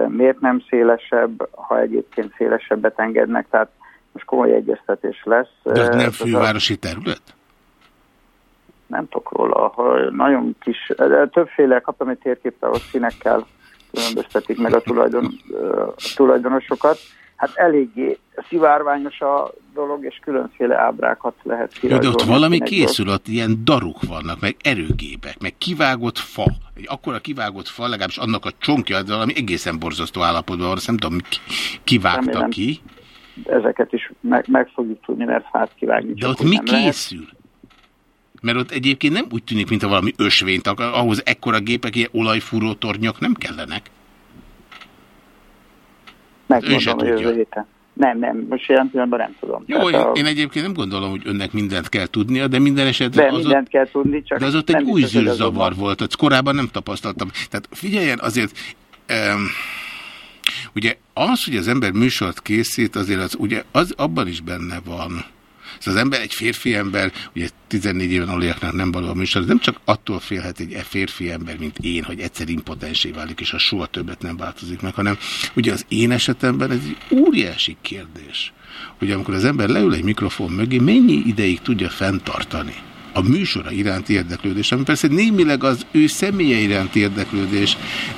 miért nem szélesebb, ha egyébként szélesebbet engednek, tehát most komoly egyeztetés lesz. De ez nem fővárosi terület? Nem tudok róla. Nagyon kis, többféle kaptam egy térképet, ahol színekkel különböztetik meg a, tulajdon, a tulajdonosokat. Hát eléggé szivárványos a dolog, és különféle ábrákat lehet kirajzolni. De ott valami készül, ott ilyen daruk vannak, meg erőgépek, meg kivágott fa. Egy akkora kivágott fa, legalábbis annak a csonkja, de valami egészen borzasztó állapotban van, azt nem tudom, kivágta ki. Ezeket is meg, meg fogjuk tudni, mert fát kivágni. De ott mi készül? Lehet. Mert ott egyébként nem úgy tűnik, mint a valami ösvényt, ahhoz ekkora gépek, ilyen olajfúró tornyok nem kellenek. Megmondom, hogy jövő héten. Nem, nem, most jelen pillanatban nem tudom. Jó, én, a... én egyébként nem gondolom, hogy önnek mindent kell tudnia, de minden esetben de az mindent ott, kell tudni, csak de az ott egy új zűrzavar volt, azt korábban nem tapasztaltam. Tehát figyeljen, azért um, ugye az, hogy az ember műsort készít, azért az, ugye az abban is benne van, Szóval az ember, egy férfi ember, ugye 14 éven aluliaknak nem való a műsor, nem csak attól félhet egy férfi ember, mint én, hogy egyszer impotensé válik, és a soha többet nem változik meg, hanem ugye az én esetemben ez egy óriási kérdés, hogy amikor az ember leül egy mikrofon mögé, mennyi ideig tudja fenntartani a műsora iránti érdeklődés, ami persze némileg az ő személye iránti érdeklődés,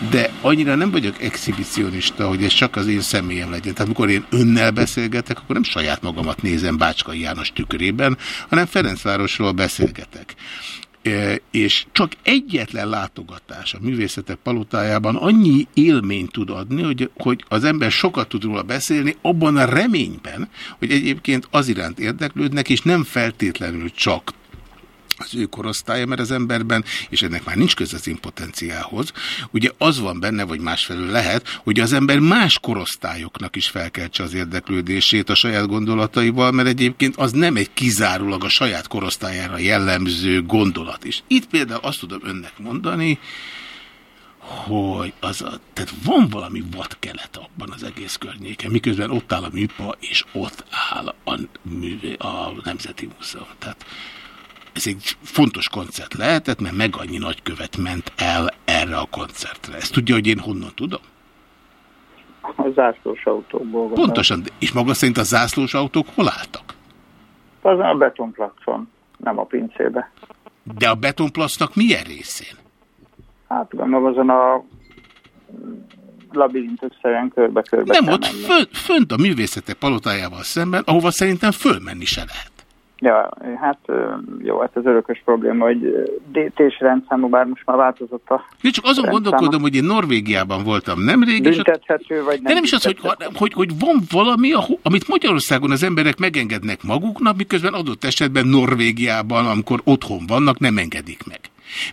de annyira nem vagyok exhibicionista, hogy ez csak az én személyem legyen. Tehát amikor én önnel beszélgetek, akkor nem saját magamat nézem Bácskai János tükrében, hanem Ferencvárosról beszélgetek. és csak egyetlen látogatás a művészetek palotájában annyi élményt tud adni, hogy, hogy az ember sokat tud róla beszélni, abban a reményben, hogy egyébként az iránt érdeklődnek, és nem feltétlenül csak az ő korosztálya, mert az emberben, és ennek már nincs köze az impotenciához, ugye az van benne, vagy másfelől lehet, hogy az ember más korosztályoknak is felkeltse az érdeklődését a saját gondolataival, mert egyébként az nem egy kizárólag a saját korosztályára jellemző gondolat is. Itt például azt tudom önnek mondani, hogy az a, tehát van valami vadkelet abban az egész környéken, miközben ott áll a műpa, és ott áll a, művé, a Nemzeti Múzeum. Tehát ez egy fontos koncert lehetett, mert meg annyi nagykövet ment el erre a koncertre. Ezt tudja, hogy én honnan tudom? A zászlós autókból. Pontosan, és maga szerint a zászlós autók hol álltak? Az a betonplacon, nem a pincébe. De a betonplacnak milyen részén? Hát gondolom azon a labirintőszerűen körbe-körbe Nem, ott fönt, fönt a művészetek palotájával szemben, ahova szerintem fölmenni se lehet. Ja, hát jó, hát az örökös probléma, hogy DT-s rendszámú, bár most már változott a Én csak azon rendszáma. gondolkodom, hogy én Norvégiában voltam nemrég. Büntethető, és vagy nem De nem is az, hogy, hogy, hogy van valami, amit Magyarországon az emberek megengednek maguknak, miközben adott esetben Norvégiában, amikor otthon vannak, nem engedik meg.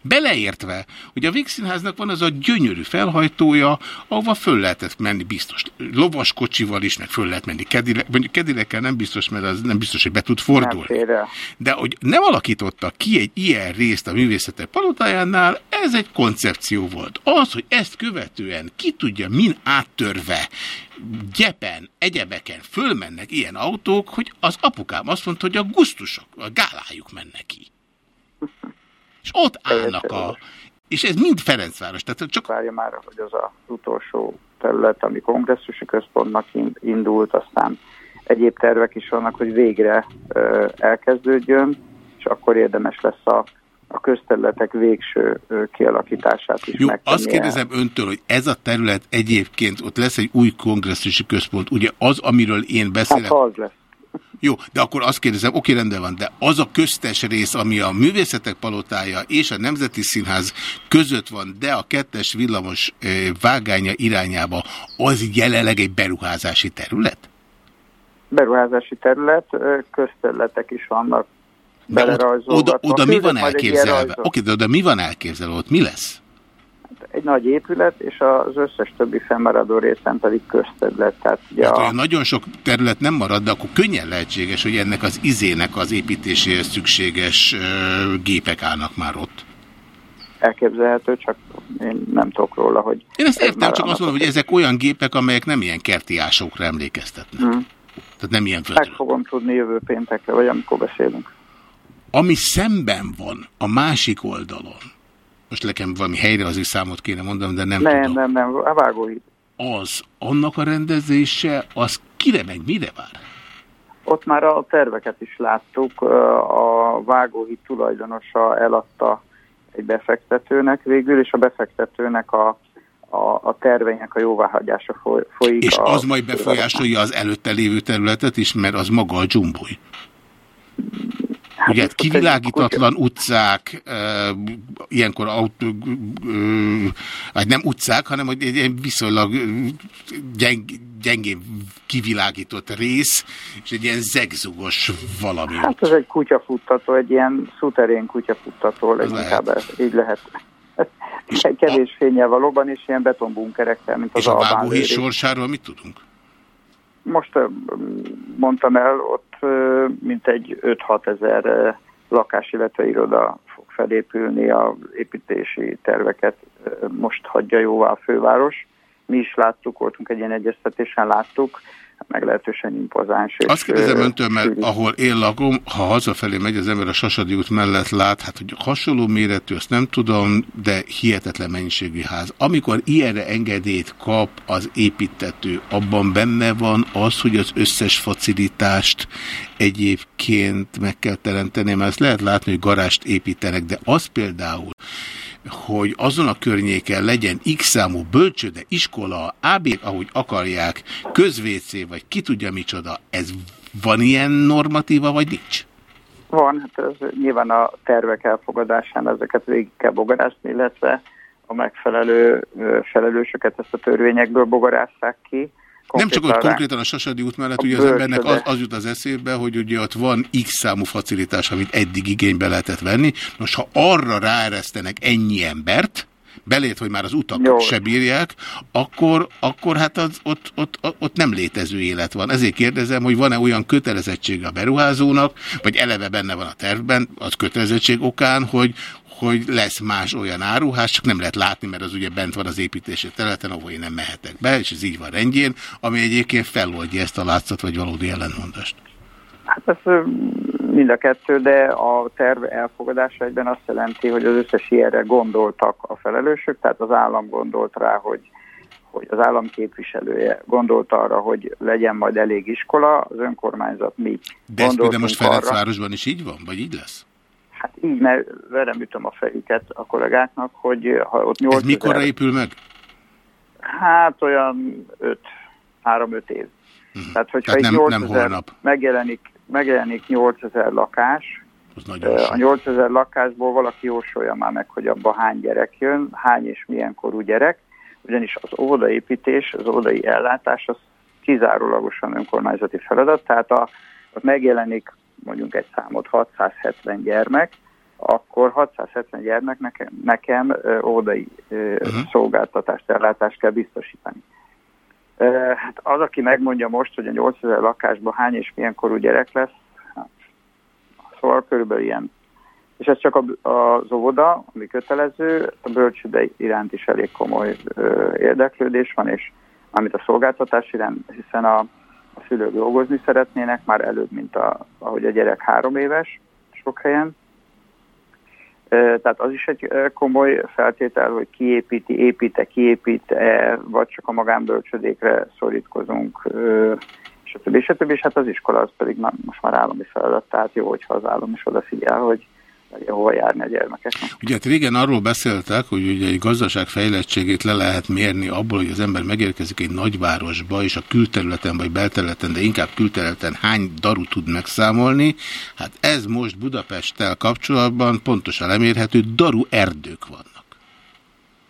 Beleértve, hogy a Vígszínháznak van az a gyönyörű felhajtója, ahova föl lehetett menni biztos. Lovaskocsival is, meg föl lehet menni kedilek, mondjuk kedilekkel nem biztos, mert az nem biztos, hogy be tud fordulni. De hogy nem alakítottak ki egy ilyen részt a művészetek palotájánál, ez egy koncepció volt. Az, hogy ezt követően ki tudja, min áttörve, gyepen, egyebeken fölmennek ilyen autók, hogy az apukám azt mondta, hogy a gusztusok, a gálájuk mennek ki. És ott állnak a... És ez mind Ferencváros. Tehát csak... Várja már, hogy az az utolsó terület, ami kongresszusi központnak indult, aztán egyéb tervek is vannak, hogy végre ö, elkezdődjön, és akkor érdemes lesz a, a közterületek végső ö, kialakítását is Jó, megtenni. azt kérdezem öntől, hogy ez a terület egyébként, ott lesz egy új kongresszusi központ, ugye az, amiről én beszélek... Hát az lesz. Jó, de akkor azt kérdezem, oké, rendben van, de az a köztes rész, ami a művészetek palotája és a Nemzeti Színház között van, de a kettes villamos vágánya irányába, az jelenleg egy beruházási terület? Beruházási terület, közterületek is vannak belerajzolva. Oda, oda mi van elképzelve? Oké, de oda mi van elképzelve? Ott mi lesz? Egy nagy épület, és az összes többi fennmaradó részen pedig közterület. Tehát ugye hát, a... nagyon sok terület nem marad, de akkor könnyen lehetséges, hogy ennek az izének az építéséhez szükséges gépek állnak már ott. Elképzelhető, csak én nem tudok róla, hogy... Én ezt értem, csak azt mondom, hogy ezek olyan gépek, amelyek nem ilyen kerti ásókra emlékeztetnek. Hmm. Tehát nem ilyen földről. Meg fogom tudni jövő péntekre, vagy amikor beszélünk. Ami szemben van a másik oldalon, most nekem valami helyrehozni számot kéne mondanom, de nem, nem tudom. Nem, nem, nem, a vágóhíd. Az, annak a rendezése, az kire meg mire vár? Ott már a terveket is láttuk, a vágóhíd tulajdonosa eladta egy befektetőnek végül, és a befektetőnek a, a, a terveinek a jóváhagyása folyik. És az majd befolyásolja az előtte lévő területet is, mert az maga a dzsumbuj. Hát Ugye kivilágítatlan utcák, uh, ilyenkor autó, hát nem utcák, hanem hogy egy egy viszonylag gyeng, gyengén kivilágított rész, és egy ilyen zegzugos valami. Hát ez egy kutyafuttató, egy ilyen szuterén kutyafuttató, leginkább lehet. így lehet. És kevés fényel valóban, és ilyen betonbunkerekkel, mint az És a vágóhíd sorsáról mit tudunk? Most mondtam el, ott mintegy 5-6 ezer lakás, illetve iroda fog felépülni, a építési terveket most hagyja jóvá a főváros. Mi is láttuk, voltunk egy ilyen egyeztetésen, láttuk, meglehetősen impozáns. Azt kérdezem öntől, mert ahol én lakom, ha hazafelé megy az ember a Sasadi út mellett lát, hát hogy hasonló méretű, azt nem tudom, de hihetetlen mennyiségű ház. Amikor ilyenre engedélyt kap az építető, abban benne van az, hogy az összes facilitást egyébként meg kell teremteni, mert ezt lehet látni, hogy garást építenek, de az például, hogy azon a környéken legyen X számú bölcsőde, iskola, AB, ahogy akarják, közvécé, vagy ki tudja micsoda, ez van ilyen normatíva, vagy nincs? Van, hát ez nyilván a tervek elfogadásán ezeket végig kell bogarászni, illetve a megfelelő felelősöket ezt a törvényekből bogarásszák ki. Nem csak ott konkrétan a Sasadi út mellett, ugye az embernek az, az jut az eszébe, hogy ugye ott van x számú facilitás, amit eddig igénybe lehetett venni. Most ha arra ráeresztenek ennyi embert, belét, hogy már az utak Jó. se bírják, akkor, akkor hát az, ott, ott, ott nem létező élet van. Ezért kérdezem, hogy van-e olyan kötelezettsége a beruházónak, vagy eleve benne van a tervben, az kötelezettség okán, hogy, hogy lesz más olyan áruház, csak nem lehet látni, mert az ugye bent van az építési területen, ahol én nem mehetek be, és ez így van rendjén, ami egyébként feloldja ezt a látszat, vagy valódi ellenmondást. Hát ez mind a kettő, de a terv elfogadása egyben azt jelenti, hogy az összes ilyenre gondoltak a felelősök, tehát az állam gondolt rá, hogy, hogy az állam képviselője gondolt arra, hogy legyen majd elég iskola, az önkormányzat mi De ez például most Ferencvárosban is így van, vagy így lesz? Hát így, mert velem ütöm a fejüket a kollégáknak, hogy ha ott 8 Ez mikorra épül meg? Hát olyan 5, 3-5 év. Uh-huh. Tehát, hogyha Tehát nem, nem holnap. Megjelenik, megjelenik 8000 lakás, a 8000 lakásból valaki jósolja már meg, hogy abban hány gyerek jön, hány és milyen korú gyerek, ugyanis az óvodaépítés, az óvodai ellátás az kizárólagosan önkormányzati feladat, tehát a, ott megjelenik mondjuk egy számot 670 gyermek, akkor 670 gyermek nekem, óvodai uh-huh. szolgáltatást, ellátást kell biztosítani. Hát az, aki megmondja most, hogy a 8000 lakásban hány és milyen korú gyerek lesz, hát, szóval körülbelül ilyen. És ez csak az óvoda, ami kötelező, a bölcsőde iránt is elég komoly érdeklődés van, és amit a szolgáltatás iránt, hiszen a szülők dolgozni szeretnének már előbb, mint a, ahogy a gyerek három éves sok helyen, tehát az is egy komoly feltétel, hogy kiépíti, építe, kiépít-e, vagy csak a magánbölcsödékre szorítkozunk, stb. stb. És hát az iskola az pedig most már állami feladat, tehát jó, hogyha az állam is odafigyel, hogy hova járni a gyermekeknek. Ugye hát régen arról beszéltek, hogy ugye egy gazdaság fejlettségét le lehet mérni abból, hogy az ember megérkezik egy nagyvárosba, és a külterületen vagy belterületen, de inkább külterületen hány daru tud megszámolni. Hát ez most Budapesttel kapcsolatban pontosan lemérhető, daru erdők vannak.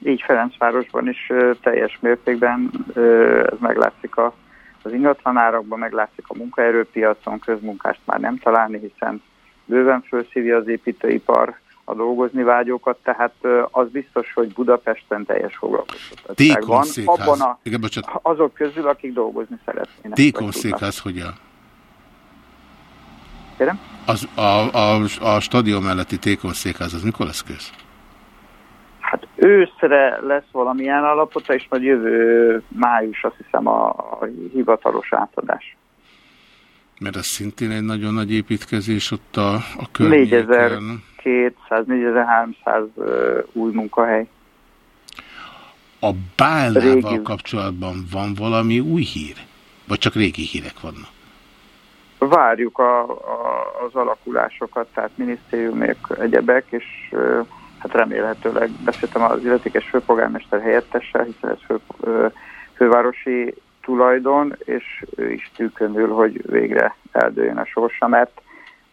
Így Ferencvárosban is teljes mértékben ez meglátszik a, az ingatlanárakban, meglátszik a munkaerőpiacon, közmunkást már nem találni, hiszen bőven felszívja az építőipar a dolgozni vágyókat, tehát az biztos, hogy Budapesten teljes foglalkoztatottság van. Abban a, Igen, azok közül, akik dolgozni szeretnének. Tékon székház hogyan? Kérem? Az, a, a, a stadion melletti Tékon székház, az mikor lesz kész? Hát őszre lesz valamilyen alapota, és majd jövő május azt hiszem a, a hivatalos átadás mert ez szintén egy nagyon nagy építkezés ott a, a környéken. 4200-4300 új munkahely. A bálnával régi... kapcsolatban van valami új hír? Vagy csak régi hírek vannak? Várjuk a, a, az alakulásokat, tehát minisztériumok, egyebek, és hát remélhetőleg beszéltem az illetékes főpolgármester helyettessel, hiszen ez fő, fővárosi tulajdon, és ő is tűkönül, hogy végre eldőjön a sorsa, mert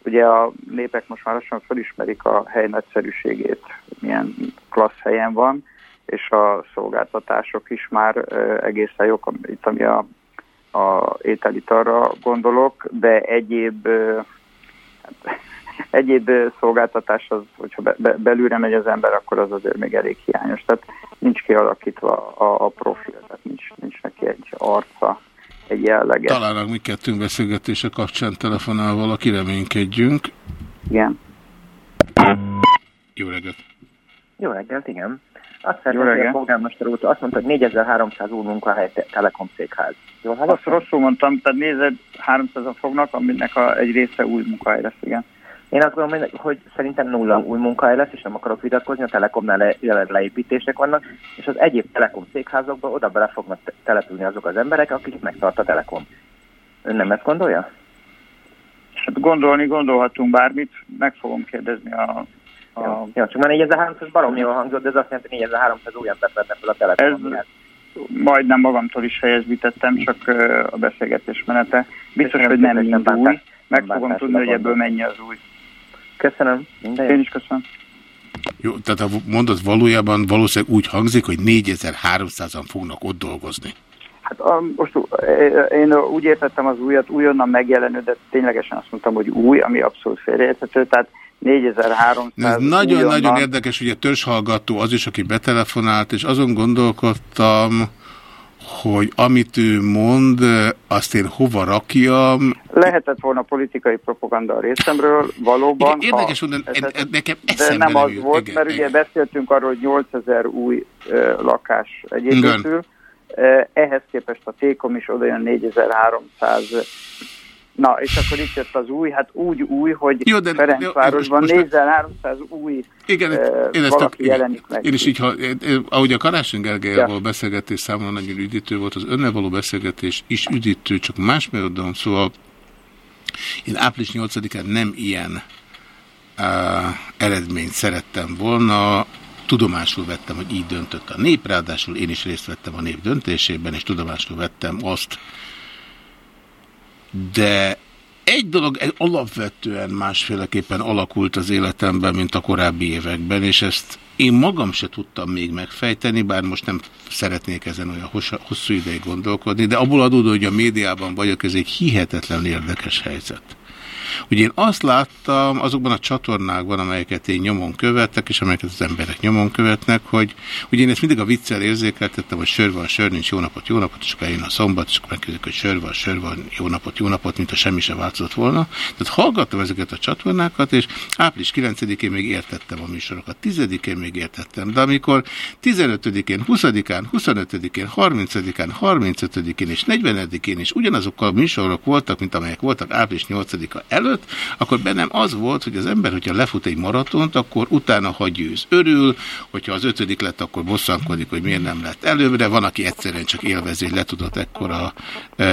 ugye a népek most már lassan felismerik a hely nagyszerűségét, milyen klassz helyen van, és a szolgáltatások is már egészen jók, itt ami a, a ételitarra gondolok, de egyéb egyéb szolgáltatás, az, hogyha be, be, belülre megy az ember, akkor az azért még elég hiányos. Tehát nincs kialakítva a, a profil, tehát nincs, nincs neki egy arca, egy jellege. Talán mi kettőnk beszélgetése kapcsán telefonál valaki, reménykedjünk. Igen. Jó reggelt! Jó reggelt, igen. Azt szeretném, a polgármester úr azt mondta, hogy 4300 új munkahely Telekom székház. Jól Azt rosszul mondtam, tehát 4300-an fognak, aminek a, egy része új munkahely lesz, igen. Én azt gondolom, hogy szerintem nulla új munkahely lesz, és nem akarok vitatkozni, a Telekomnál le, jelenleg leépítések vannak, és az egyéb Telekom székházakba oda bele fognak települni azok az emberek, akik megtart a Telekom. Ön nem ezt gondolja? Hát gondolni gondolhatunk bármit, meg fogom kérdezni a... a... Ja, ja, csak már 4300 barom jól hangzott, de ez azt jelenti, hogy 4300 új embert venne fel a Telekom. Ez majdnem magamtól is helyesbítettem, csak a beszélgetés menete. Biztos, hogy nem mind új. Meg fogom tudni, hogy ebből mennyi az új. Köszönöm. Minden Én is köszönöm. Jó, tehát a mondat valójában valószínűleg úgy hangzik, hogy 4300-an fognak ott dolgozni. Hát a, most én úgy értettem az újat, újonnan megjelenő, de ténylegesen azt mondtam, hogy új, ami abszolút félreérthető, tehát 4300 Ez nagyon-nagyon érdekes, hogy a törzshallgató az is, aki betelefonált, és azon gondolkodtam, hogy amit ő mond, azt én hova rakjam. Lehetett volna politikai propaganda a részemről, valóban. Igen, érdekes mondani, nekem De nem az jut. volt, igen, mert igen. ugye beszéltünk arról, hogy 8000 új uh, lakás egyébként. Ehhez képest a Tékom is jön 4300 Na, és akkor itt jött az új, hát úgy új, hogy jó, de, Ferencvárosban 4300 új igen, uh, én ezt a, jelenik meg. Én is így, ha, én, ahogy a Karácsony Gergelyel ja. beszélgetés számomra nagyon üdítő volt, az önnel való beszélgetés is üdítő, csak más módon, szóval én április 8-án nem ilyen uh, eredményt szerettem volna, tudomásul vettem, hogy így döntött a nép, ráadásul én is részt vettem a nép döntésében, és tudomásul vettem azt, de egy dolog egy alapvetően másféleképpen alakult az életemben, mint a korábbi években, és ezt én magam se tudtam még megfejteni, bár most nem szeretnék ezen olyan hosszú ideig gondolkodni, de abból adódó, hogy a médiában vagyok, ez egy hihetetlen érdekes helyzet. Ugye én azt láttam azokban a csatornákban, amelyeket én nyomon követtek, és amelyeket az emberek nyomon követnek, hogy ugye én ezt mindig a viccel érzékeltettem, hogy sör van, sör nincs, jó napot, jó napot, és akkor eljön a szombat, és akkor megkérdezik, hogy sör van, sör van, jó napot, jó napot, mint a semmi sem változott volna. Tehát hallgattam ezeket a csatornákat, és április 9-én még értettem a műsorokat, 10-én még értettem, de amikor 15-én, 20-án, 25-én, 30-án, 35-én és 40-én is ugyanazokkal a műsorok voltak, mint amelyek voltak április 8-a előtt, akkor bennem az volt, hogy az ember, hogyha lefut egy maratont, akkor utána ha győz. Örül, hogyha az ötödik lett, akkor bosszankodik, hogy miért nem lett előbbre. Van, aki egyszerűen csak élvezi, hogy le tudott ekkora e,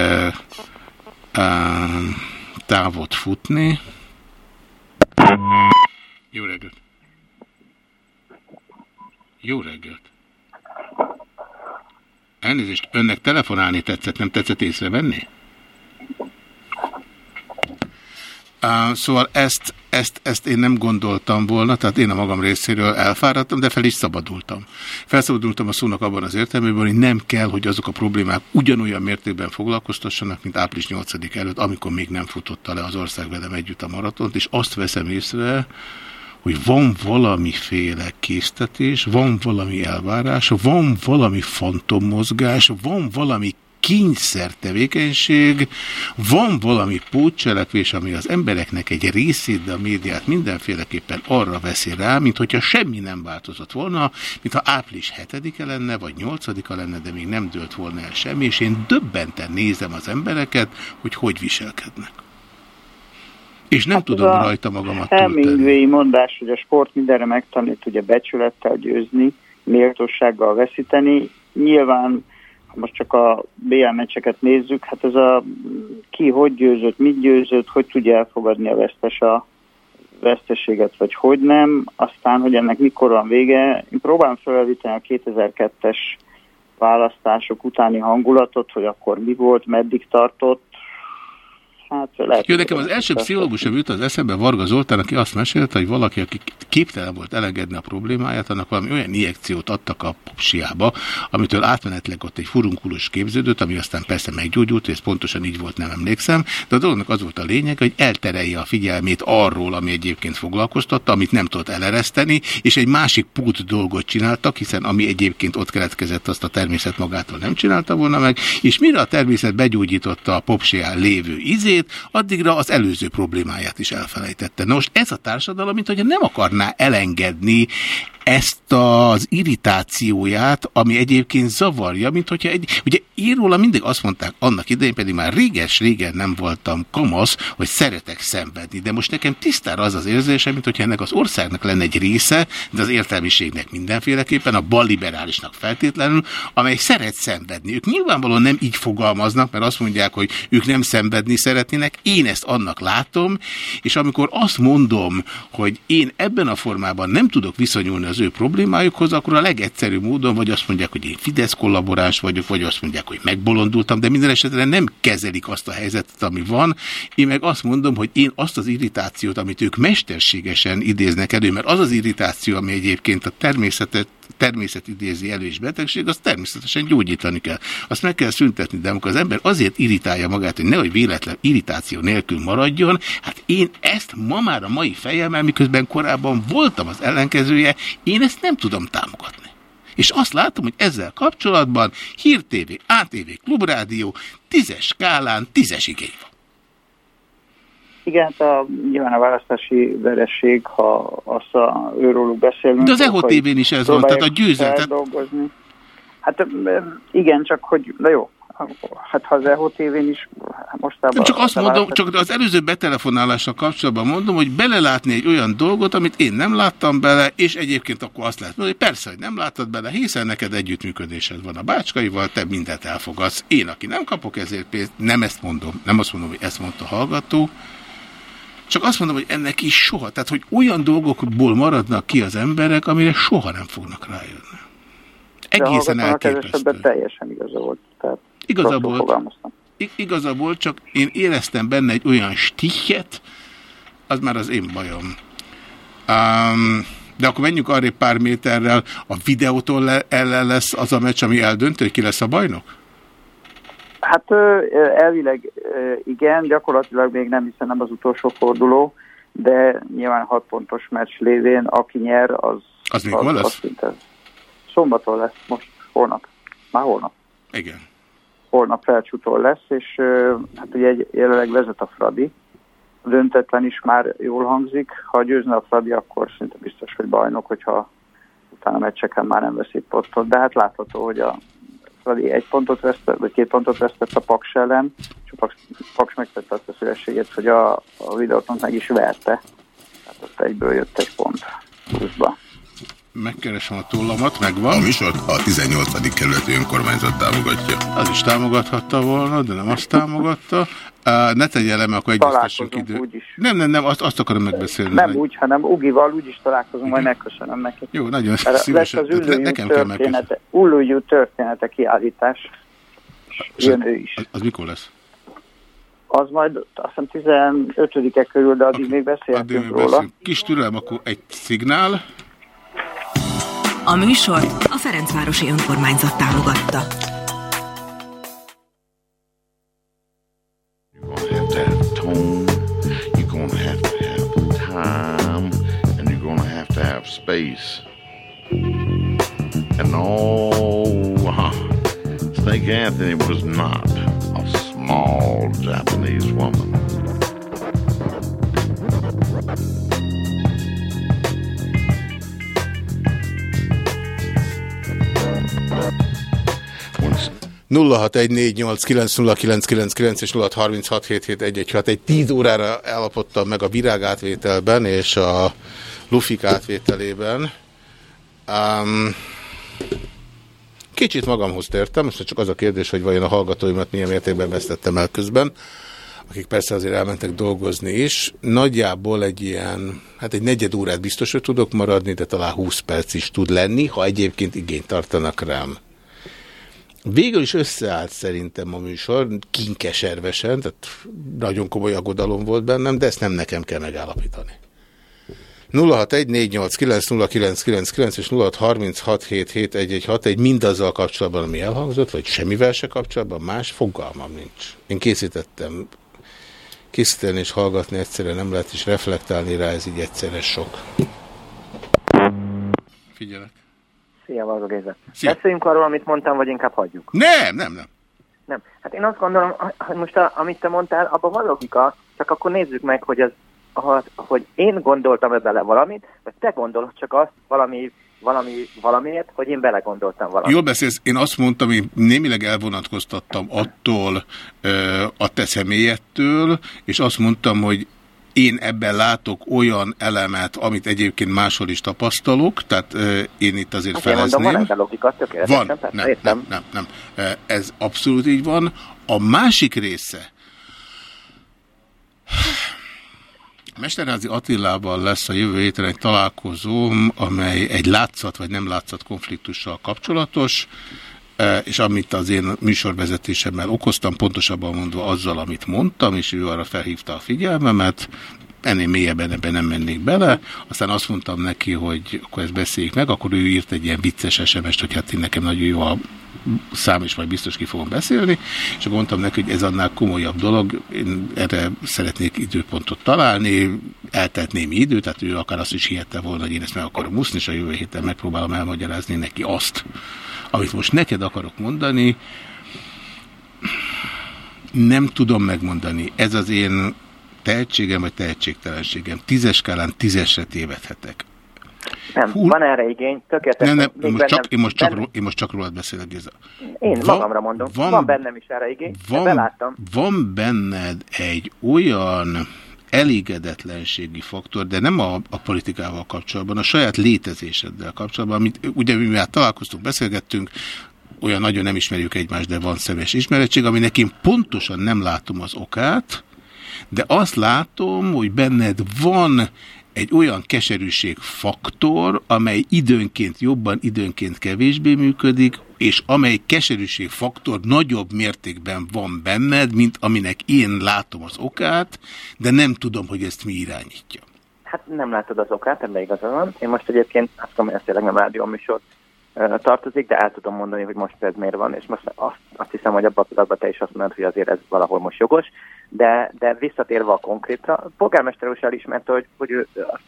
e, távot futni. Jó reggelt! Jó reggelt! Elnézést, önnek telefonálni tetszett, nem tetszett észrevenni? Szóval ezt, ezt, ezt én nem gondoltam volna, tehát én a magam részéről elfáradtam, de fel is szabadultam. Felszabadultam a szónak abban az értelmében, hogy nem kell, hogy azok a problémák ugyanolyan mértékben foglalkoztassanak, mint április 8 előtt, amikor még nem futotta le az ország velem együtt a maratont, és azt veszem észre, hogy van valamiféle késztetés, van valami elvárás, van valami fantommozgás, van valami kényszer tevékenység, van valami pótcselekvés, ami az embereknek egy részét, de a médiát mindenféleképpen arra veszi rá, mint hogyha semmi nem változott volna, mintha április 7-e lenne, vagy 8-a lenne, de még nem dőlt volna el semmi, és én döbbenten nézem az embereket, hogy hogy viselkednek. És nem hát tudom rajta magamat túltenni. mondás, hogy a sport mindenre megtanít ugye becsülettel győzni, méltósággal veszíteni. Nyilván most csak a BL meccseket nézzük, hát ez a ki hogy győzött, mit győzött, hogy tudja elfogadni a vesztes a veszteséget, vagy hogy nem, aztán, hogy ennek mikor van vége. Én próbálom felvíteni a 2002-es választások utáni hangulatot, hogy akkor mi volt, meddig tartott, Hát lehet, Jó, nekem az első pszichológus jut az eszembe Varga Zoltán, aki azt mesélte, hogy valaki, aki képtelen volt elengedni a problémáját, annak valami olyan injekciót adtak a popsiába, amitől átmenetleg ott egy furunkulus képződött, ami aztán persze meggyógyult, és pontosan így volt, nem emlékszem, de a dolognak az volt a lényeg, hogy elterelje a figyelmét arról, ami egyébként foglalkoztatta, amit nem tudott elereszteni, és egy másik pút dolgot csináltak, hiszen ami egyébként ott keletkezett, azt a természet magától nem csinálta volna meg, és mire a természet begyógyította a popsián lévő izét, problémáját, addigra az előző problémáját is elfelejtette. Nos, ez a társadalom, mint hogy nem akarná elengedni ezt az irritációját, ami egyébként zavarja, mint hogyha egy, ugye én íróla mindig azt mondták, annak idején pedig már réges-régen nem voltam kamasz, hogy szeretek szenvedni, de most nekem tisztára az az érzése, mint hogyha ennek az országnak lenne egy része, de az értelmiségnek mindenféleképpen, a balliberálisnak feltétlenül, amely szeret szenvedni. Ők nyilvánvalóan nem így fogalmaznak, mert azt mondják, hogy ők nem szenvedni szeretnének, én ezt annak látom, és amikor azt mondom, hogy én ebben a formában nem tudok viszonyulni az ő problémájukhoz, akkor a legegyszerűbb módon vagy azt mondják, hogy én Fidesz kollaboráns vagyok, vagy azt mondják, hogy megbolondultam, de minden esetre nem kezelik azt a helyzetet, ami van. Én meg azt mondom, hogy én azt az irritációt, amit ők mesterségesen idéznek elő, mert az az irritáció, ami egyébként a természetet természet idézi elő és betegség, azt természetesen gyógyítani kell. Azt meg kell szüntetni, de amikor az ember azért irritálja magát, hogy nehogy véletlen irritáció nélkül maradjon, hát én ezt ma már a mai fejemmel, miközben korábban voltam az ellenkezője, én ezt nem tudom támogatni. És azt látom, hogy ezzel kapcsolatban Hír TV, ATV, Klubrádió tízes skálán tízes igény van. Igen, hát a, nyilván a választási veresség, ha azt a, őróluk beszélünk. De az EHO TV-n is ez van, tehát a győzet. Hát igen, csak hogy, na jó, hát ha az EHO TV-n is mostában... Nem csak azt mondom, csak az előző betelefonálással kapcsolatban mondom, hogy belelátni egy olyan dolgot, amit én nem láttam bele, és egyébként akkor azt lehet mondani, hogy persze, hogy nem láttad bele, hiszen neked együttműködésed van a bácskaival, te mindent elfogadsz. Én, aki nem kapok ezért pénzt, nem ezt mondom, nem azt mondom, hogy ezt mondta a hallgató, csak azt mondom, hogy ennek is soha. Tehát, hogy olyan dolgokból maradnak ki az emberek, amire soha nem fognak rájönni. Egészen elképesztő. teljesen igaza volt. Tehát igaza volt. Igaza volt, csak én éreztem benne egy olyan stichet, az már az én bajom. Um, de akkor menjünk arra pár méterrel, a videótól ellen lesz az a meccs, ami eldöntő, hogy ki lesz a bajnok? Hát elvileg igen, gyakorlatilag még nem, hiszen nem az utolsó forduló, de nyilván hat pontos meccs lévén, aki nyer, az... Az mikor az, lesz? Az Szombaton lesz, most holnap. Már holnap. Igen. Holnap felcsútól lesz, és hát ugye jelenleg vezet a Fradi. A döntetlen is már jól hangzik. Ha győzne a Fradi, akkor szinte biztos, hogy bajnok, hogyha utána meccseken már nem veszik pontot. De hát látható, hogy a Fradi egy pontot vesztett, vagy két pontot vesztett a Paks ellen, és a Paks, Paks megtette azt a szülességet, hogy a, a videóton meg is verte. Tehát ott egyből jött egy pont pluszba. Megkeresem a tollamat, megvan. A műsort a 18. kerületi önkormányzat támogatja. Az is támogathatta volna, de nem azt támogatta. Uh, ne tegye le, mert akkor egyeztessünk idő. Úgyis. Nem, nem, nem, azt, azt akarom megbeszélni. Nem úgy, hanem Ugival úgy is találkozunk, majd megköszönöm neki. Jó, nagyon Erre szívesen. Lesz az nekem kell megköszönni. Ullújú története kiállítás. Jön ő is. Az, az mikor lesz? Az majd azt hiszem 15-e körül, de addig okay. még beszélhetünk róla. Beszélünk. Kis türelem, akkor egy szignál. A műsort a Ferencvárosi Önkormányzat támogatta. space. And oh, Snake Anthony was not a small Japanese woman. Nulla és 0636771161 egy 10 órára elapodtam meg a virágátvételben és a lufik átvételében. Um, kicsit magamhoz tértem, most csak az a kérdés, hogy vajon a hallgatóimat milyen mértékben vesztettem el közben, akik persze azért elmentek dolgozni is. Nagyjából egy ilyen, hát egy negyed órát biztos, hogy tudok maradni, de talán 20 perc is tud lenni, ha egyébként igényt tartanak rám. Végül is összeállt szerintem a műsor, kinkeservesen, tehát nagyon komoly aggodalom volt bennem, de ezt nem nekem kell megállapítani. 0614890999 és 0636771161 mindazzal kapcsolatban, ami elhangzott, vagy semmivel se kapcsolatban, más fogalmam nincs. Én készítettem, készíteni és hallgatni egyszerre nem lehet, és reflektálni rá, ez így egyszerre sok. Figyelek. Szia, Varga Géza. Beszéljünk arról, amit mondtam, vagy inkább hagyjuk? Nem, nem, nem. Nem. Hát én azt gondolom, hogy most a, amit te mondtál, abban van logika, csak akkor nézzük meg, hogy az hogy én gondoltam ebbe valamit, vagy te gondolod csak azt valami, valami, valamiért, hogy én belegondoltam valamit. Jól beszélsz, én azt mondtam, én némileg elvonatkoztattam attól a te személyettől, és azt mondtam, hogy én ebben látok olyan elemet, amit egyébként máshol is tapasztalok, tehát én itt azért hát felezném. Mondom, van ebben logika, Van, nem, nem, nem, nem. Ez abszolút így van. A másik része, Mesterházi Attilával lesz a jövő héten egy találkozóm, amely egy látszat vagy nem látszat konfliktussal kapcsolatos, és amit az én műsorvezetésemmel okoztam, pontosabban mondva azzal, amit mondtam, és ő arra felhívta a figyelmemet, ennél mélyebben ebben nem mennék bele, aztán azt mondtam neki, hogy akkor ezt beszéljük meg, akkor ő írt egy ilyen vicces SMS-t, hogy hát én nekem nagyon jó a szám, és majd biztos ki fogom beszélni, és akkor mondtam neki, hogy ez annál komolyabb dolog, én erre szeretnék időpontot találni, eltelt némi idő, tehát ő akár azt is hihette volna, hogy én ezt meg akarom muszni, és a jövő héten megpróbálom elmagyarázni neki azt, amit most neked akarok mondani, nem tudom megmondani. Ez az én tehetségem vagy tehetségtelenségem. Tízes skálán tízesre tévedhetek. Nem, Hú... van erre igény, tökéletesen. Nem, nem, most csak, én, most csak, bennem... én most csak rólad beszélek, Géza. Én van, magamra mondom, van, van bennem is erre igény, van, beláttam. Van benned egy olyan elégedetlenségi faktor, de nem a, a politikával kapcsolatban, a saját létezéseddel kapcsolatban, amit ugye mi már találkoztunk, beszélgettünk, olyan nagyon nem ismerjük egymást, de van személyes ismerettség, aminek én pontosan nem látom az okát, de azt látom, hogy benned van egy olyan keserűség faktor, amely időnként jobban, időnként kevésbé működik, és amely keserűség faktor nagyobb mértékben van benned, mint aminek én látom az okát, de nem tudom, hogy ezt mi irányítja. Hát nem látod az okát, ebben igazán van. Én most egyébként azt tudom, hogy ez tényleg nem rádió műsor tartozik, de el tudom mondani, hogy most ez miért van, és most azt, azt hiszem, hogy abban a pillanatban te is azt mondod, hogy azért ez valahol most jogos, de, de visszatérve a konkrétra, a polgármester úr elismerte, hogy, hogy ő azt,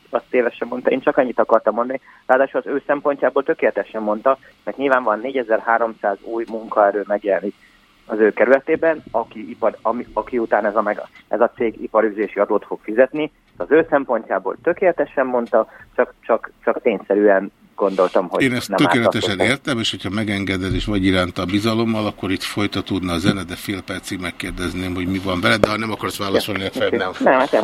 tévesen mondta, én csak annyit akartam mondani, ráadásul az ő szempontjából tökéletesen mondta, mert nyilván van 4300 új munkaerő megjelenik az ő kerületében, aki, ipar, ami, aki után ez a, meg, ez a cég iparüzési adót fog fizetni. Az ő szempontjából tökéletesen mondta, csak, csak, csak tényszerűen gondoltam, hogy Én ezt nem tökéletesen értem, és hogyha megengeded, és vagy iránta a bizalommal, akkor itt folytatódna a zene, de fél percig megkérdezném, hogy mi van veled, de ha nem akarsz válaszolni, akkor nem. Nem, nem.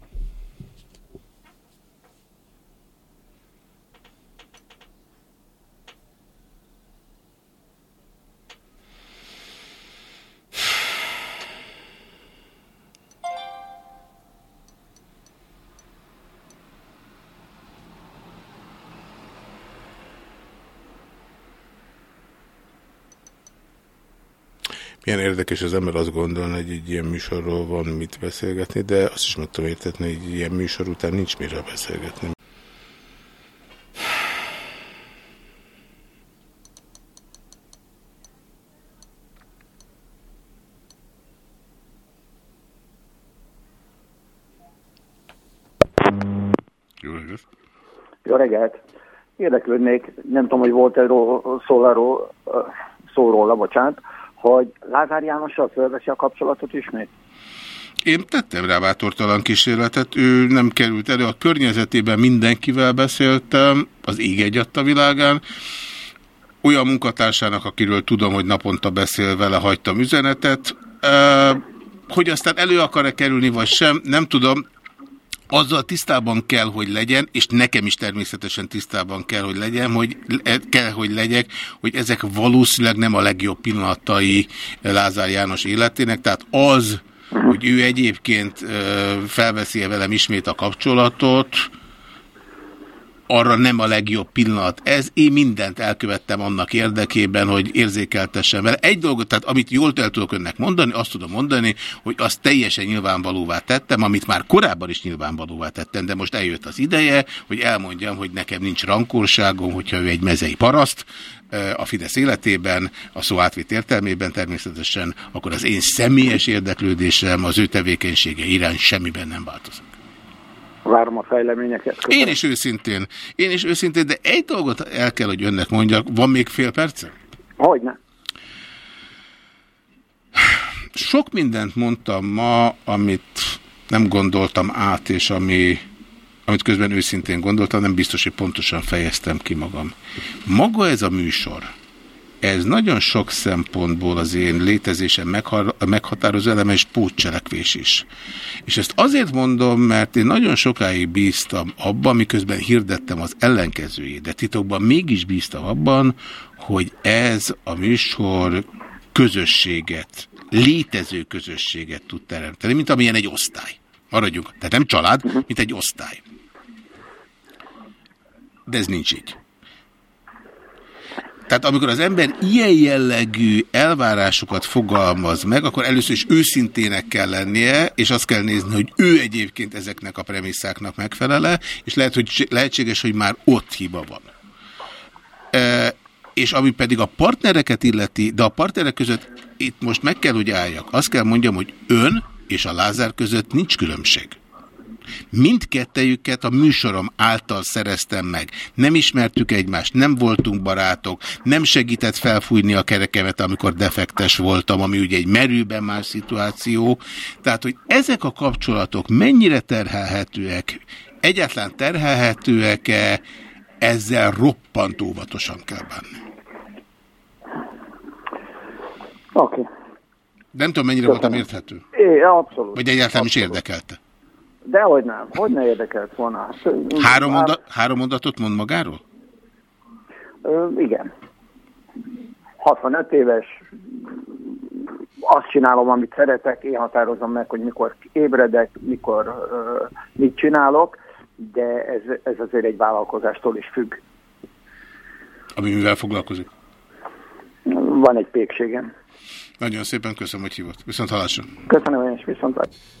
Milyen érdekes az ember azt gondolna, hogy egy ilyen műsorról van mit beszélgetni, de azt is meg tudom értetni, hogy egy ilyen műsor után nincs miről beszélgetni. Jó reggelt! Jó reggelt! Érdeklődnék, nem tudom, hogy volt-e szó, szó róla, bocsánat, hogy Lázár Jánossal fölveszi a kapcsolatot ismét? Én tettem rá bátortalan kísérletet, ő nem került elő. A környezetében mindenkivel beszéltem, az ég egy a világán. Olyan munkatársának, akiről tudom, hogy naponta beszél vele, hagytam üzenetet. Hogy aztán elő akar-e kerülni, vagy sem, nem tudom. Azzal tisztában kell, hogy legyen, és nekem is természetesen tisztában kell, hogy legyen, hogy kell, hogy legyek, hogy ezek valószínűleg nem a legjobb pillanatai Lázár János életének, tehát az, hogy ő egyébként felveszi -e velem ismét a kapcsolatot, arra nem a legjobb pillanat. Ez, én mindent elkövettem annak érdekében, hogy érzékeltessem vele. Egy dolgot, tehát amit jól el tudok önnek mondani, azt tudom mondani, hogy azt teljesen nyilvánvalóvá tettem, amit már korábban is nyilvánvalóvá tettem, de most eljött az ideje, hogy elmondjam, hogy nekem nincs rankorságom, hogyha ő egy mezei paraszt, a Fidesz életében, a szó átvitt értelmében természetesen, akkor az én személyes érdeklődésem az ő tevékenysége irány semmiben nem változik. Várom a fejleményeket. Köszönöm. Én is őszintén. Én is őszintén, de egy dolgot el kell, hogy önnek mondjak. Van még fél perce? Hogyne. Sok mindent mondtam ma, amit nem gondoltam át, és ami, amit közben őszintén gondoltam, nem biztos, hogy pontosan fejeztem ki magam. Maga ez a műsor, ez nagyon sok szempontból az én létezésem meghatározó eleme és pótcselekvés is. És ezt azért mondom, mert én nagyon sokáig bíztam abban, miközben hirdettem az ellenkezőjét, de titokban mégis bíztam abban, hogy ez a műsor közösséget, létező közösséget tud teremteni, mint amilyen egy osztály. Maradjunk. Tehát nem család, mint egy osztály. De ez nincs így. Tehát amikor az ember ilyen jellegű elvárásokat fogalmaz meg, akkor először is őszintének kell lennie, és azt kell nézni, hogy ő egyébként ezeknek a premisszáknak megfelele, és lehet, hogy lehetséges, hogy már ott hiba van. E, és ami pedig a partnereket illeti, de a partnerek között itt most meg kell, hogy álljak. Azt kell mondjam, hogy ön és a Lázár között nincs különbség. Mindkettejüket a műsorom által szereztem meg. Nem ismertük egymást, nem voltunk barátok, nem segített felfújni a kerekemet, amikor defektes voltam, ami ugye egy merőben más szituáció. Tehát, hogy ezek a kapcsolatok mennyire terhelhetőek, egyáltalán terhelhetőek-e, ezzel roppant óvatosan kell bánni. Oké. Okay. Nem tudom, mennyire Köszönöm. voltam érthető. É, abszolút. Vagy egyáltalán abszolút. is érdekelte. Dehogy nem, hogy ne érdekelt volna. Hát, három, monda három mondatot mond magáról? Ö, igen. 65 éves, azt csinálom, amit szeretek, én határozom meg, hogy mikor ébredek, mikor ö, mit csinálok, de ez, ez azért egy vállalkozástól is függ. Ami mivel foglalkozik? Van egy pékségem. Nagyon szépen köszönöm, hogy hívott. Viszont hallásra. Köszönöm én is, viszont hallásra.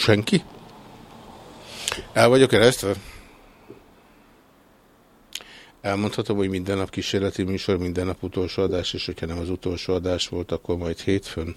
Senki? El vagyok eresztve? Elmondhatom, hogy minden nap kísérleti műsor, minden nap utolsó adás, és hogyha nem az utolsó adás volt, akkor majd hétfőn.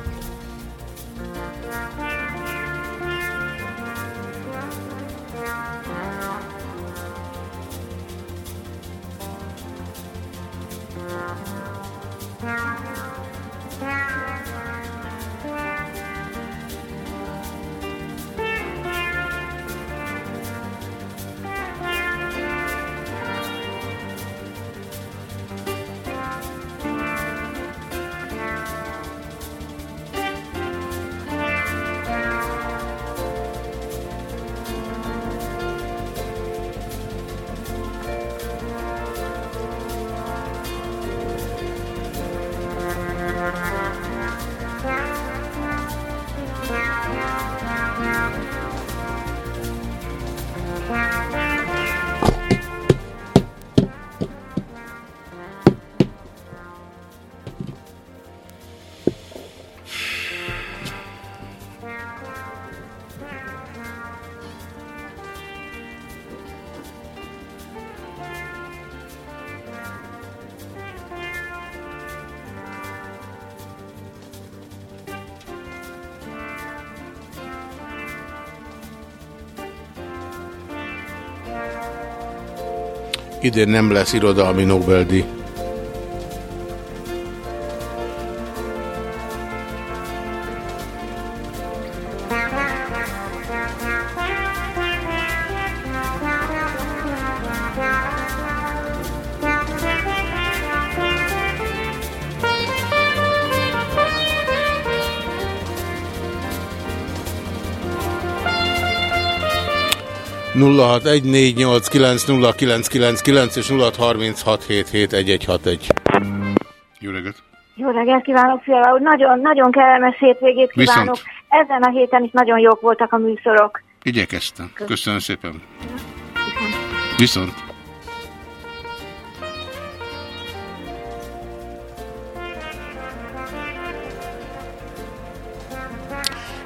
Idén nem lesz irodalmi Nobel-díj. 0614890999 és 0636771161. Jó reggelt! Jó reggelt kívánok, Fiala Nagyon, nagyon kellemes hétvégét kívánok. Viszont. Ezen a héten is nagyon jók voltak a műsorok. Igyekeztem. Köszönöm szépen. Viszont. Viszont.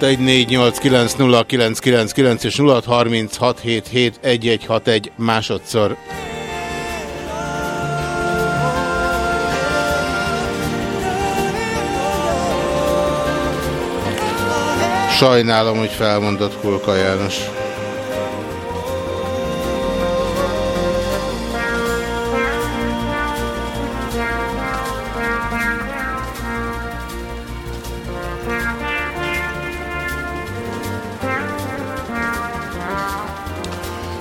0614890999 és 0636771161 másodszor. Sajnálom, hogy felmondott Kulka János.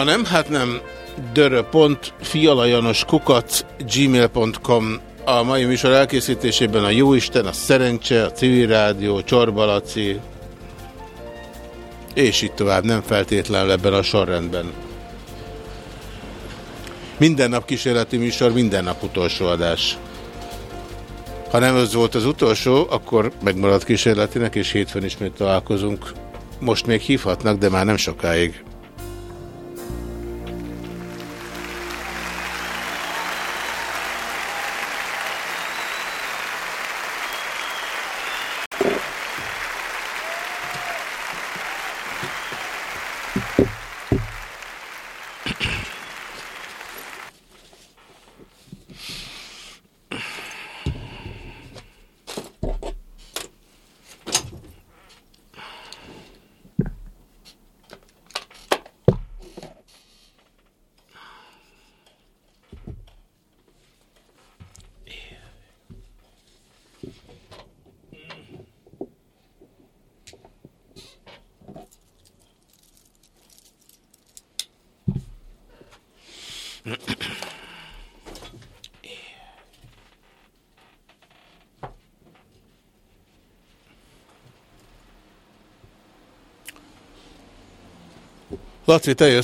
Ha nem, hát nem. kukac gmail.com A mai műsor elkészítésében a Jóisten, a Szerencse, a Civil Rádió, Csorbalaci, és így tovább, nem feltétlenül ebben a sorrendben. Minden nap kísérleti műsor, minden nap utolsó adás. Ha nem ez volt az utolsó, akkor megmaradt kísérletinek, és hétfőn ismét találkozunk. Most még hívhatnak, de már nem sokáig. Laci, te.